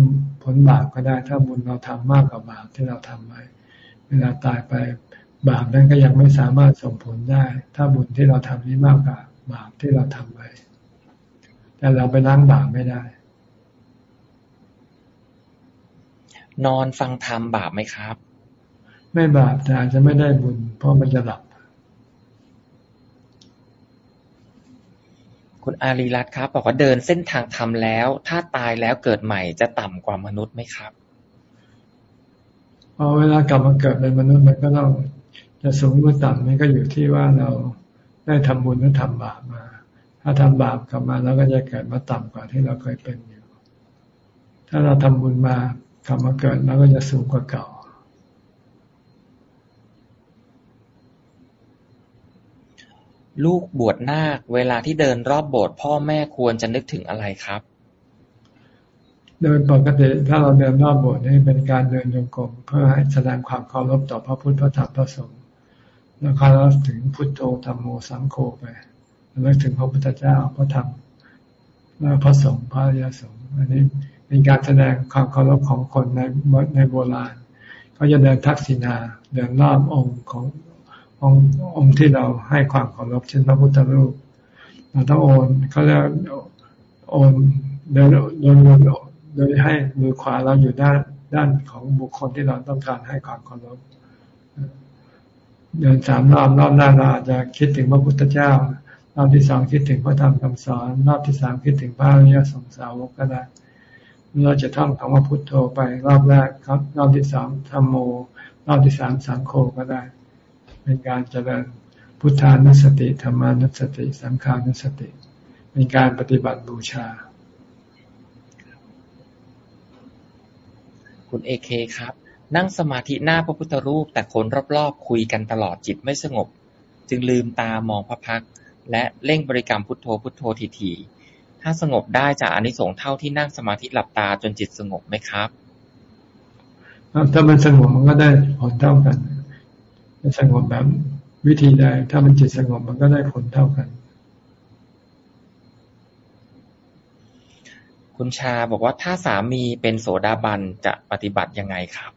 ผลบาปก็ได้ ถ้าบุญเราทำมากกว่าบาปที่เราทำไว้ เวลาตายไปบาปนั้นก็ยังไม่สามารถส่งผลได้ ถ้าบุญที่เราทำนี้มากกว่าบาปที่เราทำไว้ แต่เราไปล้างบาปไม่ได้ นอนฟังธรรมบาปไหมครับ ไม่บาปแต่อาจจะไม่ได้บุญ เพราะมันจะหลับ คุณอารีรัตน์ครับ บอกว่าเดินเส้นทางธรรมแล้ว ถ้าตายแล้วเกิดใหม่จะต่ำกว่ามนุษย์ไหมครับพอเวลากลับมาเกิดเป็นมนุษย์มันก็ต้องจะสูงหรือต่ำนี่ก็อยู่ที่ว่าเราได้ทำบุญหรือทำบาปมา ถ้าทำบาปกลับมาแล้วก็จะเกิดมาต่ำกว่าที่เราเคยเป็นอยู่ ถ้าเราทำบุญมากลับมาเกิดเราก็จะสูงกว่าเก่า ลูกบวชนาค เวลาที่เดินรอบโบสถ์พ่อแม่ควรจะนึกถึงอะไรครับเดินปกติถ้าเราเดินรอบโบสถ์นี่เป็นการเดินโยกมเพื่อให้แสดงความเคารพต่อพระพุทธพระธรรมพระสงฆ์แล้วก็เราถึงพุทโธธรรมโมสังโฆไปแล้วถึงพระพุทธเจ้าพระธรรมแล้วพระสงฆ์พระยาสงฆ์อันนี้เป็นการแสดงความเคารพของคนในในโบราณเขาจะเดินทักษิณาเดินรอบองค์ของ องค์องค์ที่เราให้ความเคารพเช่นพระพุทธรูปเราต้องโอนเขาเรียกโอนเดินโดยโดยให้มือขวาเราอยู่ด้านด้านของบุคคลที่เราต้องการให้ความเคารพเดินสามรอบรอบหน้าเราอาจจะคิดถึงพระพุทธเจ้ารอบที่สองคิดถึงพระธรรมคำสอนรอบที่สามคิดถึงพระอริยสงสาวกก็ได้เราจะท่องคำว่าพุทโธไปรอบแรกครับ รอบที่สองธรรมโม รอบที่สามสังโฆก็ได้ เป็นการเจริญพุทธานุสติธรรมานุสติ สังขานุสติ เป็นการปฏิบัติบูชา คุณเอเคครับ นั่งสมาธิหน้าพระพุทธรูป แต่คนรอบๆคุยกันตลอดจิตไม่สงบ จึงลืมตามองพระพักตร์และเร่งบริกรรมพุทโธพุทโธทีๆถ้าสงบได้จะอานิสงส์เท่าที่นั่งสมาธิหลับตาจนจิตสงบไหมครับ ถ้ามันสงบมันก็ได้ผลเท่ากัน จะสงบแบบวิธีใดถ้ามันจิตสงบมันก็ได้ผลเท่ากัน คุณชาบอกว่าถ้าสามีเป็นโสดาบันจะปฏิบัติยังไงครับ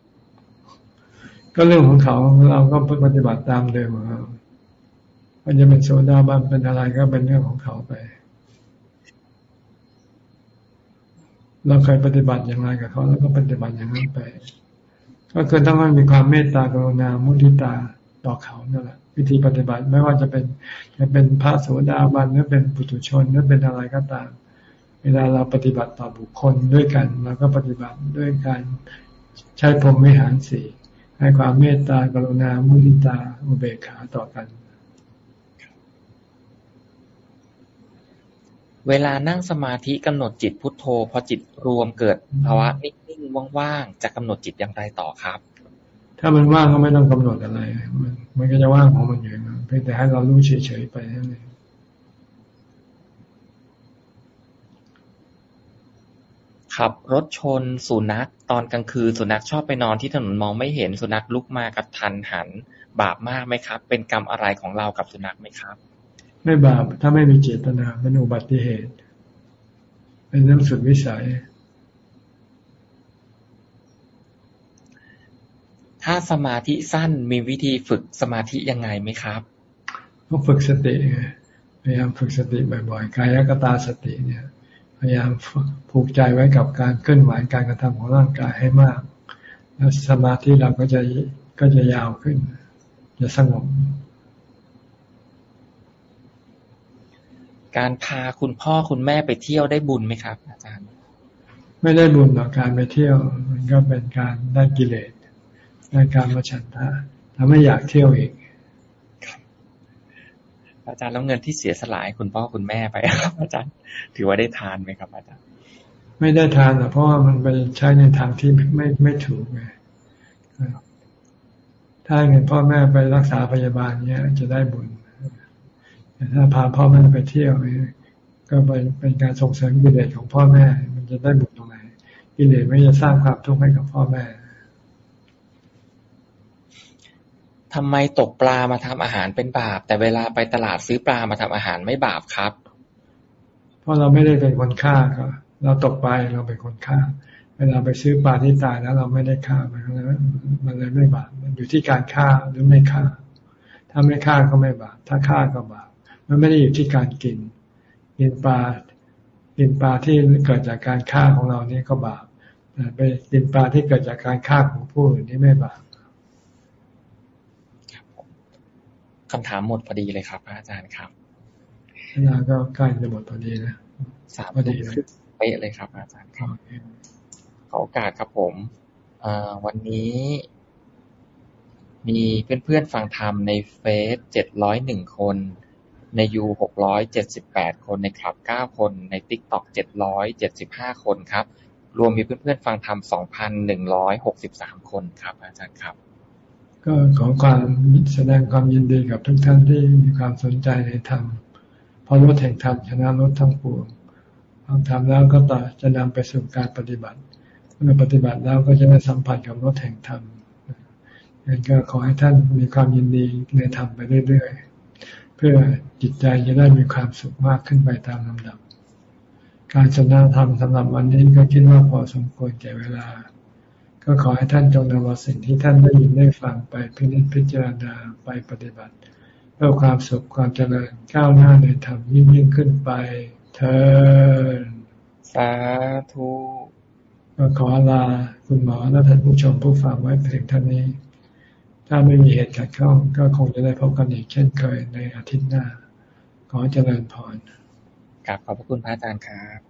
ก็เรื่องของเขาเราก็ปฏิบัติตามเดิมของเรามันจะเป็นโสดาบันเป็นอะไรก็เป็นเรื่องของเขาไป เราเคยปฏิบัติอย่างไรกับเขา แล้วก็ปฏิบัติอย่างนั้นไป ก็คือต้องมีความเมตตากรุณามุทิตา ต่อเขานั่นแหละ วิธีปฏิบัติไม่ว่าจะเป็นจะเป็นพระโสดาบันหรือเป็นปุถุชนหรือเป็นอะไรก็ตาม เวลาเราปฏิบัติต่อบุคคลด้วยกันเราก็ปฏิบัติด้วยการใช้พรหมวิหารสี่ให้ความเมตตากรุณามุทิตาอุเบกขาต่อกัน เวลานั่งสมาธิกำหนดจิตพุทโธพอจิตรวมเกิดภาวะนิ่งๆว่างๆจะกำหนดจิตอย่างไรต่อครับ ถ้ามันว่างก็ไม่ต้องกำหนดอะไร มันมันก็จะว่างของมันอยู่นะเพียงแต่ให้เรารู้เฉยๆไปนั่นเองขับรถชนสุนัขตอนกลางคืนสุนัขชอบไปนอนที่ถนนมองไม่เห็นสุนัขลุกมากระทันหัน บาปมากไหมครับ เป็นกรรมอะไรของเรากับสุนัขไหมครับ ไม่บาปถ้าไม่มีเจตนาเป็นอุบัติเหตุ เป็นเรื่องสุดวิสัย ถ้าสมาธิสั้นมีวิธีฝึกสมาธิยังไงไหมครับต้องฝึกสติไงพยายามฝึกสติบ่อยๆกายกตาสติเนี่ย พยายามผูกใจไว้กับการเคลื่อนไหวการกระทำของร่างกายให้มาก แล้วสมาธิเราก็จะก็จะยาวขึ้น จะสงบการพาคุณพ่อคุณแม่ไปเที่ยวได้บุญไหมครับ อาจารย์ ไม่ได้บุญหรอกการไปเที่ยว มันก็เป็นการได้กิเลส ได้การมาฉันทะทำให้อยากเที่ยวอีก อาจารย์แล้วเงินที่เสียสละให้คุณพ่อคุณแม่ไปครับ อาจารย์ ถือว่าได้ทานไหมครับ อาจารย์ ไม่ได้ทานหรอกเพราะว่ามันไปใช้ในทางที่ไม่ไม่ถูกไงถ้าเงินพ่อแม่ไปรักษาพยาบาลเนี้ยจะได้บุญแต่ถ้าพาพ่อแม่ไปเที่ยวเนี่ยก็เป็นเป็นการส่งเสริมกิเลสของพ่อแม่ มันจะได้บุญตรงไหนกิเลสไม่จะสร้างความทุกข์ให้กับพ่อแม่ ทำไมตกปลามาทำอาหารเป็นบาป แต่เวลาไปตลาดซื้อปลามาทำอาหารไม่บาปครับ เพราะเราไม่ได้เป็นคนฆ่าก็เราตกไปเราเป็นคนฆ่า เวลาไปซื้อปลาที่ตายแล้วเราไม่ได้ฆ่ามันเลยมันเลยไม่บาปมันอยู่ที่การฆ่าหรือไม่ฆ่า ถ้าไม่ฆ่าก็ไม่บาปถ้าฆ่าก็บาปมันไม่ได้อยู่ที่การกินกินปลากินปลาที่เกิดจากการฆ่าของเรานี่ก็บาปแต่ไปกินปลาที่เกิดจากการฆ่าของผู้อื่นนี่ไม่บาป คำถามหมดพอดีเลยครับอาจารย์ครับเวลาก็ใกล้จะหมดพอดีนะสามพอดีเลยเป๊ะเลยครับ อาจารย์ครับขอโอกาสครับผมวันนี้มีเพื่อนๆฟังธรรมในเฟซเจ็ดร้อยหนึ่งคน ในยูหกร้อยเจ็ดสิบแปดคนในคลับเก้าคนในติ๊กต็อกเจ็ดร้อยเจ็ดสิบห้าคนครับ รวมมีเพื่อนๆฟังธรรมสองพันหนึ่งร้อยหกสิบสามคนครับ อาจารย์ครับ ก็ขอความแสดงความยินดีกับทุกท่านที่มีความสนใจในธรรมเพราะรถแห่งธรรมชนะรถทั้งปวงฟังธรรมแล้วก็ต่อจะนำไปสู่การปฏิบัติเมื่อปฏิบัติแล้วก็จะได้สัมผัสกับรถแห่งธรรมงั้นก็ขอให้ท่านมีความยินดีในธรรมไปเรื่อยๆ เพื่อจิตใจจะได้มีความสุขมากขึ้นไปตามลำดับ การสนทนาธรรมสำหรับวันนี้ก็คิดว่าพอสมควรแก่เวลา ก็ขอให้ท่านจงนำเอาสิ่งที่ท่านได้ยินได้ฟังไปพิจิตพิจารณาไปปฏิบัติ เพื่อความสุขความเจริญก้าวหน้าในธรรมยิ่งยิ่งขึ้นไปเธอสาธุก็ขอลาคุณหมอและท่านผู้ชมผู้ฟังไว้เพียงเท่านี้ ถ้าไม่มีเหตุขัดข้องก็คงจะได้พบกันอีกเช่นเคยในอาทิตย์หน้า ขอเจริญพรกราบขอบพระคุณพระอาจารย์ครับ